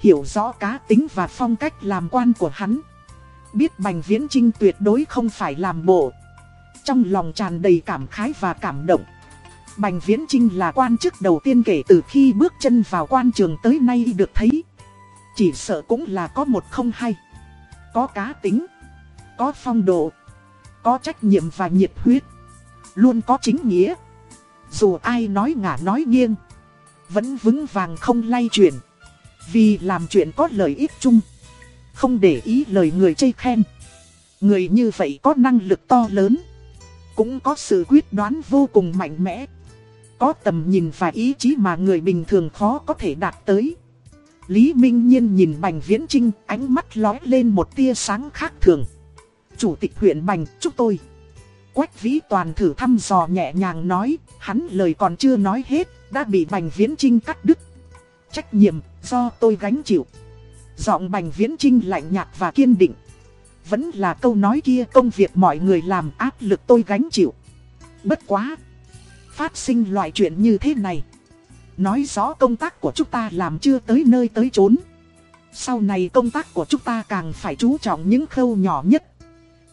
Hiểu rõ cá tính và phong cách làm quan của hắn. Biết Bành Viễn Trinh tuyệt đối không phải làm bộ. Trong lòng tràn đầy cảm khái và cảm động. Bành Viễn Trinh là quan chức đầu tiên kể từ khi bước chân vào quan trường tới nay được thấy. Chỉ sợ cũng là có một không hay. Có cá tính có phong độ, có trách nhiệm và nhiệt huyết, luôn có chính nghĩa. Dù ai nói ngả nói nghiêng, vẫn vững vàng không lay chuyển. Vì làm chuyện có lợi ích chung, không để ý lời người chê khen. Người như vậy có năng lực to lớn, cũng có sự quyết đoán vô cùng mạnh mẽ. Có tầm nhìn và ý chí mà người bình thường khó có thể đạt tới. Lý Minh Nhiên nhìn Bành Viễn Trinh, ánh mắt lóe lên một tia sáng khác thường chủ tịch huyện Bành, chúc tôi. Quách Vĩ Toàn thử thăm dò nhẹ nhàng nói, hắn lời còn chưa nói hết, đã bị Bành Viễn Trinh cắt đứt. Trách nhiệm, do tôi gánh chịu. Giọng Bành Viễn Trinh lạnh nhạt và kiên định. Vẫn là câu nói kia công việc mọi người làm áp lực tôi gánh chịu. Bất quá. Phát sinh loại chuyện như thế này. Nói rõ công tác của chúng ta làm chưa tới nơi tới chốn. Sau này công tác của chúng ta càng phải chú trọng những khâu nhỏ nhất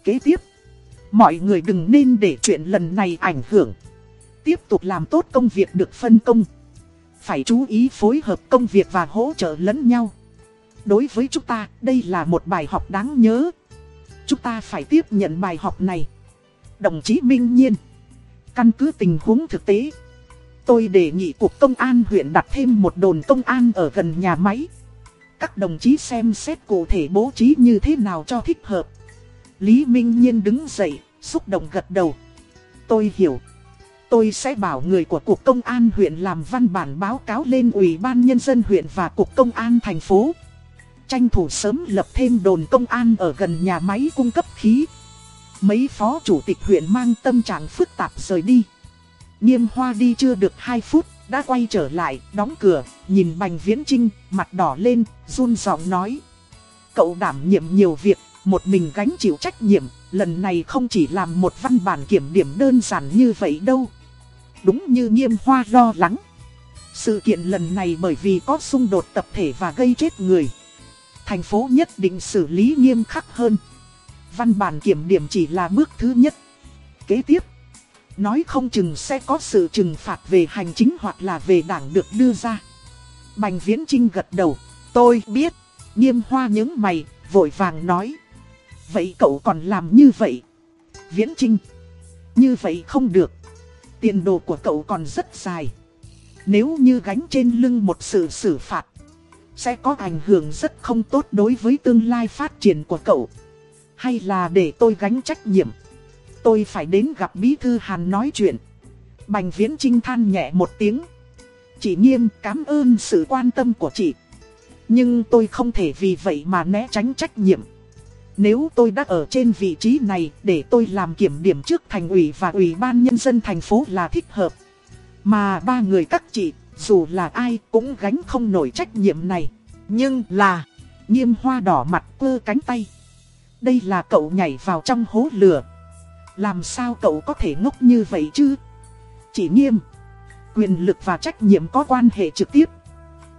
kế tiếp. Mọi người đừng nên để chuyện lần này ảnh hưởng. Tiếp tục làm tốt công việc được phân công. Phải chú ý phối hợp công việc và hỗ trợ lẫn nhau. Đối với chúng ta, đây là một bài học đáng nhớ. Chúng ta phải tiếp nhận bài học này. Đồng chí Minh Nhiên. Căn cứ tình huống thực tế. Tôi đề nghị Cục Công an huyện đặt thêm một đồn công an ở gần nhà máy. Các đồng chí xem xét cụ thể bố trí như thế nào cho thích hợp. Lý Minh Nhiên đứng dậy, xúc động gật đầu. Tôi hiểu. Tôi sẽ bảo người của Cục Công an huyện làm văn bản báo cáo lên Ủy ban Nhân dân huyện và Cục Công an thành phố. Tranh thủ sớm lập thêm đồn công an ở gần nhà máy cung cấp khí. Mấy phó chủ tịch huyện mang tâm trạng phức tạp rời đi. Nghiêm hoa đi chưa được 2 phút, đã quay trở lại, đóng cửa, nhìn Bành Viễn Trinh, mặt đỏ lên, run giọng nói. Cậu đảm nhiệm nhiều việc, một mình gánh chịu trách nhiệm, lần này không chỉ làm một văn bản kiểm điểm đơn giản như vậy đâu. Đúng như nghiêm hoa lo lắng. Sự kiện lần này bởi vì có xung đột tập thể và gây chết người. Thành phố nhất định xử lý nghiêm khắc hơn. Văn bản kiểm điểm chỉ là bước thứ nhất. Kế tiếp, Nói không chừng sẽ có sự trừng phạt về hành chính hoặc là về đảng được đưa ra. Bành Viễn Trinh gật đầu. Tôi biết. Nghiêm hoa những mày, vội vàng nói. Vậy cậu còn làm như vậy? Viễn Trinh. Như vậy không được. Tiền đồ của cậu còn rất dài. Nếu như gánh trên lưng một sự xử phạt. Sẽ có ảnh hưởng rất không tốt đối với tương lai phát triển của cậu. Hay là để tôi gánh trách nhiệm. Tôi phải đến gặp Bí Thư Hàn nói chuyện. Bành Viễn Trinh than nhẹ một tiếng. Chị nghiêm cảm ơn sự quan tâm của chị. Nhưng tôi không thể vì vậy mà né tránh trách nhiệm. Nếu tôi đã ở trên vị trí này để tôi làm kiểm điểm trước thành ủy và ủy ban nhân dân thành phố là thích hợp. Mà ba người các chị, dù là ai cũng gánh không nổi trách nhiệm này. Nhưng là, nghiêm hoa đỏ mặt cơ cánh tay. Đây là cậu nhảy vào trong hố lửa. Làm sao cậu có thể ngốc như vậy chứ? Chỉ nghiêm, quyền lực và trách nhiệm có quan hệ trực tiếp.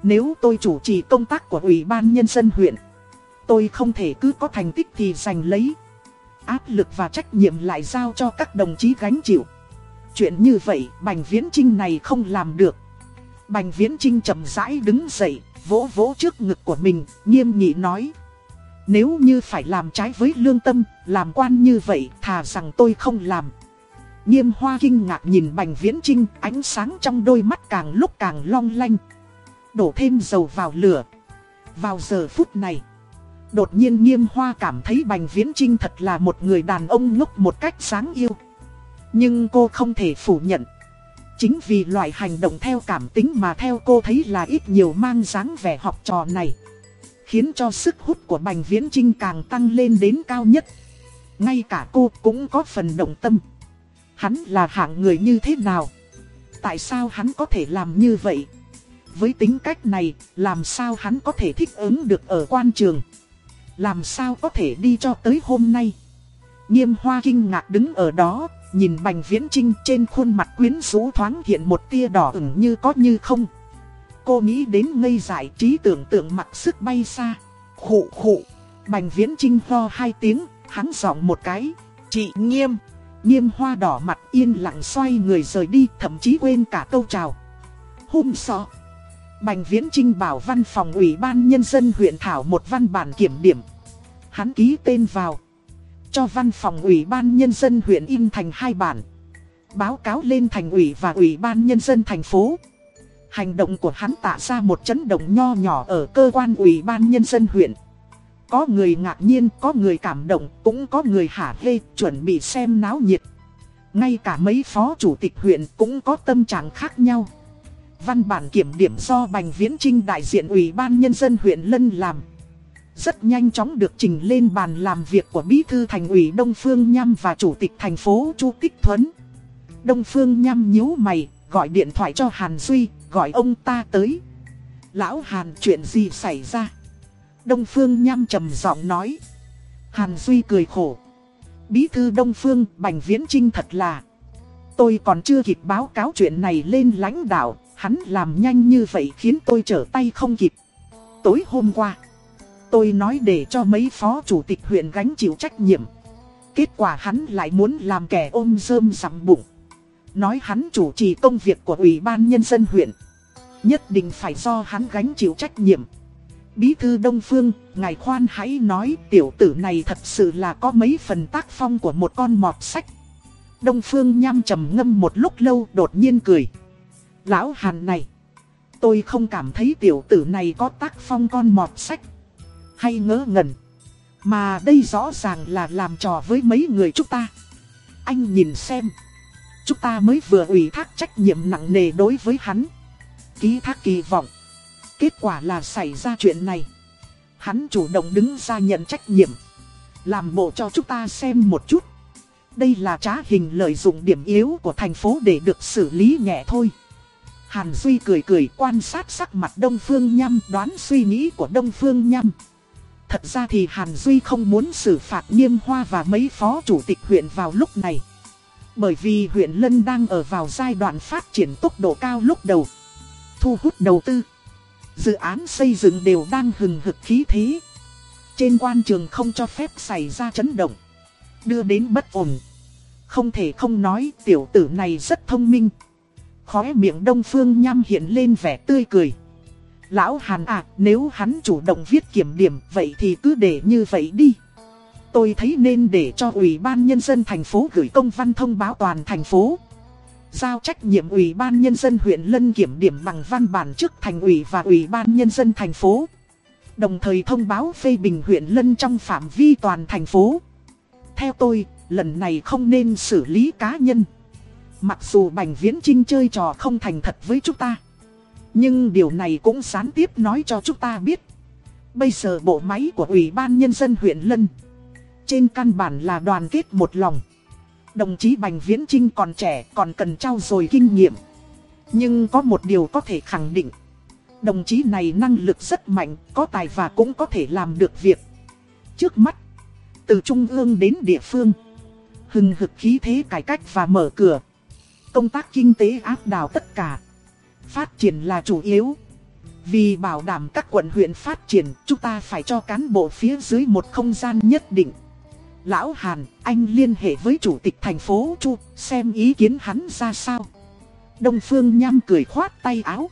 Nếu tôi chủ trì công tác của Ủy ban Nhân dân huyện, tôi không thể cứ có thành tích thì giành lấy. Áp lực và trách nhiệm lại giao cho các đồng chí gánh chịu. Chuyện như vậy, Bành Viễn Trinh này không làm được. Bành Viễn Trinh chậm rãi đứng dậy, vỗ vỗ trước ngực của mình, nghiêm nghị nói. Nếu như phải làm trái với lương tâm, làm quan như vậy, thà rằng tôi không làm. Nghiêm hoa kinh ngạc nhìn Bành Viễn Trinh, ánh sáng trong đôi mắt càng lúc càng long lanh. Đổ thêm dầu vào lửa. Vào giờ phút này, đột nhiên nghiêm hoa cảm thấy Bành Viễn Trinh thật là một người đàn ông ngốc một cách sáng yêu. Nhưng cô không thể phủ nhận. Chính vì loại hành động theo cảm tính mà theo cô thấy là ít nhiều mang dáng vẻ học trò này. Khiến cho sức hút của Bành Viễn Trinh càng tăng lên đến cao nhất. Ngay cả cô cũng có phần động tâm. Hắn là hạng người như thế nào? Tại sao hắn có thể làm như vậy? Với tính cách này, làm sao hắn có thể thích ứng được ở quan trường? Làm sao có thể đi cho tới hôm nay? Nghiêm hoa kinh ngạc đứng ở đó, nhìn Bành Viễn Trinh trên khuôn mặt quyến rũ thoáng hiện một tia đỏ ửng như có như không. Cô nghĩ đến ngây giải trí tưởng tượng mặc sức bay xa. Khụ khụ, Bành Viễn Trinh ho hai tiếng, hắn giọng một cái. Chị nghiêm, nghiêm hoa đỏ mặt yên lặng xoay người rời đi, thậm chí quên cả câu chào. Hôm sọ. Bành Viễn Trinh bảo văn phòng ủy ban nhân dân huyện Thảo một văn bản kiểm điểm. Hắn ký tên vào. Cho văn phòng ủy ban nhân dân huyện in thành hai bản. Báo cáo lên thành ủy và ủy ban nhân dân thành phố. Hành động của hắn tạo ra một chấn động nho nhỏ ở cơ quan ủy ban nhân dân huyện. Có người ngạc nhiên, có người cảm động, cũng có người hả hê, chuẩn bị xem náo nhiệt. Ngay cả mấy phó chủ tịch huyện cũng có tâm trạng khác nhau. Văn bản kiểm điểm do Bành Viễn Trinh đại diện Ủy ban Nhân dân huyện Lân làm. Rất nhanh chóng được trình lên bàn làm việc của Bí thư Thành ủy Đông Phương Nham và Chủ tịch thành phố Chu Tích Thuấn. Đông Phương Nham nhíu mày, gọi điện thoại cho Hàn Duy, gọi ông ta tới. Lão Hàn chuyện gì xảy ra? Đông Phương Nham trầm giọng nói. Hàn Duy cười khổ. Bí thư Đông Phương, Bành Viễn Trinh thật là. Tôi còn chưa kịp báo cáo chuyện này lên lãnh đạo, Hắn làm nhanh như vậy khiến tôi trở tay không kịp. Tối hôm qua, tôi nói để cho mấy phó chủ tịch huyện gánh chịu trách nhiệm. Kết quả hắn lại muốn làm kẻ ôm rơm rằm bụng. Nói hắn chủ trì công việc của Ủy ban Nhân dân huyện. Nhất định phải do hắn gánh chịu trách nhiệm. Bí thư Đông Phương, ngài khoan hãy nói tiểu tử này thật sự là có mấy phần tác phong của một con mọt sách. Đông Phương nham trầm ngâm một lúc lâu đột nhiên cười. Lão Hàn này, tôi không cảm thấy tiểu tử này có tác phong con mọt sách, hay ngớ ngẩn. Mà đây rõ ràng là làm trò với mấy người chúng ta. Anh nhìn xem, chúng ta mới vừa ủy thác trách nhiệm nặng nề đối với hắn. Ký thác kỳ vọng. Kết quả là xảy ra chuyện này. Hắn chủ động đứng ra nhận trách nhiệm. Làm bộ cho chúng ta xem một chút. Đây là trá hình lợi dụng điểm yếu của thành phố để được xử lý nhẹ thôi. Hàn Duy cười cười quan sát sắc mặt Đông Phương Nhâm đoán suy nghĩ của Đông Phương Nhâm. Thật ra thì Hàn Duy không muốn xử phạt Niêm Hoa và mấy phó chủ tịch huyện vào lúc này. Bởi vì huyện Lân đang ở vào giai đoạn phát triển tốc độ cao lúc đầu. Thu hút đầu tư. Dự án xây dựng đều đang hừng hực khí thế. Trên quan trường không cho phép xảy ra chấn động. Đưa đến bất ổn. Không thể không nói tiểu tử này rất thông minh. Khóe miệng Đông Phương Nham hiện lên vẻ tươi cười. Lão Hàn à, nếu hắn chủ động viết kiểm điểm, vậy thì cứ để như vậy đi. Tôi thấy nên để cho Ủy ban Nhân dân thành phố gửi công văn thông báo toàn thành phố. Giao trách nhiệm Ủy ban Nhân dân huyện Lân kiểm điểm bằng văn bản trước thành ủy và Ủy ban Nhân dân thành phố. Đồng thời thông báo phê bình huyện Lân trong phạm vi toàn thành phố. Theo tôi, lần này không nên xử lý cá nhân. Mặc dù Bành Viễn Trinh chơi trò không thành thật với chúng ta. Nhưng điều này cũng gián tiếp nói cho chúng ta biết. Bây giờ bộ máy của Ủy ban Nhân dân huyện Lân. Trên căn bản là đoàn kết một lòng. Đồng chí Bành Viễn Trinh còn trẻ còn cần trao dồi kinh nghiệm. Nhưng có một điều có thể khẳng định. Đồng chí này năng lực rất mạnh, có tài và cũng có thể làm được việc. Trước mắt, từ trung ương đến địa phương, hừng hực khí thế cải cách và mở cửa. Công tác kinh tế áp đảo tất cả. Phát triển là chủ yếu. Vì bảo đảm các quận huyện phát triển, chúng ta phải cho cán bộ phía dưới một không gian nhất định. Lão Hàn, anh liên hệ với chủ tịch thành phố Chu, xem ý kiến hắn ra sao. Đông Phương Nham cười khoát tay áo.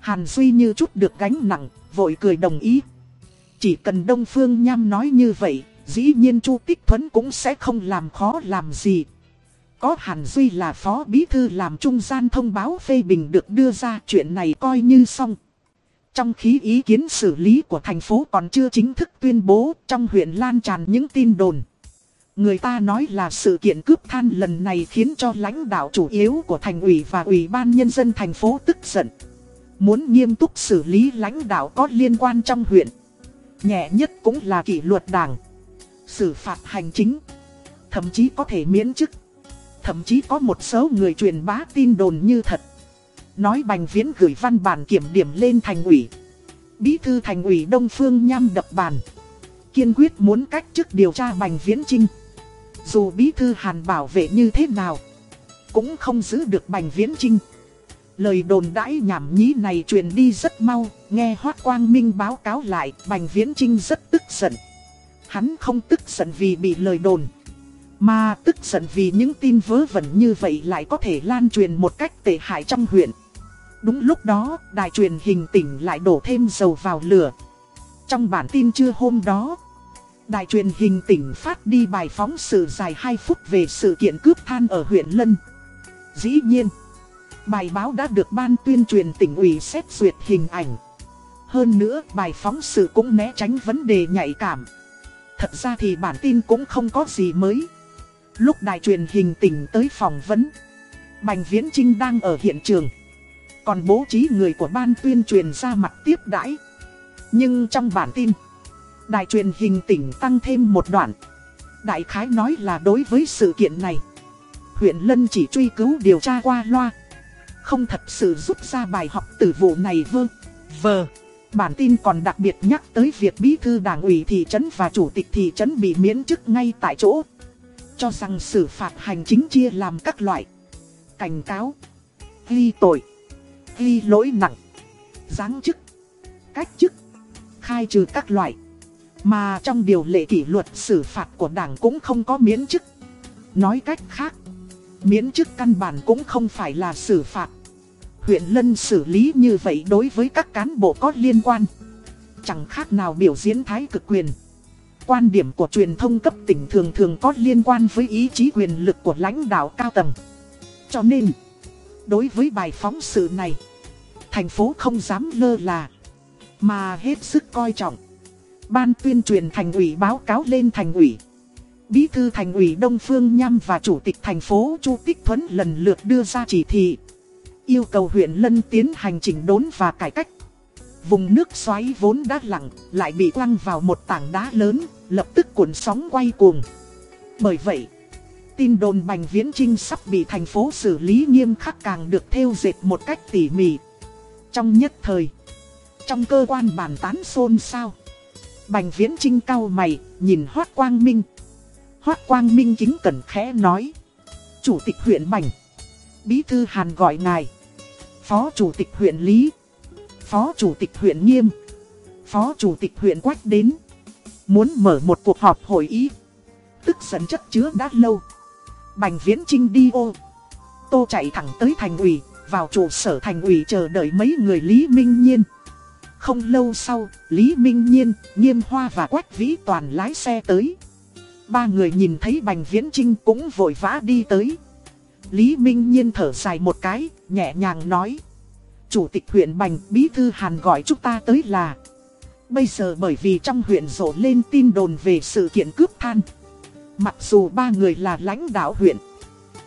Hàn Duy như chút được gánh nặng, vội cười đồng ý. Chỉ cần Đông Phương Nham nói như vậy, dĩ nhiên Chu Tích Thuấn cũng sẽ không làm khó làm gì. Có Hàn Duy là phó bí thư làm trung gian thông báo phê bình được đưa ra chuyện này coi như xong. Trong khi ý kiến xử lý của thành phố còn chưa chính thức tuyên bố trong huyện lan tràn những tin đồn. Người ta nói là sự kiện cướp than lần này khiến cho lãnh đạo chủ yếu của thành ủy và ủy ban nhân dân thành phố tức giận. Muốn nghiêm túc xử lý lãnh đạo có liên quan trong huyện. Nhẹ nhất cũng là kỷ luật đảng. Xử phạt hành chính. Thậm chí có thể miễn chức. Thậm chí có một số người truyền bá tin đồn như thật. Nói Bành Viễn gửi văn bản kiểm điểm lên thành ủy. Bí thư thành ủy Đông Phương nhăm đập bàn. Kiên quyết muốn cách chức điều tra Bành Viễn Trinh. Dù bí thư Hàn bảo vệ như thế nào, cũng không giữ được Bành Viễn Trinh. Lời đồn đãi nhảm nhí này truyền đi rất mau, nghe Hoác Quang Minh báo cáo lại, Bành Viễn Trinh rất tức giận. Hắn không tức giận vì bị lời đồn, mà tức giận vì những tin vớ vẩn như vậy lại có thể lan truyền một cách tệ hại trong huyện. Đúng lúc đó, đài truyền hình tỉnh lại đổ thêm dầu vào lửa. Trong bản tin trưa hôm đó, đài truyền hình tỉnh phát đi bài phóng sự dài 2 phút về sự kiện cướp than ở huyện Lân. Dĩ nhiên, bài báo đã được ban tuyên truyền tỉnh ủy xét duyệt hình ảnh. Hơn nữa, bài phóng sự cũng né tránh vấn đề nhạy cảm. Thật ra thì bản tin cũng không có gì mới. Lúc đài truyền hình tỉnh tới phỏng vấn, Bành Viễn Trinh đang ở hiện trường. Còn bố trí người của ban tuyên truyền ra mặt tiếp đãi. Nhưng trong bản tin, đài truyền hình tỉnh tăng thêm một đoạn. Đại khái nói là đối với sự kiện này, huyện Lân chỉ truy cứu điều tra qua loa. Không thật sự rút ra bài học từ vụ này vơ, vờ. Bản tin còn đặc biệt nhắc tới việc bí thư đảng ủy thị trấn và chủ tịch thị trấn bị miễn chức ngay tại chỗ. Cho rằng xử phạt hành chính chia làm các loại. Cảnh cáo, ghi tội, ghi lỗi nặng, giáng chức, cách chức, khai trừ các loại. Mà trong điều lệ kỷ luật xử phạt của đảng cũng không có miễn chức. Nói cách khác, miễn chức căn bản cũng không phải là xử phạt. Huyện Lân xử lý như vậy đối với các cán bộ có liên quan. Chẳng khác nào biểu diễn thái cực quyền. Quan điểm của truyền thông cấp tỉnh thường thường có liên quan với ý chí quyền lực của lãnh đạo cao tầng. Cho nên, đối với bài phóng sự này, thành phố không dám lơ là, mà hết sức coi trọng. Ban tuyên truyền thành ủy báo cáo lên thành ủy. Bí thư thành ủy Đông Phương Nham và Chủ tịch thành phố Chu Tích Thuấn lần lượt đưa ra chỉ thị. Yêu cầu huyện Lân tiến hành chỉnh đốn và cải cách. Vùng nước xoáy vốn đã lặng, lại bị quăng vào một tảng đá lớn, lập tức cuộn sóng quay cuồng. Bởi vậy, tin đồn Bành Viễn Trinh sắp bị thành phố xử lý nghiêm khắc càng được theo dệt một cách tỉ mỉ. Trong nhất thời, trong cơ quan bàn tán xôn xao, Bành Viễn Trinh cao mày, nhìn Hoác Quang Minh. Hoác Quang Minh kính cẩn khẽ nói. Chủ tịch huyện Bành. Bí thư Hàn gọi ngài. Phó chủ tịch huyện Lý. Phó chủ tịch huyện Nghiêm. Phó chủ tịch huyện Quách đến. Muốn mở một cuộc họp hội ý. Tức giận chất chứa đã lâu. Bành Viễn Trinh đi ô. Tô chạy thẳng tới thành ủy, vào trụ sở thành ủy chờ đợi mấy người Lý Minh Nhiên. Không lâu sau, Lý Minh Nhiên, Nghiêm Hoa và Quách Vĩ Toàn lái xe tới. Ba người nhìn thấy Bành Viễn Trinh cũng vội vã đi tới. Lý Minh Nhiên thở dài một cái, nhẹ nhàng nói. Chủ tịch huyện Bành Bí Thư Hàn gọi chúng ta tới là Bây giờ bởi vì trong huyện rộ lên tin đồn về sự kiện cướp than Mặc dù ba người là lãnh đạo huyện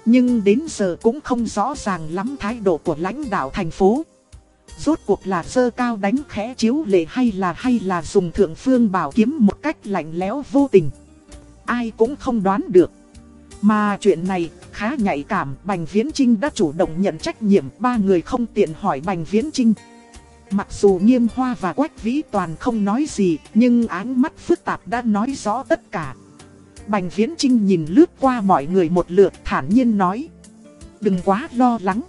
Nhưng đến giờ cũng không rõ ràng lắm thái độ của lãnh đạo thành phố Rốt cuộc là sơ cao đánh khẽ chiếu lệ hay là hay là dùng thượng phương bảo kiếm một cách lạnh lẽo vô tình? Ai cũng không đoán được. Mà chuyện này, khá nhạy cảm, Bành Viễn Trinh đã chủ động nhận trách nhiệm, ba người không tiện hỏi Bành Viễn Trinh Mặc dù nghiêm hoa và quách vĩ toàn không nói gì, Nhưng áng mắt phức tạp đã nói rõ tất cả. Bành Viễn Trinh nhìn lướt qua mọi người một lượt, thản nhiên nói. Đừng quá lo lắng.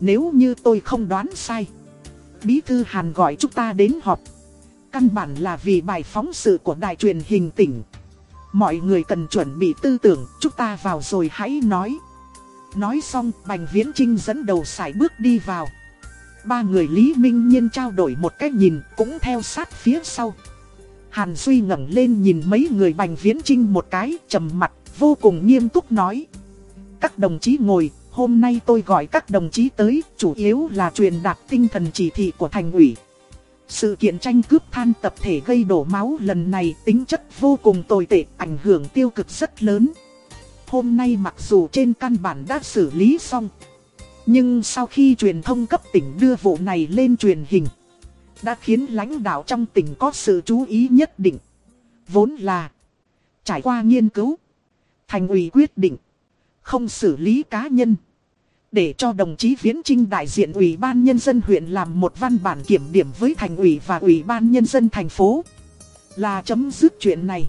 Nếu như tôi không đoán sai Bí thư Hàn gọi chúng ta đến họp. Căn bản là vì bài phóng sự của đài truyền hình tỉnh. Mọi người cần chuẩn bị tư tưởng, Chúng ta vào rồi hãy nói. Nói xong, Bành Viễn Trinh dẫn đầu sải bước đi vào. Ba người Lý Minh Nhiên trao đổi một cách nhìn, cũng theo sát phía sau. Hàn Duy ngẩng lên nhìn mấy người Bành Viễn Trinh một cái, trầm mặt, vô cùng nghiêm túc nói. Các đồng chí ngồi Hôm nay tôi gọi các đồng chí tới, chủ yếu là truyền đạt tinh thần chỉ thị của thành ủy. Sự kiện tranh cướp than tập thể gây đổ máu lần này tính chất vô cùng tồi tệ, ảnh hưởng tiêu cực rất lớn. Hôm nay mặc dù trên căn bản đã xử lý xong, nhưng sau khi truyền thông cấp tỉnh đưa vụ này lên truyền hình, đã khiến lãnh đạo trong tỉnh có sự chú ý nhất định. Vốn là trải qua nghiên cứu, thành ủy quyết định không xử lý cá nhân. Để cho đồng chí Viễn Trinh đại diện Ủy ban Nhân dân huyện làm một văn bản kiểm điểm với thành ủy và Ủy ban Nhân dân thành phố. Là chấm dứt chuyện này.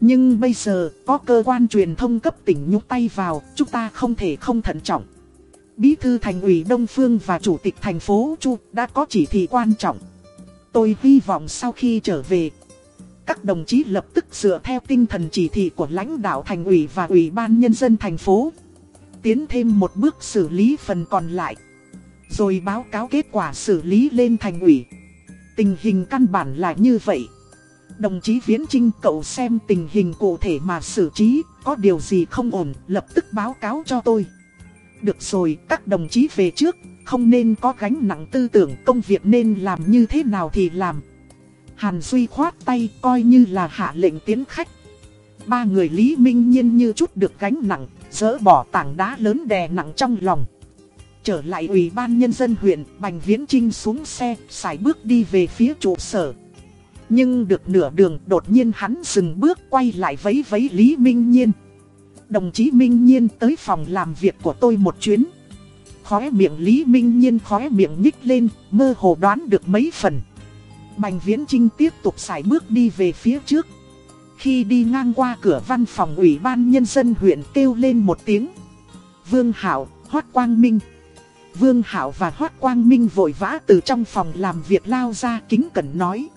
Nhưng bây giờ có cơ quan truyền thông cấp tỉnh nhúc tay vào, chúng ta không thể không thận trọng. Bí thư thành ủy Đông Phương và Chủ tịch thành phố Chu đã có chỉ thị quan trọng. Tôi hy vọng sau khi trở về, các đồng chí lập tức dựa theo tinh thần chỉ thị của lãnh đạo thành ủy và ủy ban nhân dân thành phố. Tiến thêm một bước xử lý phần còn lại. Rồi báo cáo kết quả xử lý lên thành ủy. Tình hình căn bản là như vậy. Đồng chí Viễn Trinh cậu xem tình hình cụ thể mà xử trí, có điều gì không ổn, lập tức báo cáo cho tôi. Được rồi, các đồng chí về trước, không nên có gánh nặng tư tưởng công việc nên làm như thế nào thì làm. Hàn Duy khoát tay coi như là hạ lệnh tiến khách. Ba người Lý Minh Nhiên như chút được gánh nặng, dỡ bỏ tảng đá lớn đè nặng trong lòng. Trở lại Ủy ban Nhân dân huyện, Bành Viễn Trinh xuống xe, xài bước đi về phía trụ sở. Nhưng được nửa đường đột nhiên hắn dừng bước quay lại vấy vấy Lý Minh Nhiên. Đồng chí Minh Nhiên tới phòng làm việc của tôi một chuyến. Khóe miệng Lý Minh Nhiên khóe miệng nhích lên, mơ hồ đoán được mấy phần. Bành Viễn Trinh tiếp tục xài bước đi về phía trước. Khi đi ngang qua cửa văn phòng ủy ban nhân dân huyện kêu lên một tiếng. Vương Hảo, Hoát Quang Minh. Vương Hảo và Hoát Quang Minh vội vã từ trong phòng làm việc lao ra kính cẩn nói.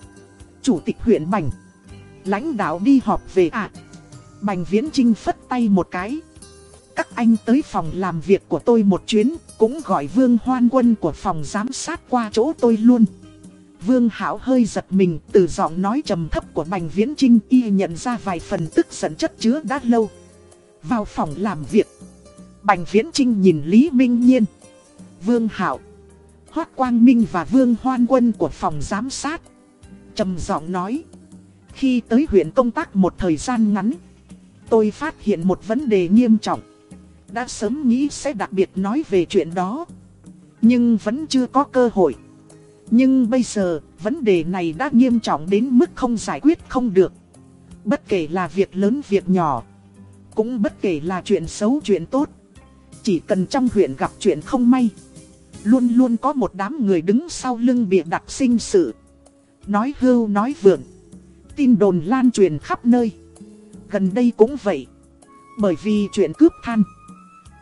Chủ tịch huyện Bành. Lãnh đạo đi họp về ạ. À. Bành Viễn Trinh phất tay một cái. Các anh tới phòng làm việc của tôi một chuyến, cũng gọi Vương Hoan Quân của phòng giám sát qua chỗ tôi luôn. Vương Hảo hơi giật mình từ giọng nói trầm thấp của Bành Viễn Trinh y nhận ra vài phần tức giận chất chứa đã lâu. Vào phòng làm việc, Bành Viễn Trinh nhìn Lý Minh Nhiên, Vương Hảo, Hoác Quang Minh và Vương Hoan Quân của phòng giám sát. trầm giọng nói, khi tới huyện công tác một thời gian ngắn, tôi phát hiện một vấn đề nghiêm trọng. Đã sớm nghĩ sẽ đặc biệt nói về chuyện đó, nhưng vẫn chưa có cơ hội. Nhưng bây giờ, vấn đề này đã nghiêm trọng đến mức không giải quyết không được. Bất kể là việc lớn việc nhỏ, cũng bất kể là chuyện xấu chuyện tốt. Chỉ cần trong huyện gặp chuyện không may, luôn luôn có một đám người đứng sau lưng bịa đặt sinh sự. Nói hưu nói vượn, tin đồn lan truyền khắp nơi. Gần đây cũng vậy, bởi vì chuyện cướp than.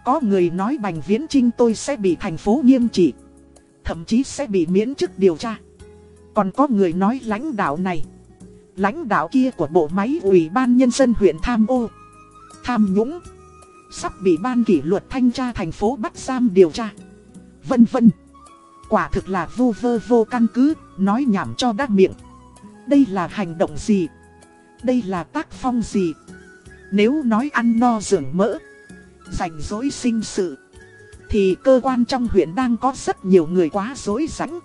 Có người nói Bành Viễn Trinh tôi sẽ bị thành phố nghiêm trị thậm chí sẽ bị miễn chức điều tra. Còn có người nói lãnh đạo này, lãnh đạo kia của bộ máy ủy ban nhân dân huyện tham ô, tham nhũng, Sắp bị ban kỷ luật thanh tra thành phố bắt giam điều tra. Vân vân. Quả thực là vu vơ vô căn cứ Nói nhảm cho đắc miệng. Đây là hành động gì? Đây là tác phong gì? Nếu nói ăn no dưỡng mỡ. Rảnh rỗi sinh sự. Thì cơ quan trong huyện đang có rất nhiều người quá dối rãnh.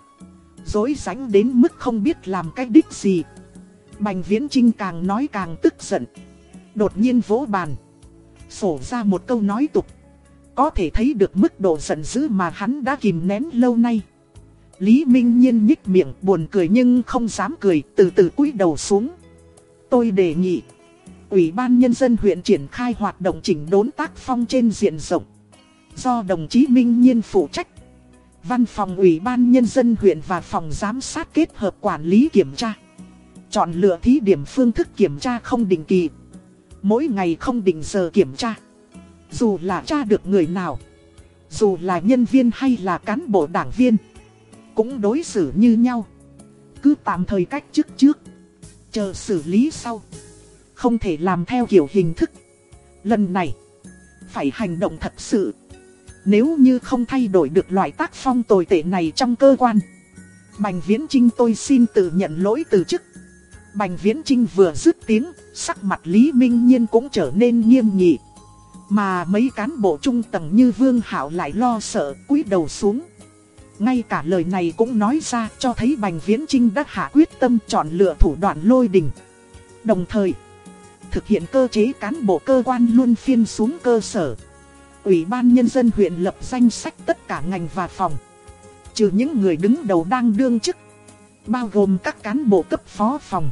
Dối rãnh đến mức không biết làm cái đích gì. Bành Viễn Trinh càng nói càng tức giận. Đột nhiên vỗ bàn. Sổ ra một câu nói tục. Có thể thấy được mức độ giận dữ mà hắn đã kìm nén lâu nay. Lý Minh Nhiên nhích miệng buồn cười nhưng không dám cười, Từ từ cúi đầu xuống. Tôi đề nghị. Ủy ban Nhân dân huyện triển khai hoạt động chỉnh đốn tác phong trên diện rộng. Do đồng chí Minh Nhiên phụ trách. Văn phòng Ủy ban Nhân dân huyện và phòng giám sát kết hợp quản lý kiểm tra. Chọn lựa thí điểm phương thức kiểm tra không định kỳ. Mỗi ngày không định giờ kiểm tra. Dù là tra được người nào. Dù là nhân viên hay là cán bộ đảng viên. Cũng đối xử như nhau. Cứ tạm thời cách trước trước. Chờ xử lý sau. Không thể làm theo kiểu hình thức. Lần này, Phải hành động thật sự. Nếu như không thay đổi được loại tác phong tồi tệ này trong cơ quan Bành Viễn Trinh tôi xin tự nhận lỗi từ chức Bành Viễn Trinh vừa dứt tiếng, sắc mặt Lý Minh Nhiên cũng trở nên nghiêm nghị. Mà mấy cán bộ trung tầng như Vương Hảo lại lo sợ cúi đầu xuống. Ngay cả lời này cũng nói ra cho thấy Bành Viễn Trinh đã hạ quyết tâm chọn lựa thủ đoạn lôi đình. Đồng thời, thực hiện cơ chế cán bộ cơ quan luôn phiên xuống cơ sở. Ủy ban Nhân dân huyện lập danh sách tất cả ngành và phòng. Trừ những người đứng đầu đang đương chức, bao gồm các cán bộ cấp phó phòng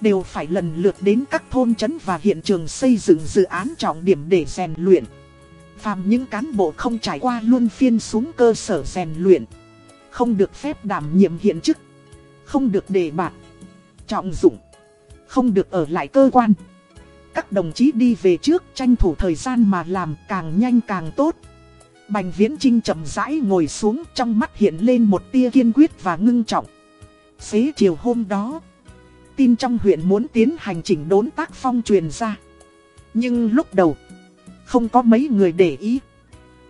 đều phải lần lượt đến các thôn trấn và hiện trường xây dựng dự án trọng điểm để rèn luyện. Phàm những cán bộ không trải qua luôn phiên xuống cơ sở rèn luyện. Không được phép đảm nhiệm hiện chức. Không được đề bạt. Trọng dụng. Không được ở lại cơ quan. Các đồng chí đi về trước tranh thủ thời gian mà làm càng nhanh càng tốt. Bành Viễn Trinh chậm rãi ngồi xuống trong mắt hiện lên một tia kiên quyết và ngưng trọng. Xế chiều hôm đó tin trong huyện muốn tiến hành chỉnh đốn tác phong truyền ra. Nhưng lúc đầu, không có mấy người để ý.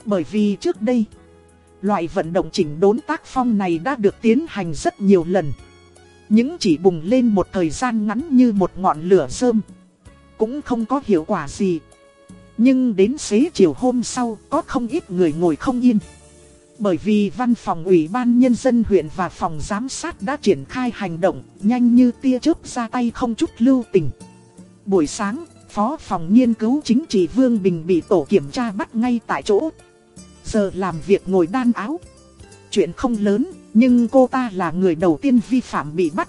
Bởi vì trước đây, loại vận động chỉnh đốn tác phong này đã được tiến hành rất nhiều lần. Những chỉ bùng lên một thời gian ngắn như một ngọn lửa rơm. Cũng không có hiệu quả gì. Nhưng đến xế chiều hôm sau có không ít người ngồi không yên. Bởi vì văn phòng ủy ban nhân dân huyện và phòng giám sát đã triển khai hành động, nhanh như tia chớp ra tay không chút lưu tình. Buổi sáng, phó phòng nghiên cứu chính trị Vương Bình bị tổ kiểm tra bắt ngay tại chỗ. Giờ làm việc ngồi đan áo. Chuyện không lớn, nhưng cô ta là người đầu tiên vi phạm bị bắt.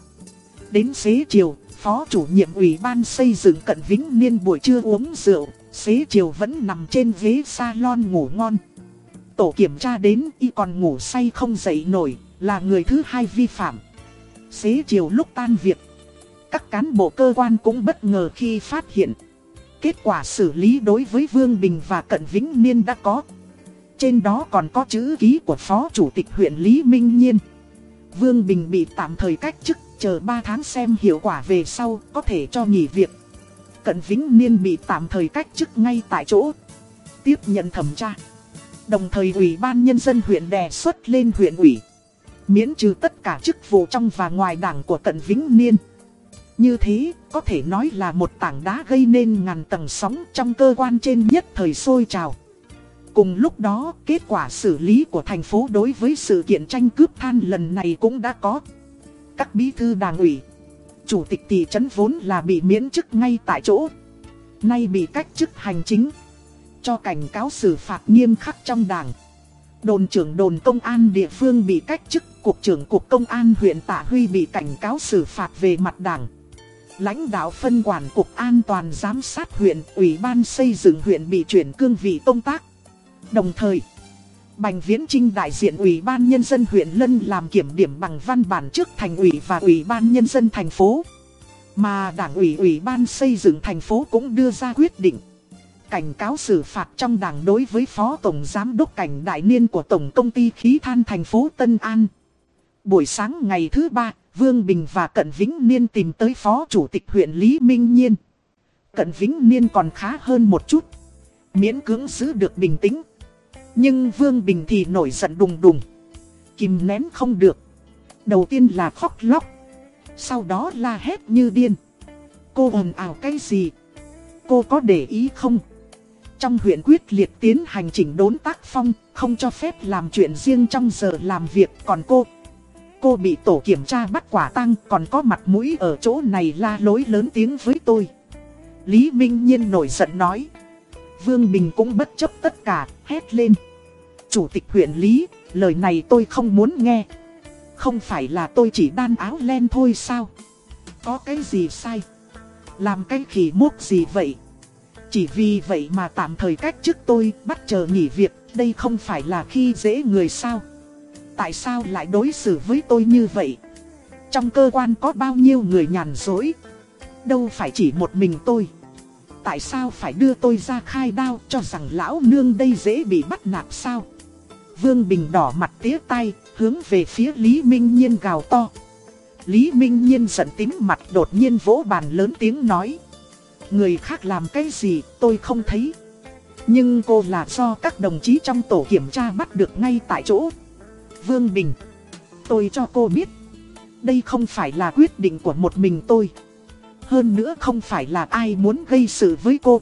Đến xế chiều, phó chủ nhiệm ủy ban xây dựng cận Vĩnh Niên buổi trưa uống rượu, xế chiều vẫn nằm trên ghế salon ngủ ngon tổ kiểm tra đến y còn ngủ say không dậy nổi, là người thứ hai vi phạm. Xế chiều lúc tan việc, các cán bộ cơ quan cũng bất ngờ khi phát hiện. Kết quả xử lý đối với Vương Bình và Cận Vĩnh Niên đã có. Trên đó còn có chữ ký của Phó Chủ tịch huyện Lý Minh Nhiên. Vương Bình bị tạm thời cách chức, chờ 3 tháng xem hiệu quả về sau, có thể cho nghỉ việc. Cận Vĩnh Niên bị tạm thời cách chức ngay tại chỗ. Tiếp nhận thẩm tra. Đồng thời Ủy ban Nhân dân huyện đề xuất lên huyện ủy. Miễn trừ tất cả chức vụ trong và ngoài đảng của Cận Vĩnh Niên. Như thế, có thể nói là một tảng đá gây nên ngàn tầng sóng trong cơ quan trên nhất thời sôi trào. Cùng lúc đó, kết quả xử lý của thành phố đối với sự kiện tranh cướp than lần này cũng đã có. Các bí thư đảng ủy, chủ tịch thị trấn vốn là bị miễn chức ngay tại chỗ. Nay bị cách chức hành chính cho cảnh cáo xử phạt nghiêm khắc trong đảng. Đồn trưởng đồn công an địa phương bị cách chức, cục trưởng cục công an huyện Tạ Huy bị cảnh cáo xử phạt về mặt đảng. Lãnh đạo phân quản cục an toàn giám sát huyện, ủy ban xây dựng huyện bị chuyển cương vị công tác. Đồng thời, Bành Viễn Trinh đại diện Ủy ban Nhân dân huyện Lân làm kiểm điểm bằng văn bản trước thành ủy và Ủy ban Nhân dân thành phố. Mà Đảng ủy Ủy ban xây dựng thành phố cũng đưa ra quyết định cảnh cáo xử phạt trong đảng đối với Phó Tổng Giám đốc Cảnh Đại Niên của Tổng Công ty Khí Than thành phố Tân An. Buổi sáng ngày thứ ba, Vương Bình và Cận Vĩnh Niên tìm tới Phó Chủ tịch huyện Lý Minh Nhiên. Cận Vĩnh Niên còn khá hơn một chút. Miễn cưỡng giữ được bình tĩnh. Nhưng Vương Bình thì nổi giận đùng đùng. Kìm nén không được. Đầu tiên là khóc lóc. Sau đó la hét như điên. Cô ồn ào cái gì? Cô có để ý không? Trong huyện quyết liệt tiến hành chỉnh đốn tác phong, không cho phép làm chuyện riêng trong giờ làm việc, còn cô... Cô bị tổ kiểm tra bắt quả tang, còn có mặt mũi ở chỗ này la lối lớn tiếng với tôi. Lý Minh Nhiên nổi giận nói. Vương Bình cũng bất chấp tất cả, hét lên. Chủ tịch huyện Lý, lời này tôi không muốn nghe. Không phải là tôi chỉ đan áo len thôi sao? Có cái gì sai? Làm cái khỉ mốc gì vậy? Chỉ vì vậy mà tạm thời cách chức tôi bắt chờ nghỉ việc, đây không phải là khi dễ người sao? Tại sao lại đối xử với tôi như vậy? Trong cơ quan có bao nhiêu người nhàn dối? Đâu phải chỉ một mình tôi. Tại sao phải đưa tôi ra khai đao cho rằng lão nương đây dễ bị bắt nạt sao? Vương Bình đỏ mặt tía tay, hướng về phía Lý Minh Nhiên gào to. Lý Minh Nhiên giận tím mặt đột nhiên vỗ bàn lớn tiếng nói. Người khác làm cái gì tôi không thấy. Nhưng cô là do các đồng chí trong tổ kiểm tra bắt được ngay tại chỗ. Vương Bình. Tôi cho cô biết. Đây không phải là quyết định của một mình tôi. Hơn nữa không phải là ai muốn gây sự với cô.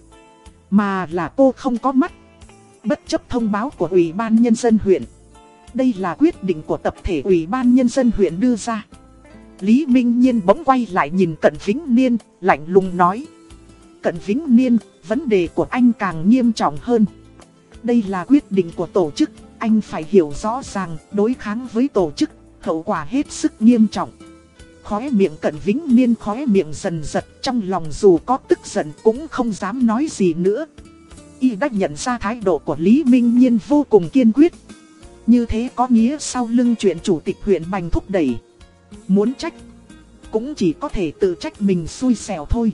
Mà là cô không có mắt. Bất chấp thông báo của Ủy ban Nhân dân huyện. Đây là quyết định của tập thể Ủy ban Nhân dân huyện đưa ra. Lý Minh Nhiên bỗng quay lại nhìn Cận Vĩnh Niên, lạnh lùng nói. Cận Vĩnh Niên, vấn đề của anh càng nghiêm trọng hơn. Đây là quyết định của tổ chức, anh phải hiểu rõ ràng đối kháng với tổ chức, hậu quả hết sức nghiêm trọng. Khóe miệng Cận Vĩnh Niên khóe miệng dần giật trong lòng dù có tức giận cũng không dám nói gì nữa. Y đã nhận ra thái độ của Lý Minh Nhiên vô cùng kiên quyết. Như thế có nghĩa sau lưng chuyện chủ tịch huyện Bành thúc đẩy. Muốn trách, cũng chỉ có thể tự trách mình xui xẻo thôi.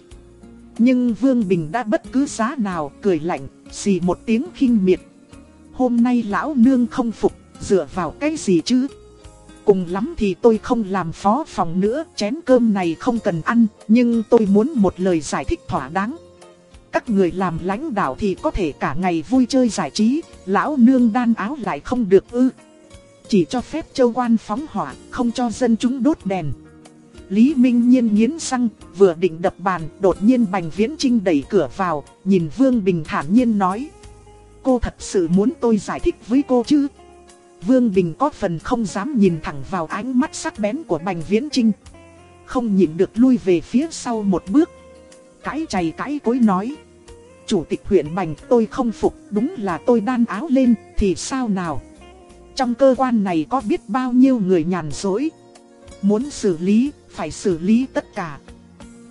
Nhưng Vương Bình đã bất cứ giá nào cười lạnh, xì một tiếng khinh miệt. Hôm nay lão nương không phục, dựa vào cái gì chứ? Cùng lắm thì tôi không làm phó phòng nữa, chén cơm này không cần ăn, nhưng tôi muốn một lời giải thích thỏa đáng. Các người làm lãnh đạo thì có thể cả ngày vui chơi giải trí, lão nương đan áo lại không được ư. Chỉ cho phép châu quan phóng hỏa, không cho dân chúng đốt đèn. Lý Minh Nhiên nghiến răng, vừa định đập bàn, đột nhiên Bành Viễn Trinh đẩy cửa vào, nhìn Vương Bình thản nhiên nói. Cô thật sự muốn tôi giải thích với cô chứ? Vương Bình có phần không dám nhìn thẳng vào ánh mắt sắc bén của Bành Viễn Trinh. Không nhìn được lui về phía sau một bước. Cãi chày cãi cối nói. Chủ tịch huyện Bành tôi không phục, đúng là tôi đan áo lên, thì sao nào? Trong cơ quan này có biết bao nhiêu người nhàn dối. Muốn xử lý, phải xử lý tất cả.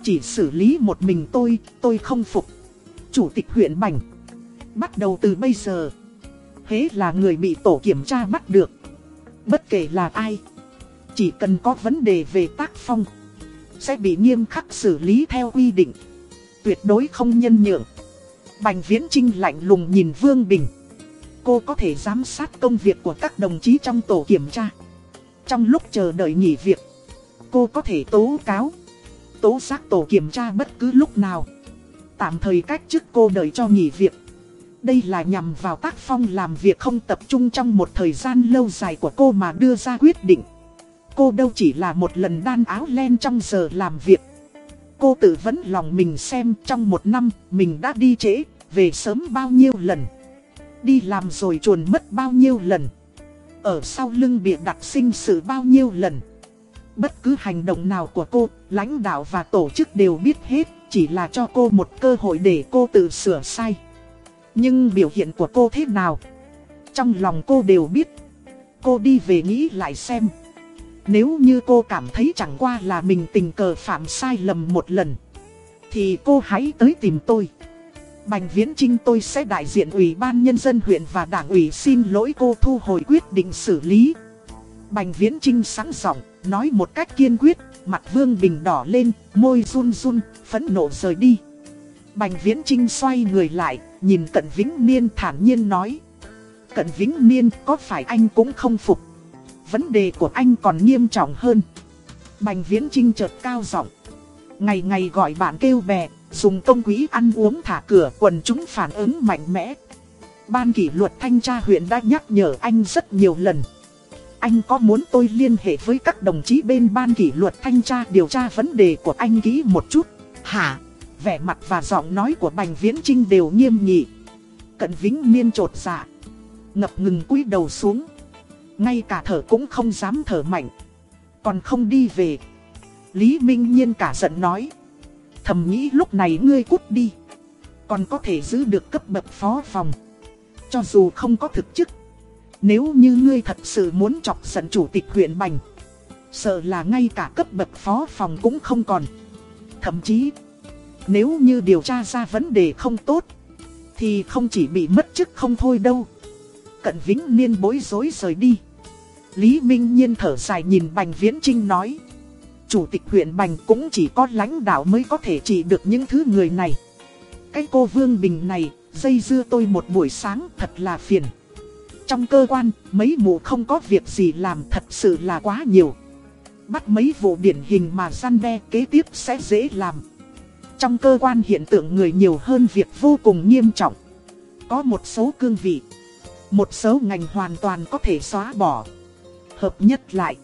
Chỉ xử lý một mình tôi, tôi không phục. Chủ tịch huyện Bành. Bắt đầu từ bây giờ. Hế là người bị tổ kiểm tra bắt được. Bất kể là ai. Chỉ cần có vấn đề về tác phong. Sẽ bị nghiêm khắc xử lý theo quy định. Tuyệt đối không nhân nhượng. Bành Viễn Trinh lạnh lùng nhìn Vương Bình. Cô có thể giám sát công việc của các đồng chí trong tổ kiểm tra. Trong lúc chờ đợi nghỉ việc, cô có thể tố cáo. Tố giác tổ kiểm tra bất cứ lúc nào. Tạm thời cách chức cô đợi cho nghỉ việc. Đây là nhằm vào tác phong làm việc không tập trung trong một thời gian lâu dài của cô mà đưa ra quyết định. Cô đâu chỉ là một lần đan áo len trong giờ làm việc. Cô tự vấn lòng mình xem trong một năm mình đã đi trễ, về sớm bao nhiêu lần. Đi làm rồi chuồn mất bao nhiêu lần. Ở sau lưng bị đặt sinh sự bao nhiêu lần. Bất cứ hành động nào của cô, lãnh đạo và tổ chức đều biết hết, chỉ là cho cô một cơ hội để cô tự sửa sai. Nhưng biểu hiện của cô thế nào? Trong lòng cô đều biết. Cô đi về nghĩ lại xem. Nếu như cô cảm thấy chẳng qua là mình tình cờ phạm sai lầm một lần Thì cô hãy tới tìm tôi Bành Viễn Trinh tôi sẽ đại diện Ủy ban Nhân dân huyện và Đảng ủy xin lỗi cô thu hồi quyết định xử lý Bành Viễn Trinh sẵn giọng nói một cách kiên quyết Mặt Vương Bình đỏ lên, môi run run, phẫn nộ rời đi Bành Viễn Trinh xoay người lại, nhìn Cận Vĩnh Niên thản nhiên nói Cận Vĩnh Niên có phải anh cũng không phục vấn đề của anh còn nghiêm trọng hơn. Bành Viễn Trinh chợt cao giọng, ngày ngày gọi bạn kêu bè, Dùng công quý ăn uống thả cửa quần chúng phản ứng mạnh mẽ. Ban kỷ luật thanh tra huyện đã nhắc nhở anh rất nhiều lần. Anh có muốn tôi liên hệ với các đồng chí bên ban kỷ luật thanh tra điều tra vấn đề của anh kỹ một chút? Hả? Vẻ mặt và giọng nói của Bành Viễn Trinh đều nghiêm nghị. Cận Vĩnh Niên trột dạ. Ngập ngừng cúi đầu xuống. Ngay cả thở cũng không dám thở mạnh. Còn không đi về. Lý Minh Nhiên cả giận nói. Thầm nghĩ lúc này ngươi cút đi. Còn có thể giữ được cấp bậc phó phòng. Cho dù không có thực chức. Nếu như ngươi thật sự muốn chọc giận chủ tịch huyện Bành. Sợ là ngay cả cấp bậc phó phòng cũng không còn. Thậm chí, nếu như điều tra ra vấn đề không tốt, thì không chỉ bị mất chức không thôi đâu. Cận Vĩnh Niên bối rối rời đi. Lý Minh Nhiên thở dài nhìn Bành Viễn Trinh nói. Chủ tịch huyện Bành cũng chỉ có lãnh đạo mới có thể trị được những thứ người này. Cái cô Vương Bình này, dây dưa tôi một buổi sáng thật là phiền. Trong cơ quan, mấy mụ không có việc gì làm thật sự là quá nhiều. Bắt mấy vụ điển hình mà gian đe kế tiếp sẽ dễ làm. Trong cơ quan hiện tượng người nhiều hơn việc vô cùng nghiêm trọng. Có một số cương vị, một số ngành hoàn toàn có thể xóa bỏ. Hợp nhất lại,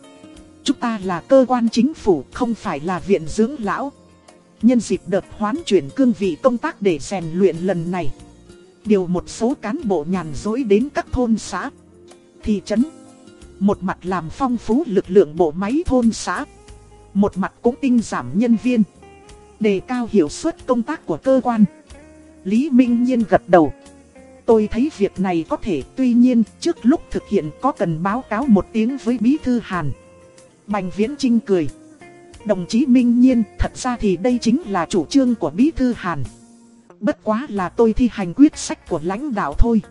chúng ta là cơ quan chính phủ không phải là viện dưỡng lão. Nhân dịp đợt hoán chuyển cương vị công tác để rèn luyện lần này. Điều một số cán bộ nhàn dối đến các thôn xã, thị trấn. Một mặt làm phong phú lực lượng bộ máy thôn xã. Một mặt cũng tinh giảm nhân viên. Đề cao hiệu suất công tác của cơ quan. Lý Minh Nhiên gật đầu. Tôi thấy việc này có thể tuy nhiên trước lúc thực hiện có cần báo cáo một tiếng với Bí Thư Hàn. Bành Viễn Trinh cười. Đồng chí Minh Nhiên thật ra thì đây chính là chủ trương của Bí Thư Hàn. Bất quá là tôi thi hành quyết sách của lãnh đạo thôi.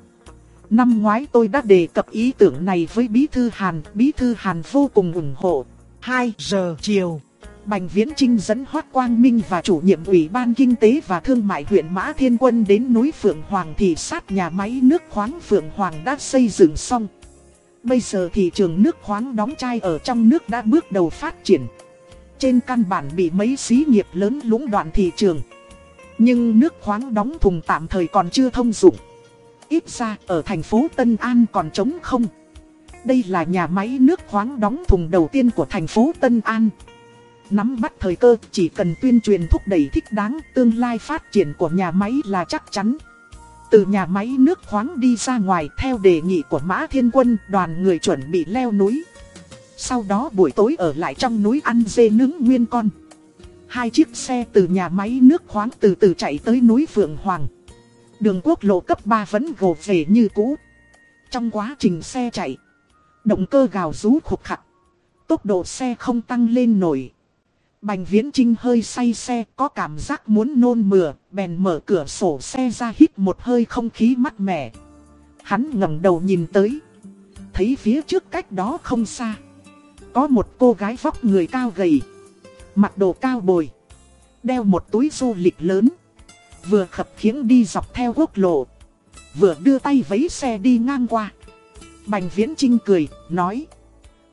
Năm ngoái tôi đã đề cập ý tưởng này với Bí Thư Hàn, Bí Thư Hàn vô cùng ủng hộ. 2 giờ chiều, Bành Viễn Trinh dẫn Hoác Quang Minh và chủ nhiệm Ủy ban Kinh tế và Thương mại huyện Mã Thiên Quân đến núi Phượng Hoàng thị sát nhà máy nước khoáng Phượng Hoàng đã xây dựng xong. Bây giờ thị trường nước khoáng đóng chai ở trong nước đã bước đầu phát triển. Trên căn bản bị mấy xí nghiệp lớn lũng đoạn thị trường. Nhưng nước khoáng đóng thùng tạm thời còn chưa thông dụng. Ít ra, ở thành phố Tân An còn trống không. Đây là nhà máy nước khoáng đóng thùng đầu tiên của thành phố Tân An. Nắm bắt thời cơ chỉ cần tuyên truyền thúc đẩy thích đáng tương lai phát triển của nhà máy là chắc chắn. Từ nhà máy nước khoáng đi ra ngoài theo đề nghị của Mã Thiên Quân đoàn người chuẩn bị leo núi. Sau đó buổi tối ở lại trong núi ăn dê nướng nguyên con. Hai chiếc xe từ nhà máy nước khoáng từ từ chạy tới núi Phượng Hoàng. Đường quốc lộ cấp 3 vẫn gồ về như cũ. Trong quá trình xe chạy, động cơ gào rú khục khặt. Tốc độ xe không tăng lên nổi. Bành viễn trinh hơi say xe có cảm giác muốn nôn mửa, bèn mở cửa sổ xe ra hít một hơi không khí mát mẻ. Hắn ngẩng đầu nhìn tới. Thấy phía trước cách đó không xa. Có một cô gái vóc người cao gầy. Mặc đồ cao bồi. Đeo một túi du lịch lớn. Vừa khập khiễng đi dọc theo quốc lộ. Vừa đưa tay vấy xe đi ngang qua. Bành viễn trinh cười, nói.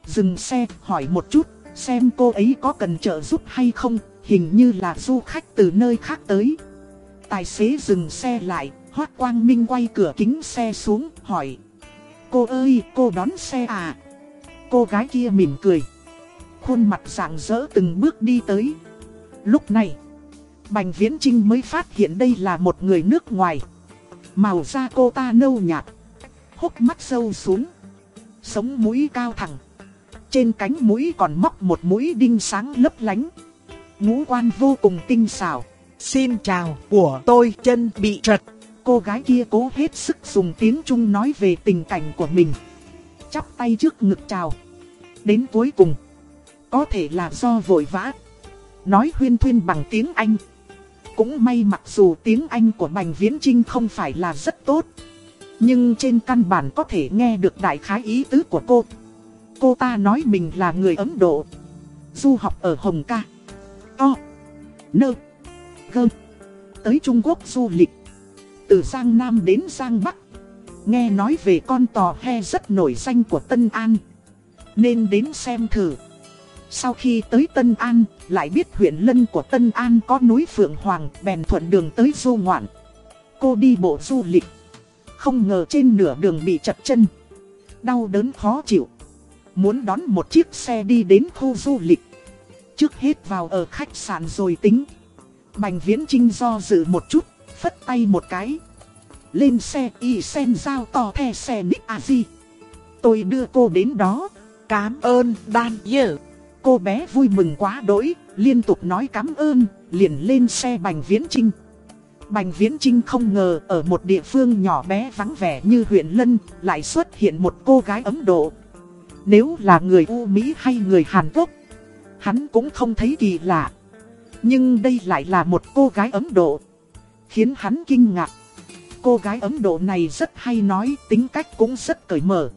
Dừng xe, hỏi một chút, xem cô ấy có cần trợ giúp hay không, hình như là du khách từ nơi khác tới. Tài xế dừng xe lại, Hoác Quang Minh quay cửa kính xe xuống, hỏi. Cô ơi, cô đón xe à? Cô gái kia mỉm cười. Khuôn mặt rạng rỡ từng bước đi tới. Lúc này, Bành Viễn Trinh mới phát hiện đây là một người nước ngoài. Màu da cô ta nâu nhạt, hốc mắt sâu xuống, sống mũi cao thẳng. Trên cánh mũi còn móc một mũi đinh sáng lấp lánh. Ngũ quan vô cùng tinh xảo. Xin chào, của tôi chân bị trật. Cô gái kia cố hết sức dùng tiếng Trung nói về tình cảnh của mình. Chắp tay trước ngực chào. Đến cuối cùng, có thể là do vội vã. Nói huyên thuyên bằng tiếng Anh. Cũng may mặc dù tiếng Anh của Bành Viễn Trinh không phải là rất tốt. Nhưng trên căn bản có thể nghe được đại khái ý tứ của cô. Cô ta nói mình là người Ấn Độ. Du học ở Hồng Ca. O. Nơ. Gơ. Tới Trung Quốc du lịch. Từ Giang Nam đến Giang Bắc. Nghe nói về con tò he rất nổi danh của Tân An. Nên đến xem thử. Sau khi tới Tân An, lại biết huyện lân của Tân An có núi Phượng Hoàng, bèn thuận đường tới du ngoạn. Cô đi bộ du lịch. Không ngờ trên nửa đường bị chật chân. Đau đớn khó chịu. Muốn đón một chiếc xe đi đến khu du lịch. Trước hết vào ở khách sạn rồi tính. Bành Viễn Trinh do dự một chút, phất tay một cái. Lên xe y sen giao to the xe Nick Azi. Tôi đưa cô đến đó. Cám ơn đan dở. Cô bé vui mừng quá đỗi, liên tục nói cảm ơn, liền lên xe Bành Viễn Trinh. Bành Viễn Trinh không ngờ ở một địa phương nhỏ bé vắng vẻ như huyện Lân lại xuất hiện một cô gái Ấn Độ. Nếu là người U Mỹ hay người Hàn Quốc, hắn cũng không thấy kỳ lạ. Nhưng đây lại là một cô gái Ấn Độ, khiến hắn kinh ngạc. Cô gái Ấn Độ này rất hay nói, tính cách cũng rất cởi mở.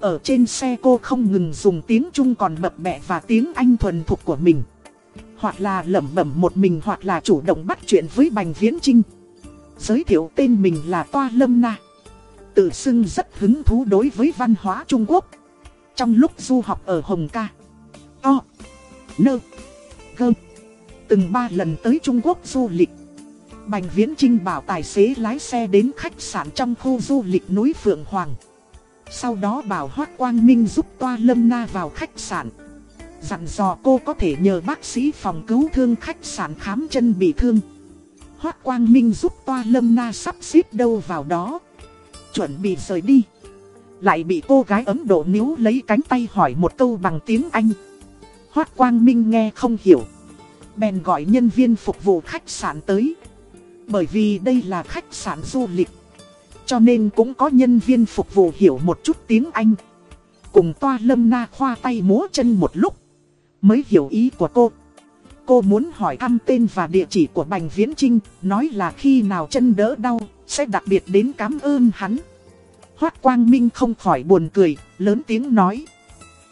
Ở trên xe cô không ngừng dùng tiếng Trung còn bập bẹ và tiếng Anh thuần thục của mình. Hoặc là lẩm bẩm một mình hoặc là chủ động bắt chuyện với Bành Viễn Trinh. Giới thiệu tên mình là Toa Lâm Na. Tự xưng rất hứng thú đối với văn hóa Trung Quốc. Trong lúc du học ở Hồng Ca. O. Nơ. Gơ. Từng ba lần tới Trung Quốc du lịch. Bành Viễn Trinh bảo tài xế lái xe đến khách sạn trong khu du lịch núi Phượng Hoàng. Sau đó bảo Hoác Quang Minh giúp Toa Lâm Na vào khách sạn. Dặn dò cô có thể nhờ bác sĩ phòng cứu thương khách sạn khám chân bị thương. Hoác Quang Minh giúp Toa Lâm Na sắp xếp đâu vào đó. Chuẩn bị rời đi. Lại bị cô gái Ấn Độ níu lấy cánh tay hỏi một câu bằng tiếng Anh. Hoác Quang Minh nghe không hiểu. Bèn gọi nhân viên phục vụ khách sạn tới. Bởi vì đây là khách sạn du lịch. Cho nên cũng có nhân viên phục vụ hiểu một chút tiếng Anh. Cùng toa lâm na khoa tay múa chân một lúc. Mới hiểu ý của cô. Cô muốn hỏi thăm tên và địa chỉ của Bành Viễn Trinh. Nói là khi nào chân đỡ đau, sẽ đặc biệt đến cảm ơn hắn. Hoác Quang Minh không khỏi buồn cười, lớn tiếng nói.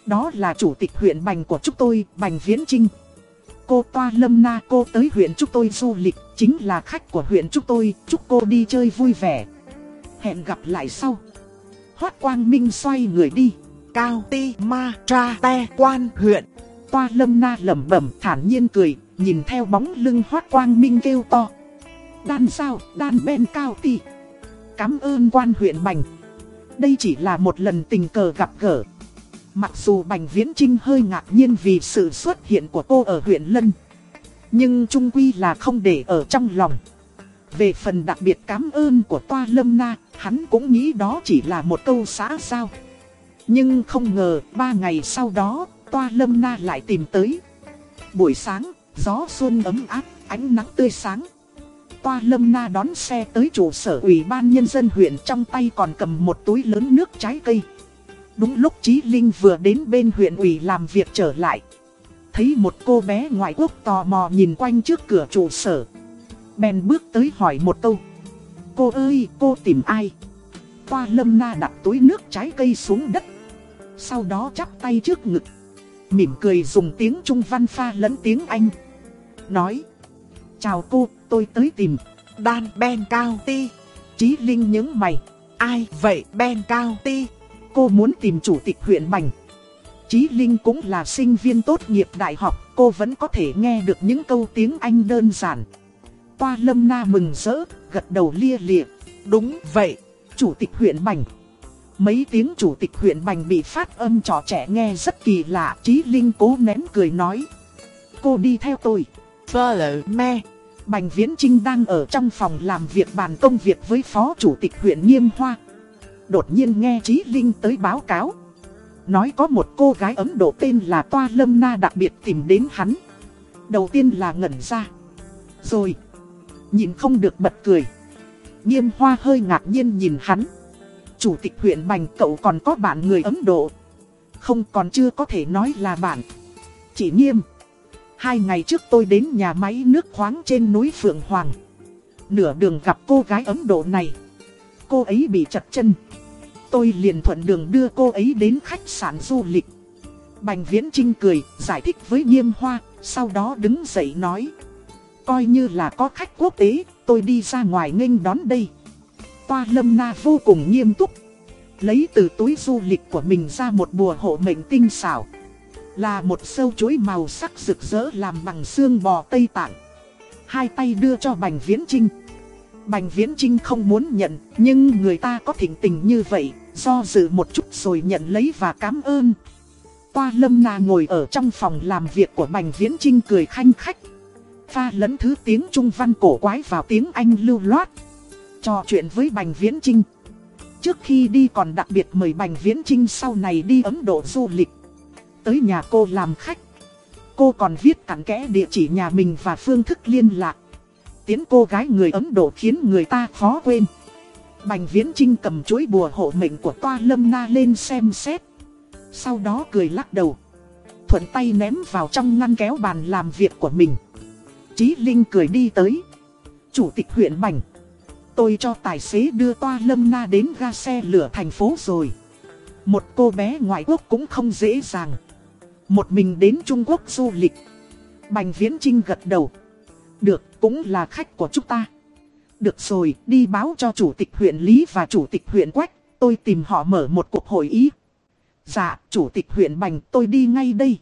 Đó là chủ tịch huyện Bành của chúng tôi, Bành Viễn Trinh. Cô Toa Lâm Na cô tới huyện chúng tôi du lịch, chính là khách của huyện chúng tôi, chúc cô đi chơi vui vẻ. Hẹn gặp lại sau. Hoác Quang Minh xoay người đi. Cao Ti Ma Tra Te Quan huyện. Toa Lâm Na lẩm bẩm thản nhiên cười, nhìn theo bóng lưng Hoác Quang Minh kêu to. Đan sao, đan ben Cao Ti. Cảm ơn quan huyện Bành. Đây chỉ là một lần tình cờ gặp gỡ. Mặc dù Bành Viễn Trinh hơi ngạc nhiên vì sự xuất hiện của cô ở huyện Lân. Nhưng trung quy là không để ở trong lòng. Về phần đặc biệt cảm ơn của Toa Lâm Na, hắn cũng nghĩ đó chỉ là một câu xã giao. Nhưng không ngờ, ba ngày sau đó, Toa Lâm Na lại tìm tới. Buổi sáng, gió xuân ấm áp, ánh nắng tươi sáng. Toa Lâm Na đón xe tới trụ sở ủy ban nhân dân huyện trong tay còn cầm một túi lớn nước trái cây. Đúng lúc Chí Linh vừa đến bên huyện ủy làm việc trở lại. Thấy một cô bé ngoại quốc tò mò nhìn quanh trước cửa trụ sở. Bèn bước tới hỏi một câu. Cô ơi, cô tìm ai? Toa lâm na đặt túi nước trái cây xuống đất. Sau đó chắp tay trước ngực. Mỉm cười dùng tiếng Trung văn pha lẫn tiếng Anh. Nói. Chào cô, tôi tới tìm. Đan Ben Cao Ti. Chí Linh những mày. Ai vậy Ben Cao Ti? Cô muốn tìm chủ tịch huyện Bành. Chí Linh cũng là sinh viên tốt nghiệp đại học, cô vẫn có thể nghe được những câu tiếng Anh đơn giản. Toa Lâm Na mừng rỡ, gật đầu lia lịa. Đúng vậy, chủ tịch huyện Bành. Mấy tiếng chủ tịch huyện Bành bị phát âm trò trẻ nghe rất kỳ lạ. Chí Linh cố nén cười nói. Cô đi theo tôi. Follow me. Bành Viễn Trinh đang ở trong phòng làm việc bàn công việc với phó chủ tịch huyện Nghiêm Hoa. Đột nhiên nghe Chí Linh tới báo cáo. Nói có một cô gái Ấn Độ tên là Toa Lâm Na đặc biệt tìm đến hắn. Đầu tiên là ngẩn ra. Rồi, nhìn không được bật cười. Nghiêm Hoa hơi ngạc nhiên nhìn hắn. Chủ tịch huyện Bành cậu còn có bạn người Ấn Độ. Không còn chưa có thể nói là bạn. Chỉ nghiêm. Hai ngày trước tôi đến nhà máy nước khoáng trên núi Phượng Hoàng. Nửa đường gặp cô gái Ấn Độ này. Cô ấy bị chật chân. Tôi liền thuận đường đưa cô ấy đến khách sạn du lịch. Bành Viễn Trinh cười, giải thích với Nghiêm Hoa, sau đó đứng dậy nói. Coi như là có khách quốc tế, tôi đi ra ngoài nghênh đón đây. Toa Lâm Na vô cùng nghiêm túc. Lấy từ túi du lịch của mình ra một bùa hộ mệnh tinh xảo. Là một sâu chuối màu sắc rực rỡ làm bằng xương bò Tây Tạng. Hai tay đưa cho Bành Viễn Trinh Bành Viễn Trinh không muốn nhận, Nhưng người ta có thỉnh tình như vậy, Do dự một chút rồi nhận lấy và cảm ơn. Toa Lâm Na ngồi ở trong phòng làm việc của Bành Viễn Trinh cười khanh khách. Pha lẫn thứ tiếng Trung Văn cổ quái vào tiếng Anh lưu loát. Trò chuyện với Bành Viễn Trinh Trước khi đi còn đặc biệt mời Bành Viễn Trinh sau này đi Ấn Độ du lịch. Tới nhà cô làm khách. Cô còn viết cặn kẽ địa chỉ nhà mình và phương thức liên lạc. Tiến cô gái người Ấn Độ khiến người ta khó quên. Bành Viễn Trinh cầm chuỗi bùa hộ mệnh của Toa Lâm Na lên xem xét. Sau đó cười lắc đầu. Thuận tay ném vào trong ngăn kéo bàn làm việc của mình. Chí Linh cười đi tới. Chủ tịch huyện Bành. Tôi cho tài xế đưa Toa Lâm Na đến ga xe lửa thành phố rồi. Một cô bé ngoại quốc cũng không dễ dàng. Một mình đến Trung Quốc du lịch. Bành Viễn Trinh gật đầu. Được, cũng là khách của chúng ta. Được rồi, đi báo cho chủ tịch huyện Lý và chủ tịch huyện Quách Tôi tìm họ mở một cuộc hội ý. Dạ, chủ tịch huyện Bành tôi đi ngay đây.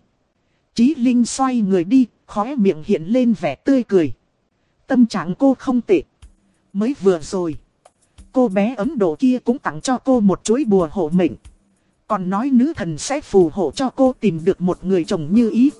Chí Linh xoay người đi, khóe miệng hiện lên vẻ tươi cười. Tâm trạng cô không tệ. Mới vừa rồi Cô bé Ấn Độ kia cũng tặng cho cô một chuỗi bùa hộ mệnh. Còn nói nữ thần sẽ phù hộ cho cô tìm được một người chồng như ý.